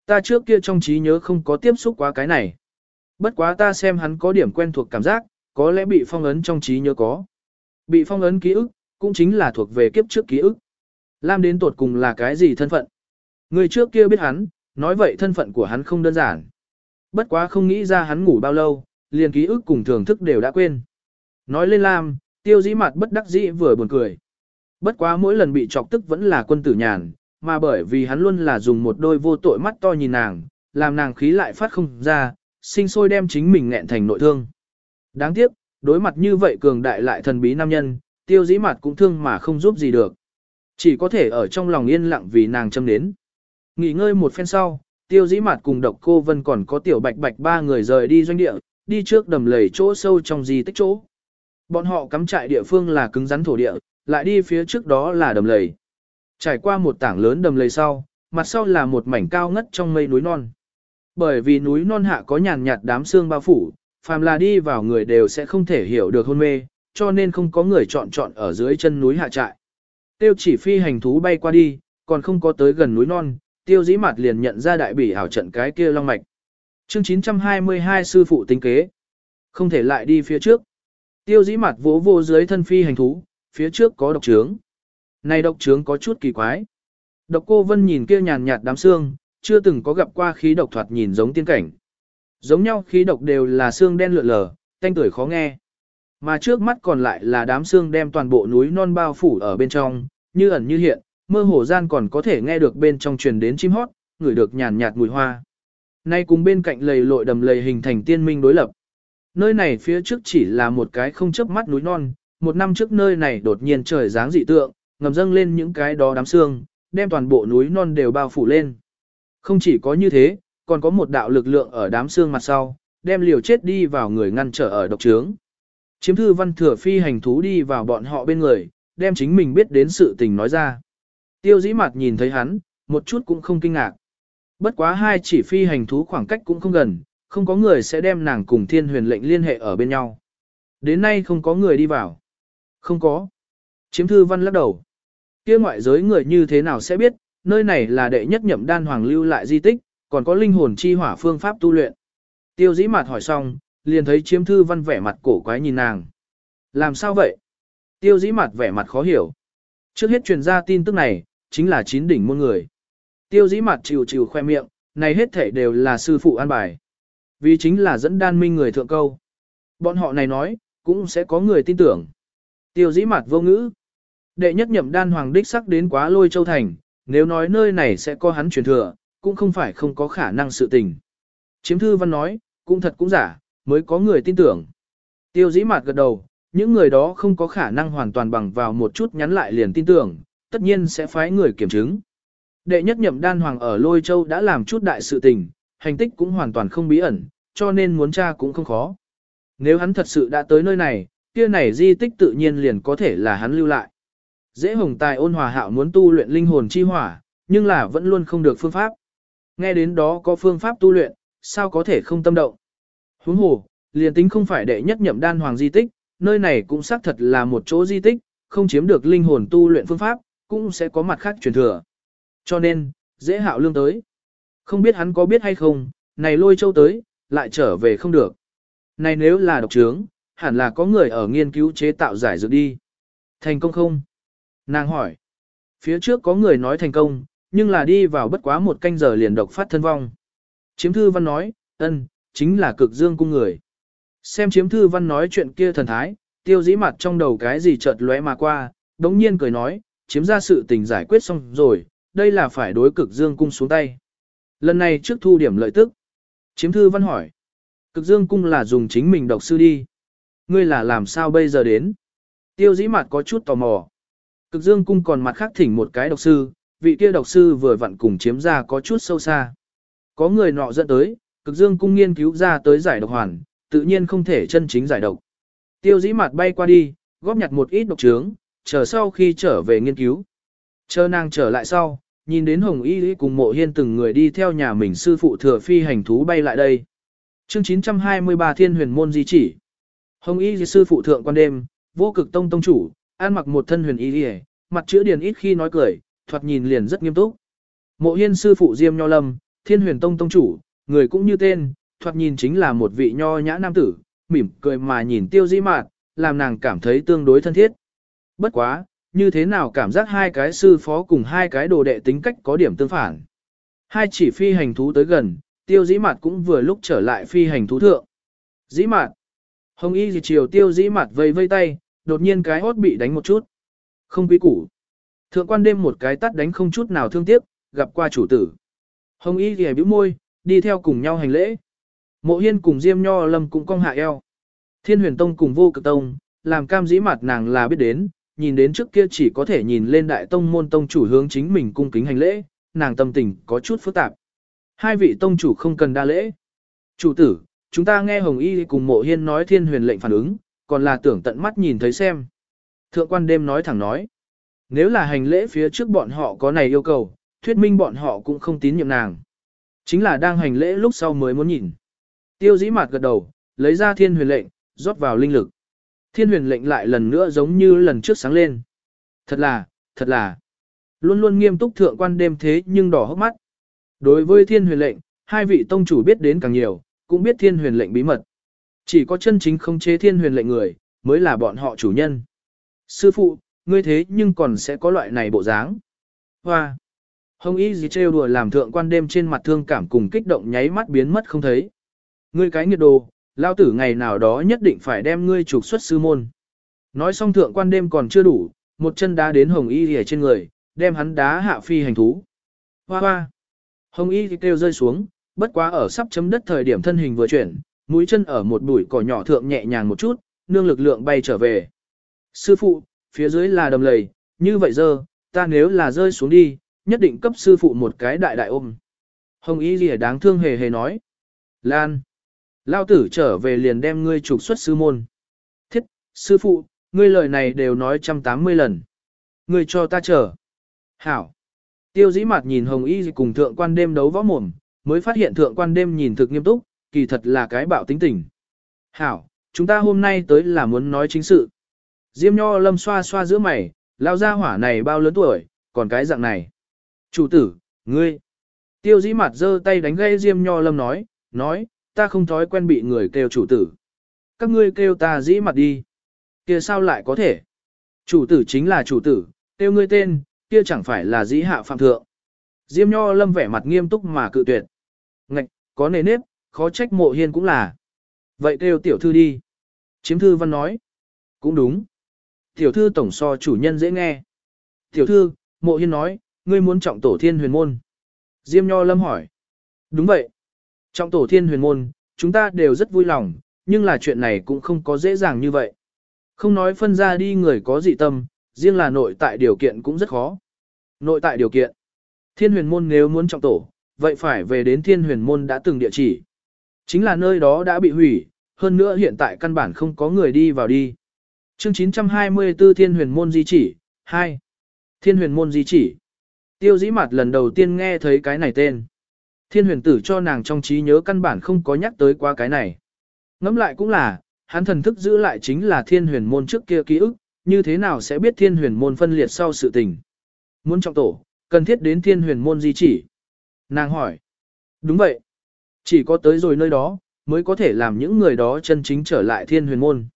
Ta trước kia trong trí nhớ không có tiếp xúc quá cái này. Bất quá ta xem hắn có điểm quen thuộc cảm giác, có lẽ bị phong ấn trong trí nhớ có. Bị phong ấn ký ức, cũng chính là thuộc về kiếp trước ký ức. Lam đến tột cùng là cái gì thân phận? Người trước kia biết hắn, nói vậy thân phận của hắn không đơn giản. Bất quá không nghĩ ra hắn ngủ bao lâu, liền ký ức cùng thưởng thức đều đã quên. Nói lên Lam, tiêu dĩ mặt bất đắc dĩ vừa buồn cười. Bất quá mỗi lần bị chọc tức vẫn là quân tử nhàn, mà bởi vì hắn luôn là dùng một đôi vô tội mắt to nhìn nàng, làm nàng khí lại phát không ra, sinh sôi đem chính mình nghẹn thành nội thương. Đáng tiếc, đối mặt như vậy cường đại lại thần bí nam nhân, tiêu dĩ mặt cũng thương mà không giúp gì được. Chỉ có thể ở trong lòng yên lặng vì nàng châm đến. Nghỉ ngơi một phen sau, tiêu dĩ mặt cùng độc cô vân còn có tiểu bạch bạch ba người rời đi doanh địa, đi trước đầm lầy chỗ sâu trong di tích chỗ. Bọn họ cắm trại địa phương là cứng rắn thổ địa, lại đi phía trước đó là đầm lầy. Trải qua một tảng lớn đầm lầy sau, mặt sau là một mảnh cao ngất trong mây núi non. Bởi vì núi non hạ có nhàn nhạt đám xương bao phủ, phàm là đi vào người đều sẽ không thể hiểu được hôn mê, cho nên không có người chọn chọn ở dưới chân núi hạ trại. Tiêu chỉ phi hành thú bay qua đi, còn không có tới gần núi non, tiêu dĩ mặt liền nhận ra đại bỉ ảo trận cái kia long mạch. Chương 922 sư phụ tính kế. Không thể lại đi phía trước. Tiêu dĩ mặt vỗ vô dưới thân phi hành thú, phía trước có độc trướng. Này độc trướng có chút kỳ quái. Độc cô vân nhìn kia nhàn nhạt đám xương, chưa từng có gặp qua khí độc thoạt nhìn giống tiên cảnh. Giống nhau khí độc đều là xương đen lượn lờ, tanh tuổi khó nghe. Mà trước mắt còn lại là đám xương đem toàn bộ núi non bao phủ ở bên trong, như ẩn như hiện, mơ hồ gian còn có thể nghe được bên trong truyền đến chim hót, ngửi được nhàn nhạt mùi hoa. Nay cùng bên cạnh lầy lội đầm lầy hình thành tiên minh đối lập. Nơi này phía trước chỉ là một cái không chớp mắt núi non, một năm trước nơi này đột nhiên trời dáng dị tượng, ngầm dâng lên những cái đó đám xương, đem toàn bộ núi non đều bao phủ lên. Không chỉ có như thế, còn có một đạo lực lượng ở đám xương mặt sau, đem liều chết đi vào người ngăn trở ở độc trướng. Chiếm thư văn thừa phi hành thú đi vào bọn họ bên người, đem chính mình biết đến sự tình nói ra. Tiêu dĩ mặt nhìn thấy hắn, một chút cũng không kinh ngạc. Bất quá hai chỉ phi hành thú khoảng cách cũng không gần, không có người sẽ đem nàng cùng thiên huyền lệnh liên hệ ở bên nhau. Đến nay không có người đi vào. Không có. Chiếm thư văn lắc đầu. kia ngoại giới người như thế nào sẽ biết, nơi này là đệ nhất nhậm đan hoàng lưu lại di tích, còn có linh hồn chi hỏa phương pháp tu luyện. Tiêu dĩ mặt hỏi xong, liền thấy chiếm thư văn vẻ mặt cổ quái nhìn nàng. Làm sao vậy? Tiêu dĩ mặt vẻ mặt khó hiểu. Trước hết truyền ra tin tức này, chính là chín đỉnh môn người. Tiêu dĩ mặt chịu chịu khoe miệng, này hết thể đều là sư phụ an bài. Vì chính là dẫn đan minh người thượng câu. Bọn họ này nói, cũng sẽ có người tin tưởng. Tiêu dĩ mặt vô ngữ. Đệ nhất nhậm đan hoàng đích sắc đến quá lôi châu thành, nếu nói nơi này sẽ có hắn truyền thừa, cũng không phải không có khả năng sự tình. Chiếm thư văn nói, cũng thật cũng giả, mới có người tin tưởng. Tiêu dĩ mạt gật đầu, những người đó không có khả năng hoàn toàn bằng vào một chút nhắn lại liền tin tưởng, tất nhiên sẽ phái người kiểm chứng. Đệ nhất nhậm đan hoàng ở Lôi Châu đã làm chút đại sự tình, hành tích cũng hoàn toàn không bí ẩn, cho nên muốn tra cũng không khó. Nếu hắn thật sự đã tới nơi này, kia này di tích tự nhiên liền có thể là hắn lưu lại. Dễ hồng tài ôn hòa hạo muốn tu luyện linh hồn chi hỏa, nhưng là vẫn luôn không được phương pháp. Nghe đến đó có phương pháp tu luyện, sao có thể không tâm động. Huống hồ, liền tính không phải đệ nhất nhậm đan hoàng di tích, nơi này cũng xác thật là một chỗ di tích, không chiếm được linh hồn tu luyện phương pháp, cũng sẽ có mặt khác truyền thừa. Cho nên, dễ hạo lương tới. Không biết hắn có biết hay không, này lôi châu tới, lại trở về không được. Này nếu là độc trướng, hẳn là có người ở nghiên cứu chế tạo giải dược đi. Thành công không? Nàng hỏi. Phía trước có người nói thành công, nhưng là đi vào bất quá một canh giờ liền độc phát thân vong. Chiếm thư văn nói, ân, chính là cực dương cung người. Xem chiếm thư văn nói chuyện kia thần thái, tiêu dĩ mặt trong đầu cái gì chợt lóe mà qua, đống nhiên cười nói, chiếm ra sự tình giải quyết xong rồi, đây là phải đối cực dương cung xuống tay. Lần này trước thu điểm lợi tức. Chiếm thư văn hỏi. Cực dương cung là dùng chính mình độc sư đi. Ngươi là làm sao bây giờ đến? Tiêu dĩ mặt có chút tò mò. Cực dương cung còn mặt khác thỉnh một cái độc sư, vị kia độc sư vừa vặn cùng chiếm ra có chút sâu xa. Có người nọ dẫn tới, cực dương cung nghiên cứu ra tới giải độc hoàn, tự nhiên không thể chân chính giải độc. Tiêu dĩ mặt bay qua đi, góp nhặt một ít độc trướng, chờ sau khi trở về nghiên cứu. Chờ nàng trở lại sau, nhìn đến Hồng Y cùng mộ hiên từng người đi theo nhà mình sư phụ thừa phi hành thú bay lại đây. Chương 923 Thiên huyền môn di chỉ. Hồng Y sư phụ thượng quan đêm, vô cực tông tông chủ, an mặc một thân huyền y mặt chữa điền ít khi nói cười, thoạt nhìn liền rất nghiêm túc. Mộ hiên sư phụ Diêm Nho Lâm, Thiên huyền tông tông chủ, người cũng như tên, thoạt nhìn chính là một vị nho nhã nam tử, mỉm cười mà nhìn tiêu di mạt, làm nàng cảm thấy tương đối thân thiết. Bất quá, như thế nào cảm giác hai cái sư phó cùng hai cái đồ đệ tính cách có điểm tương phản. Hai chỉ phi hành thú tới gần, tiêu dĩ mạt cũng vừa lúc trở lại phi hành thú thượng. Dĩ mạt. Hồng y Di chiều tiêu dĩ mạt vây vây tay, đột nhiên cái hốt bị đánh một chút. Không quý củ. Thượng quan đêm một cái tắt đánh không chút nào thương tiếc, gặp qua chủ tử. Hồng y gì bĩu môi, đi theo cùng nhau hành lễ. Mộ hiên cùng Diêm Nho Lâm cũng cong hạ eo. Thiên huyền tông cùng vô cực tông, làm cam dĩ mặt nàng là biết đến, nhìn đến trước kia chỉ có thể nhìn lên đại tông môn tông chủ hướng chính mình cung kính hành lễ, nàng tâm tình có chút phức tạp. Hai vị tông chủ không cần đa lễ. Chủ tử, chúng ta nghe Hồng Y cùng mộ hiên nói thiên huyền lệnh phản ứng, còn là tưởng tận mắt nhìn thấy xem. Thượng quan đêm nói thẳng nói. Nếu là hành lễ phía trước bọn họ có này yêu cầu, thuyết minh bọn họ cũng không tín nhiệm nàng. Chính là đang hành lễ lúc sau mới muốn nhìn. Tiêu dĩ mạt gật đầu, lấy ra thiên huyền lệnh, rót vào linh lực. Thiên huyền lệnh lại lần nữa giống như lần trước sáng lên. Thật là, thật là. Luôn luôn nghiêm túc thượng quan đêm thế nhưng đỏ hốc mắt. Đối với thiên huyền lệnh, hai vị tông chủ biết đến càng nhiều, cũng biết thiên huyền lệnh bí mật. Chỉ có chân chính không chế thiên huyền lệnh người, mới là bọn họ chủ nhân. Sư phụ, ngươi thế nhưng còn sẽ có loại này bộ dáng. Hoa! Hồng y gì trêu đùa làm thượng quan đêm trên mặt thương cảm cùng kích động nháy mắt biến mất không thấy. Ngươi cái nghiệt đồ, lao tử ngày nào đó nhất định phải đem ngươi trục xuất sư môn. Nói xong thượng quan đêm còn chưa đủ, một chân đá đến hồng y ở trên người, đem hắn đá hạ phi hành thú. Hoa hoa! Hồng y gì kêu rơi xuống, bất quá ở sắp chấm đất thời điểm thân hình vừa chuyển, mũi chân ở một bụi cỏ nhỏ thượng nhẹ nhàng một chút, nương lực lượng bay trở về. Sư phụ, phía dưới là đầm lầy, như vậy giờ, ta nếu là rơi xuống đi, nhất định cấp sư phụ một cái đại đại ôm. Hồng Y Lìa đáng thương hề hề nói. Lan. Lao tử trở về liền đem ngươi trục xuất sư môn. Thiết, sư phụ, ngươi lời này đều nói trăm tám mươi lần. Ngươi cho ta chờ. Hảo. Tiêu dĩ mặt nhìn Hồng Y cùng thượng quan đêm đấu võ mồm, mới phát hiện thượng quan đêm nhìn thực nghiêm túc, kỳ thật là cái bạo tính tình. Hảo, chúng ta hôm nay tới là muốn nói chính sự. Diêm nho lâm xoa xoa giữa mày, lao ra hỏa này bao lớn tuổi, còn cái dạng này. Chủ tử, ngươi. Tiêu dĩ mặt giơ tay đánh gây Diêm Nho Lâm nói, nói, ta không thói quen bị người kêu chủ tử. Các ngươi kêu ta dĩ mặt đi. kia sao lại có thể? Chủ tử chính là chủ tử, kêu ngươi tên, kia chẳng phải là dĩ hạ phạm thượng. Diêm Nho Lâm vẻ mặt nghiêm túc mà cự tuyệt. Ngạch, có nề nếp, khó trách mộ hiên cũng là. Vậy kêu tiểu thư đi. Chiếm thư văn nói. Cũng đúng. Tiểu thư tổng so chủ nhân dễ nghe. Tiểu thư, mộ hiên nói, ngươi muốn trọng tổ thiên huyền môn. Diêm Nho Lâm hỏi. Đúng vậy. Trọng tổ thiên huyền môn, chúng ta đều rất vui lòng, nhưng là chuyện này cũng không có dễ dàng như vậy. Không nói phân ra đi người có dị tâm, riêng là nội tại điều kiện cũng rất khó. Nội tại điều kiện. Thiên huyền môn nếu muốn trọng tổ, vậy phải về đến thiên huyền môn đã từng địa chỉ. Chính là nơi đó đã bị hủy, hơn nữa hiện tại căn bản không có người đi vào đi. Chương 924 Thiên huyền môn di chỉ, 2. Thiên huyền môn di chỉ. Tiêu dĩ mặt lần đầu tiên nghe thấy cái này tên. Thiên huyền tử cho nàng trong trí nhớ căn bản không có nhắc tới qua cái này. Ngẫm lại cũng là, hắn thần thức giữ lại chính là thiên huyền môn trước kia ký ức, như thế nào sẽ biết thiên huyền môn phân liệt sau sự tình. Muốn trọng tổ, cần thiết đến thiên huyền môn di chỉ. Nàng hỏi. Đúng vậy. Chỉ có tới rồi nơi đó, mới có thể làm những người đó chân chính trở lại thiên huyền môn.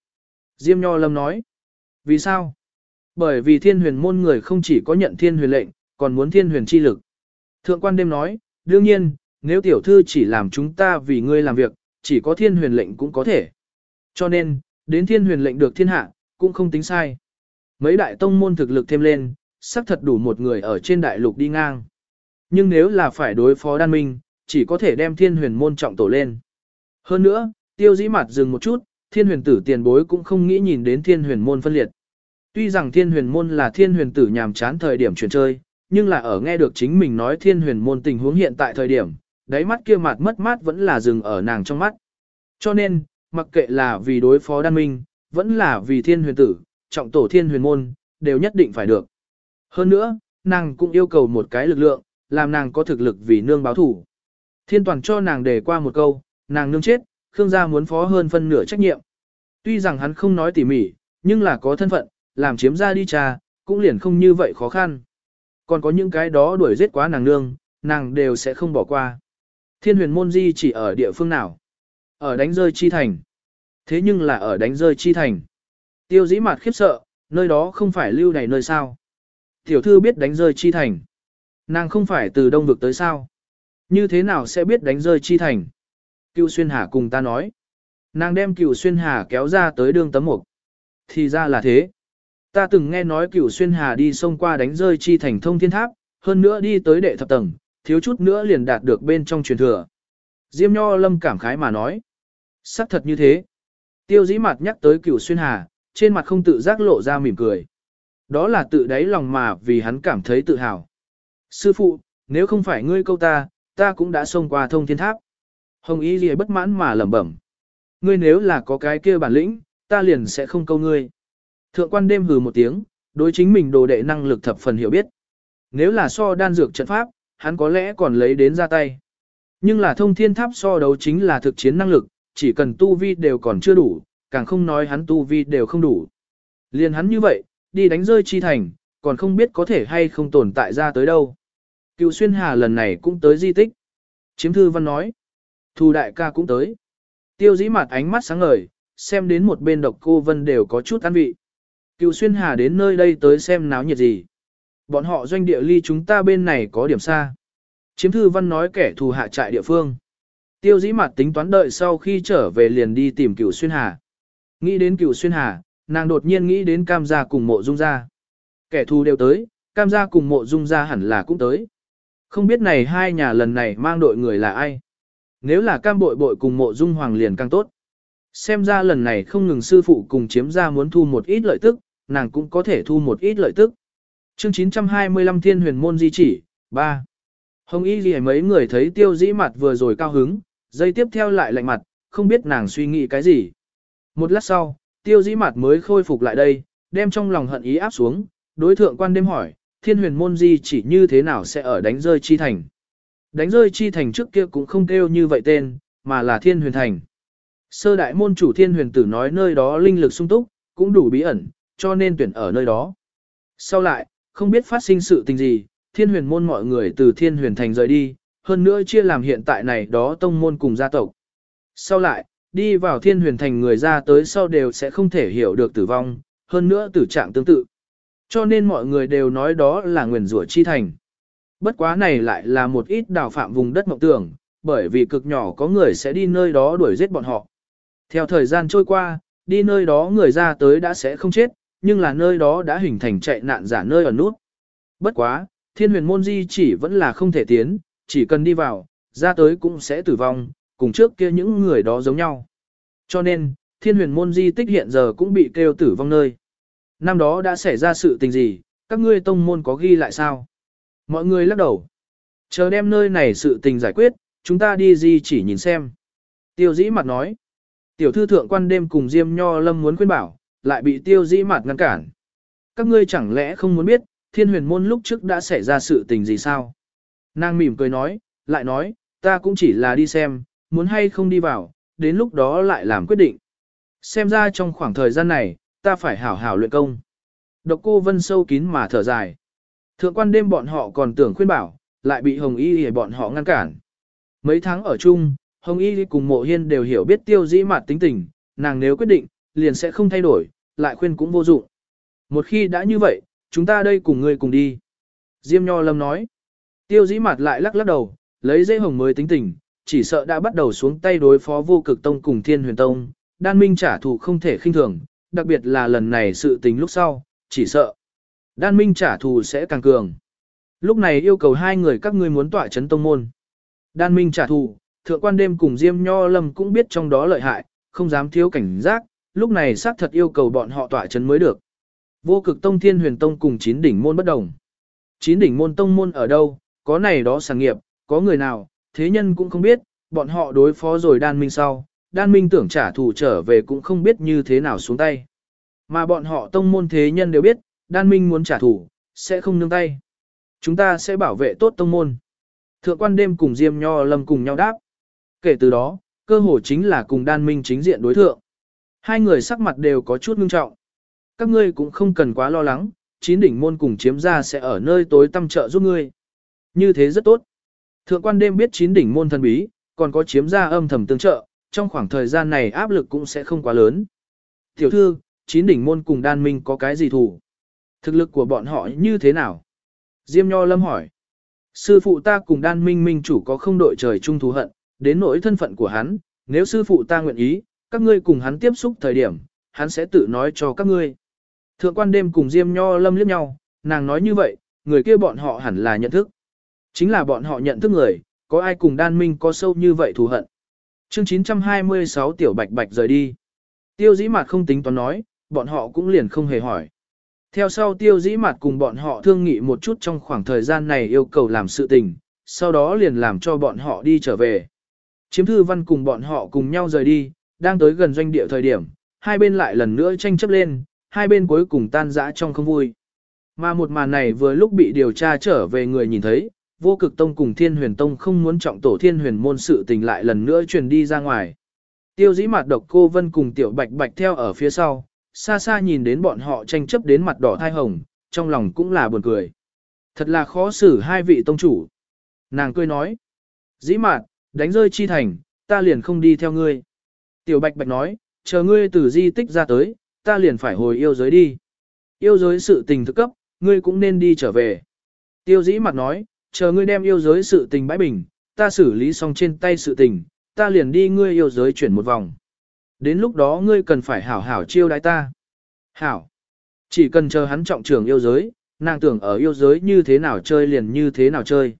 Diêm Nho Lâm nói. Vì sao? Bởi vì thiên huyền môn người không chỉ có nhận thiên huyền lệnh, còn muốn thiên huyền chi lực. Thượng quan đêm nói, đương nhiên, nếu tiểu thư chỉ làm chúng ta vì ngươi làm việc, chỉ có thiên huyền lệnh cũng có thể. Cho nên, đến thiên huyền lệnh được thiên hạ, cũng không tính sai. Mấy đại tông môn thực lực thêm lên, xác thật đủ một người ở trên đại lục đi ngang. Nhưng nếu là phải đối phó đan minh, chỉ có thể đem thiên huyền môn trọng tổ lên. Hơn nữa, tiêu dĩ mặt dừng một chút, thiên huyền tử tiền bối cũng không nghĩ nhìn đến thiên huyền môn phân liệt. Tuy rằng thiên huyền môn là thiên huyền tử nhàm chán thời điểm chuyển chơi, nhưng là ở nghe được chính mình nói thiên huyền môn tình huống hiện tại thời điểm, đáy mắt kia mặt mất mát vẫn là dừng ở nàng trong mắt. Cho nên, mặc kệ là vì đối phó đan minh, vẫn là vì thiên huyền tử, trọng tổ thiên huyền môn, đều nhất định phải được. Hơn nữa, nàng cũng yêu cầu một cái lực lượng, làm nàng có thực lực vì nương báo thủ. Thiên toàn cho nàng đề qua một câu, nàng nương chết, Khương gia muốn phó hơn phân nửa trách nhiệm. Tuy rằng hắn không nói tỉ mỉ, nhưng là có thân phận, làm chiếm ra đi trà cũng liền không như vậy khó khăn. Còn có những cái đó đuổi giết quá nàng nương, nàng đều sẽ không bỏ qua. Thiên huyền môn di chỉ ở địa phương nào? Ở đánh rơi chi thành. Thế nhưng là ở đánh rơi chi thành. Tiêu dĩ mạt khiếp sợ, nơi đó không phải lưu này nơi sao. Tiểu thư biết đánh rơi chi thành. Nàng không phải từ đông vực tới sao. Như thế nào sẽ biết đánh rơi chi thành? Cựu xuyên hà cùng ta nói. Nàng đem cựu xuyên hà kéo ra tới đường tấm mục. Thì ra là thế. Ta từng nghe nói cựu xuyên hà đi sông qua đánh rơi chi thành thông thiên tháp, hơn nữa đi tới đệ thập tầng, thiếu chút nữa liền đạt được bên trong truyền thừa. Diêm Nho Lâm cảm khái mà nói. Sắc thật như thế. Tiêu dĩ mặt nhắc tới cựu xuyên hà, trên mặt không tự giác lộ ra mỉm cười. Đó là tự đáy lòng mà vì hắn cảm thấy tự hào. Sư phụ, nếu không phải ngươi câu ta, ta cũng đã xông qua thông thiên tháp. Hồng Y gì bất mãn mà lẩm bẩm. Ngươi nếu là có cái kia bản lĩnh, ta liền sẽ không câu ngươi. Thượng quan đêm hừ một tiếng, đối chính mình đồ đệ năng lực thập phần hiểu biết. Nếu là so đan dược trận pháp, hắn có lẽ còn lấy đến ra tay. Nhưng là thông thiên tháp so đấu chính là thực chiến năng lực, chỉ cần tu vi đều còn chưa đủ, càng không nói hắn tu vi đều không đủ. Liền hắn như vậy, đi đánh rơi chi thành, còn không biết có thể hay không tồn tại ra tới đâu. Cựu xuyên hà lần này cũng tới di tích. Chiếm thư văn nói. Thu đại ca cũng tới. Tiêu dĩ mặt ánh mắt sáng ngời, xem đến một bên độc cô vân đều có chút ăn vị. Cựu xuyên hà đến nơi đây tới xem náo nhiệt gì. Bọn họ doanh địa ly chúng ta bên này có điểm xa. Chiếm thư văn nói kẻ thù hạ trại địa phương. Tiêu dĩ mặt tính toán đợi sau khi trở về liền đi tìm cựu xuyên hà. Nghĩ đến cựu xuyên hà, nàng đột nhiên nghĩ đến cam gia cùng mộ dung gia. Kẻ thù đều tới, cam gia cùng mộ dung gia hẳn là cũng tới. Không biết này hai nhà lần này mang đội người là ai. Nếu là cam bội bội cùng mộ dung hoàng liền càng tốt. Xem ra lần này không ngừng sư phụ cùng chiếm ra muốn thu một ít lợi tức, nàng cũng có thể thu một ít lợi tức. Chương 925 Thiên Huyền Môn Di Chỉ, 3. Hồng Y Ghi mấy người thấy tiêu dĩ mặt vừa rồi cao hứng, dây tiếp theo lại lạnh mặt, không biết nàng suy nghĩ cái gì. Một lát sau, tiêu dĩ mặt mới khôi phục lại đây, đem trong lòng hận ý áp xuống, đối thượng quan đêm hỏi, thiên huyền môn di chỉ như thế nào sẽ ở đánh rơi chi thành. Đánh rơi chi thành trước kia cũng không kêu như vậy tên, mà là thiên huyền thành. Sơ đại môn chủ thiên huyền tử nói nơi đó linh lực sung túc, cũng đủ bí ẩn, cho nên tuyển ở nơi đó. Sau lại, không biết phát sinh sự tình gì, thiên huyền môn mọi người từ thiên huyền thành rời đi, hơn nữa chia làm hiện tại này đó tông môn cùng gia tộc. Sau lại, đi vào thiên huyền thành người ra tới sau đều sẽ không thể hiểu được tử vong, hơn nữa tử trạng tương tự. Cho nên mọi người đều nói đó là nguyền rủa chi thành. Bất quá này lại là một ít đào phạm vùng đất mộng tưởng, bởi vì cực nhỏ có người sẽ đi nơi đó đuổi giết bọn họ. Theo thời gian trôi qua, đi nơi đó người ra tới đã sẽ không chết, nhưng là nơi đó đã hình thành chạy nạn giả nơi ở nút. Bất quá, thiên huyền môn di chỉ vẫn là không thể tiến, chỉ cần đi vào, ra tới cũng sẽ tử vong, cùng trước kia những người đó giống nhau. Cho nên, thiên huyền môn di tích hiện giờ cũng bị kêu tử vong nơi. Năm đó đã xảy ra sự tình gì, các ngươi tông môn có ghi lại sao? Mọi người lắc đầu. Chờ đem nơi này sự tình giải quyết, chúng ta đi di chỉ nhìn xem. Tiêu dĩ mặt nói. Tiểu thư thượng quan đêm cùng Diêm Nho Lâm muốn khuyên bảo, lại bị tiêu dĩ mặt ngăn cản. Các ngươi chẳng lẽ không muốn biết, thiên huyền môn lúc trước đã xảy ra sự tình gì sao? Nàng mỉm cười nói, lại nói, ta cũng chỉ là đi xem, muốn hay không đi vào, đến lúc đó lại làm quyết định. Xem ra trong khoảng thời gian này, ta phải hảo hảo luyện công. Độc cô vân sâu kín mà thở dài. Thượng quan đêm bọn họ còn tưởng khuyên bảo, lại bị Hồng Y để bọn họ ngăn cản. Mấy tháng ở chung, Hồng Y cùng mộ hiên đều hiểu biết tiêu dĩ mặt tính tình, nàng nếu quyết định, liền sẽ không thay đổi, lại khuyên cũng vô dụng. Một khi đã như vậy, chúng ta đây cùng ngươi cùng đi. Diêm Nho Lâm nói. Tiêu dĩ mặt lại lắc lắc đầu, lấy dây hồng mới tính tình, chỉ sợ đã bắt đầu xuống tay đối phó vô cực tông cùng thiên huyền tông, đan minh trả thù không thể khinh thường, đặc biệt là lần này sự tình lúc sau, chỉ sợ. Đan minh trả thù sẽ càng cường. Lúc này yêu cầu hai người các ngươi muốn tỏa chấn tông môn. Đan minh trả thù, thượng quan đêm cùng Diêm Nho Lâm cũng biết trong đó lợi hại, không dám thiếu cảnh giác, lúc này xác thật yêu cầu bọn họ tỏa chấn mới được. Vô cực tông thiên huyền tông cùng chín đỉnh môn bất đồng. Chín đỉnh môn tông môn ở đâu, có này đó sản nghiệp, có người nào, thế nhân cũng không biết, bọn họ đối phó rồi đan minh sau, đan minh tưởng trả thù trở về cũng không biết như thế nào xuống tay. Mà bọn họ tông môn thế nhân đều biết, đan minh muốn trả thù, sẽ không nương tay. Chúng ta sẽ bảo vệ tốt tông môn. Thượng quan đêm cùng Diêm Nho Lâm cùng nhau đáp. Kể từ đó, cơ hội chính là cùng đan minh chính diện đối thượng. Hai người sắc mặt đều có chút ngưng trọng. Các ngươi cũng không cần quá lo lắng, chín đỉnh môn cùng chiếm ra sẽ ở nơi tối tâm trợ giúp ngươi. Như thế rất tốt. Thượng quan đêm biết chín đỉnh môn thần bí, còn có chiếm ra âm thầm tương trợ, trong khoảng thời gian này áp lực cũng sẽ không quá lớn. Tiểu thư, chín đỉnh môn cùng đan minh có cái gì thủ? Thực lực của bọn họ như thế nào? Diêm Nho Lâm hỏi. Sư phụ ta cùng đan minh minh chủ có không đội trời chung thù hận, đến nỗi thân phận của hắn, nếu sư phụ ta nguyện ý, các ngươi cùng hắn tiếp xúc thời điểm, hắn sẽ tự nói cho các ngươi. Thượng quan đêm cùng Diêm Nho Lâm liếc nhau, nàng nói như vậy, người kia bọn họ hẳn là nhận thức. Chính là bọn họ nhận thức người, có ai cùng đan minh có sâu như vậy thù hận. Chương 926 Tiểu Bạch Bạch rời đi. Tiêu dĩ mặt không tính toán nói, bọn họ cũng liền không hề hỏi. Theo sau tiêu dĩ mặt cùng bọn họ thương nghị một chút trong khoảng thời gian này yêu cầu làm sự tình, sau đó liền làm cho bọn họ đi trở về. Chiếm thư văn cùng bọn họ cùng nhau rời đi, đang tới gần doanh địa thời điểm, hai bên lại lần nữa tranh chấp lên, hai bên cuối cùng tan rã trong không vui. Mà một màn này vừa lúc bị điều tra trở về người nhìn thấy, vô cực tông cùng thiên huyền tông không muốn trọng tổ thiên huyền môn sự tình lại lần nữa truyền đi ra ngoài. Tiêu dĩ mặt độc cô vân cùng tiểu bạch bạch theo ở phía sau, xa xa nhìn đến bọn họ tranh chấp đến mặt đỏ thai hồng, trong lòng cũng là buồn cười. Thật là khó xử hai vị tông chủ. Nàng cười nói. Dĩ mạt, đánh rơi chi thành, ta liền không đi theo ngươi. Tiểu bạch bạch nói, chờ ngươi từ di tích ra tới, ta liền phải hồi yêu giới đi. Yêu giới sự tình thực cấp, ngươi cũng nên đi trở về. Tiêu dĩ mặt nói, chờ ngươi đem yêu giới sự tình bãi bình, ta xử lý xong trên tay sự tình, ta liền đi ngươi yêu giới chuyển một vòng. Đến lúc đó ngươi cần phải hảo hảo chiêu đái ta. Hảo. Chỉ cần chờ hắn trọng trưởng yêu giới, nàng tưởng ở yêu giới như thế nào chơi liền như thế nào chơi.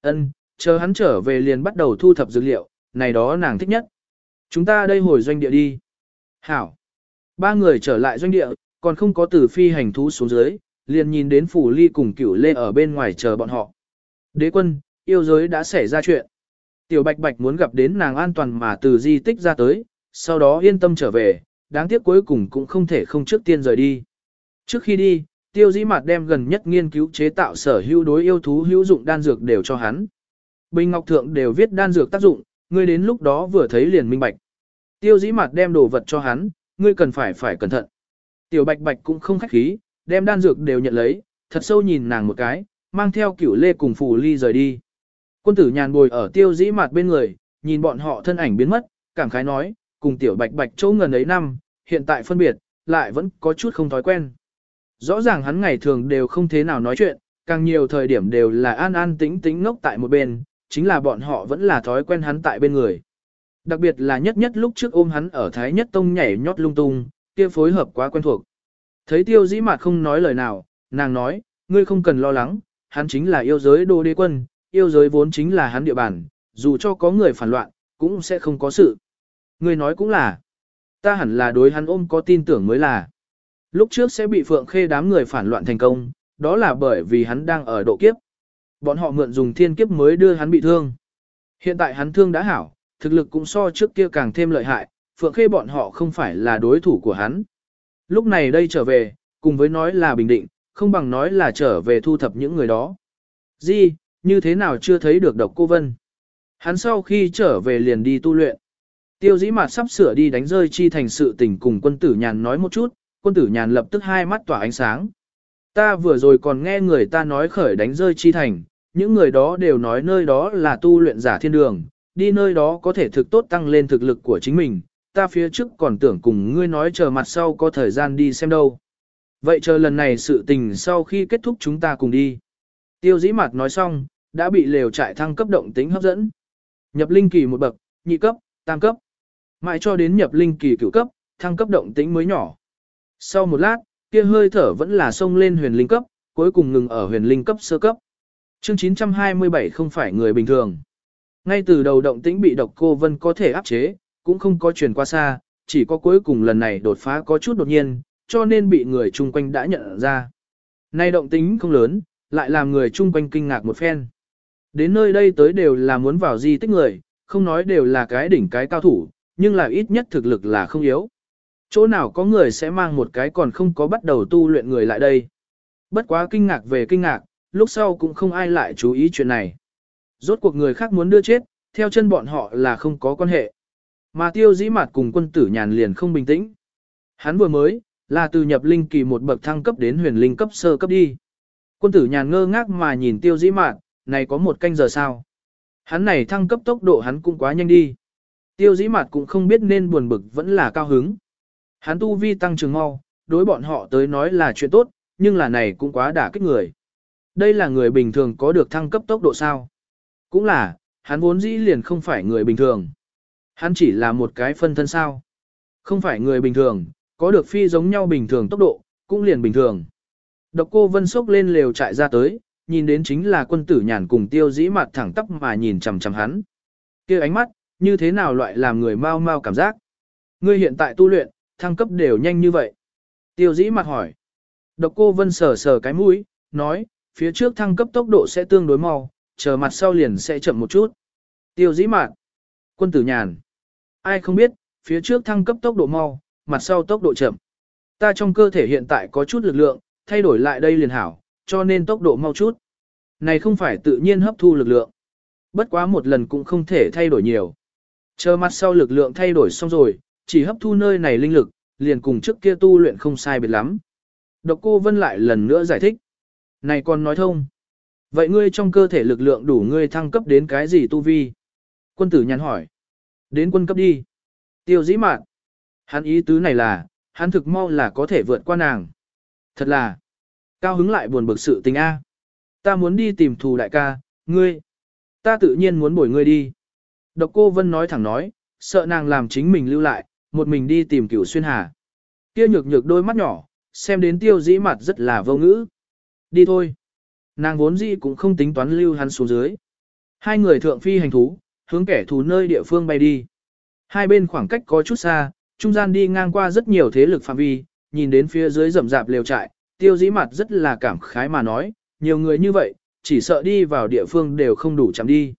Ân, chờ hắn trở về liền bắt đầu thu thập dữ liệu, này đó nàng thích nhất. Chúng ta đây hồi doanh địa đi. Hảo. Ba người trở lại doanh địa, còn không có tử phi hành thú xuống dưới, liền nhìn đến phủ ly cùng cửu lê ở bên ngoài chờ bọn họ. Đế quân, yêu giới đã xảy ra chuyện. Tiểu bạch bạch muốn gặp đến nàng an toàn mà từ di tích ra tới, sau đó yên tâm trở về, đáng tiếc cuối cùng cũng không thể không trước tiên rời đi. Trước khi đi, tiêu dĩ mặt đem gần nhất nghiên cứu chế tạo sở hữu đối yêu thú hữu dụng đan dược đều cho hắn. Bình Ngọc Thượng đều viết đan dược tác dụng, ngươi đến lúc đó vừa thấy liền minh bạch. Tiêu dĩ mặt đem đồ vật cho hắn, ngươi cần phải phải cẩn thận. Tiểu bạch bạch cũng không khách khí, đem đan dược đều nhận lấy, thật sâu nhìn nàng một cái, mang theo cửu lê cùng phù ly rời đi. Quân tử nhàn bồi ở tiêu dĩ mặt bên người, nhìn bọn họ thân ảnh biến mất, cảm khái nói, cùng tiểu bạch bạch chỗ ngần ấy năm, hiện tại phân biệt, lại vẫn có chút không thói quen. Rõ ràng hắn ngày thường đều không thế nào nói chuyện, càng nhiều thời điểm đều là an an tĩnh tĩnh ngốc tại một bên, chính là bọn họ vẫn là thói quen hắn tại bên người. Đặc biệt là nhất nhất lúc trước ôm hắn ở Thái Nhất Tông nhảy nhót lung tung, kia phối hợp quá quen thuộc. Thấy tiêu dĩ mạt không nói lời nào, nàng nói, ngươi không cần lo lắng, hắn chính là yêu giới đô đế quân, yêu giới vốn chính là hắn địa bàn, dù cho có người phản loạn, cũng sẽ không có sự. Ngươi nói cũng là, ta hẳn là đối hắn ôm có tin tưởng mới là. Lúc trước sẽ bị Phượng Khê đám người phản loạn thành công, đó là bởi vì hắn đang ở độ kiếp. Bọn họ mượn dùng thiên kiếp mới đưa hắn bị thương. Hiện tại hắn thương đã hảo, thực lực cũng so trước kia càng thêm lợi hại, Phượng Khê bọn họ không phải là đối thủ của hắn. Lúc này đây trở về, cùng với nói là bình định, không bằng nói là trở về thu thập những người đó. Di, như thế nào chưa thấy được độc cô Vân? Hắn sau khi trở về liền đi tu luyện. Tiêu dĩ mạt sắp sửa đi đánh rơi chi thành sự tình cùng quân tử nhàn nói một chút, quân tử nhàn lập tức hai mắt tỏa ánh sáng. Ta vừa rồi còn nghe người ta nói khởi đánh rơi chi thành, những người đó đều nói nơi đó là tu luyện giả thiên đường, đi nơi đó có thể thực tốt tăng lên thực lực của chính mình, ta phía trước còn tưởng cùng ngươi nói chờ mặt sau có thời gian đi xem đâu. Vậy chờ lần này sự tình sau khi kết thúc chúng ta cùng đi. Tiêu dĩ mặt nói xong, đã bị lều trại thăng cấp động tính hấp dẫn. Nhập linh kỳ một bậc, nhị cấp, tam cấp. Mãi cho đến nhập linh kỳ cửu cấp, thăng cấp động tĩnh mới nhỏ. Sau một lát, kia hơi thở vẫn là xông lên huyền linh cấp, cuối cùng ngừng ở huyền linh cấp sơ cấp. Chương 927 không phải người bình thường. Ngay từ đầu động tĩnh bị độc cô vân có thể áp chế, cũng không có truyền qua xa, chỉ có cuối cùng lần này đột phá có chút đột nhiên, cho nên bị người chung quanh đã nhận ra. Nay động tĩnh không lớn, lại làm người chung quanh kinh ngạc một phen. Đến nơi đây tới đều là muốn vào di tích người, không nói đều là cái đỉnh cái cao thủ, nhưng là ít nhất thực lực là không yếu. Chỗ nào có người sẽ mang một cái còn không có bắt đầu tu luyện người lại đây. Bất quá kinh ngạc về kinh ngạc, lúc sau cũng không ai lại chú ý chuyện này. Rốt cuộc người khác muốn đưa chết, theo chân bọn họ là không có quan hệ. Mà tiêu dĩ mặt cùng quân tử nhàn liền không bình tĩnh. Hắn vừa mới, là từ nhập linh kỳ một bậc thăng cấp đến huyền linh cấp sơ cấp đi. Quân tử nhàn ngơ ngác mà nhìn tiêu dĩ mạn, này có một canh giờ sao? Hắn này thăng cấp tốc độ hắn cũng quá nhanh đi. Tiêu dĩ mặt cũng không biết nên buồn bực vẫn là cao hứng. Hắn tu vi tăng trưởng mau, đối bọn họ tới nói là chuyện tốt, nhưng là này cũng quá đả kích người. Đây là người bình thường có được thăng cấp tốc độ sao? Cũng là, hắn vốn dĩ liền không phải người bình thường. Hắn chỉ là một cái phân thân sao. Không phải người bình thường, có được phi giống nhau bình thường tốc độ, cũng liền bình thường. Độc cô vân sốc lên lều chạy ra tới, nhìn đến chính là quân tử nhàn cùng tiêu dĩ mặt thẳng tắp mà nhìn chằm chằm hắn. kia ánh mắt, như thế nào loại làm người mau mau cảm giác. Ngươi hiện tại tu luyện, thăng cấp đều nhanh như vậy. Tiêu dĩ mặt hỏi. Độc cô vân sờ sờ cái mũi, nói, phía trước thăng cấp tốc độ sẽ tương đối mau, chờ mặt sau liền sẽ chậm một chút. Tiêu dĩ mặt. Quân tử nhàn. Ai không biết, phía trước thăng cấp tốc độ mau, mặt sau tốc độ chậm. Ta trong cơ thể hiện tại có chút lực lượng, thay đổi lại đây liền hảo, cho nên tốc độ mau chút. Này không phải tự nhiên hấp thu lực lượng. Bất quá một lần cũng không thể thay đổi nhiều. Chờ mặt sau lực lượng thay đổi xong rồi, chỉ hấp thu nơi này linh lực, liền cùng trước kia tu luyện không sai biệt lắm. Độc cô Vân lại lần nữa giải thích. Này còn nói thông. Vậy ngươi trong cơ thể lực lượng đủ ngươi thăng cấp đến cái gì tu vi? Quân tử nhắn hỏi. Đến quân cấp đi. Tiêu dĩ mạn. Hắn ý tứ này là, hắn thực mau là có thể vượt qua nàng. Thật là, cao hứng lại buồn bực sự tình A. Ta muốn đi tìm thù đại ca, ngươi. Ta tự nhiên muốn bồi ngươi đi. Độc cô Vân nói thẳng nói, sợ nàng làm chính mình lưu lại, một mình đi tìm cửu xuyên hà. Kia nhược nhược đôi mắt nhỏ, xem đến tiêu dĩ mặt rất là vô ngữ. Đi thôi. Nàng vốn dĩ cũng không tính toán lưu hắn xuống dưới. Hai người thượng phi hành thú, hướng kẻ thù nơi địa phương bay đi. Hai bên khoảng cách có chút xa, trung gian đi ngang qua rất nhiều thế lực phạm vi, nhìn đến phía dưới rậm rạp lều trại, tiêu dĩ mặt rất là cảm khái mà nói, nhiều người như vậy, chỉ sợ đi vào địa phương đều không đủ chạm đi.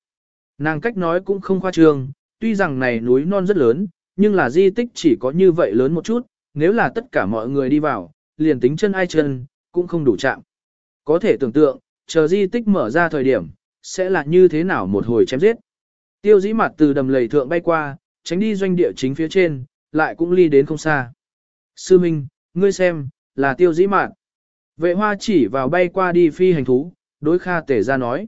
Nàng cách nói cũng không khoa trương, tuy rằng này núi non rất lớn, nhưng là di tích chỉ có như vậy lớn một chút, nếu là tất cả mọi người đi vào, liền tính chân ai chân, cũng không đủ chạm. Có thể tưởng tượng, chờ di tích mở ra thời điểm, sẽ là như thế nào một hồi chém giết. Tiêu dĩ mặt từ đầm lầy thượng bay qua, tránh đi doanh địa chính phía trên, lại cũng ly đến không xa. Sư Minh, ngươi xem, là tiêu dĩ mạn. Vệ hoa chỉ vào bay qua đi phi hành thú, đối Kha Tể ra nói.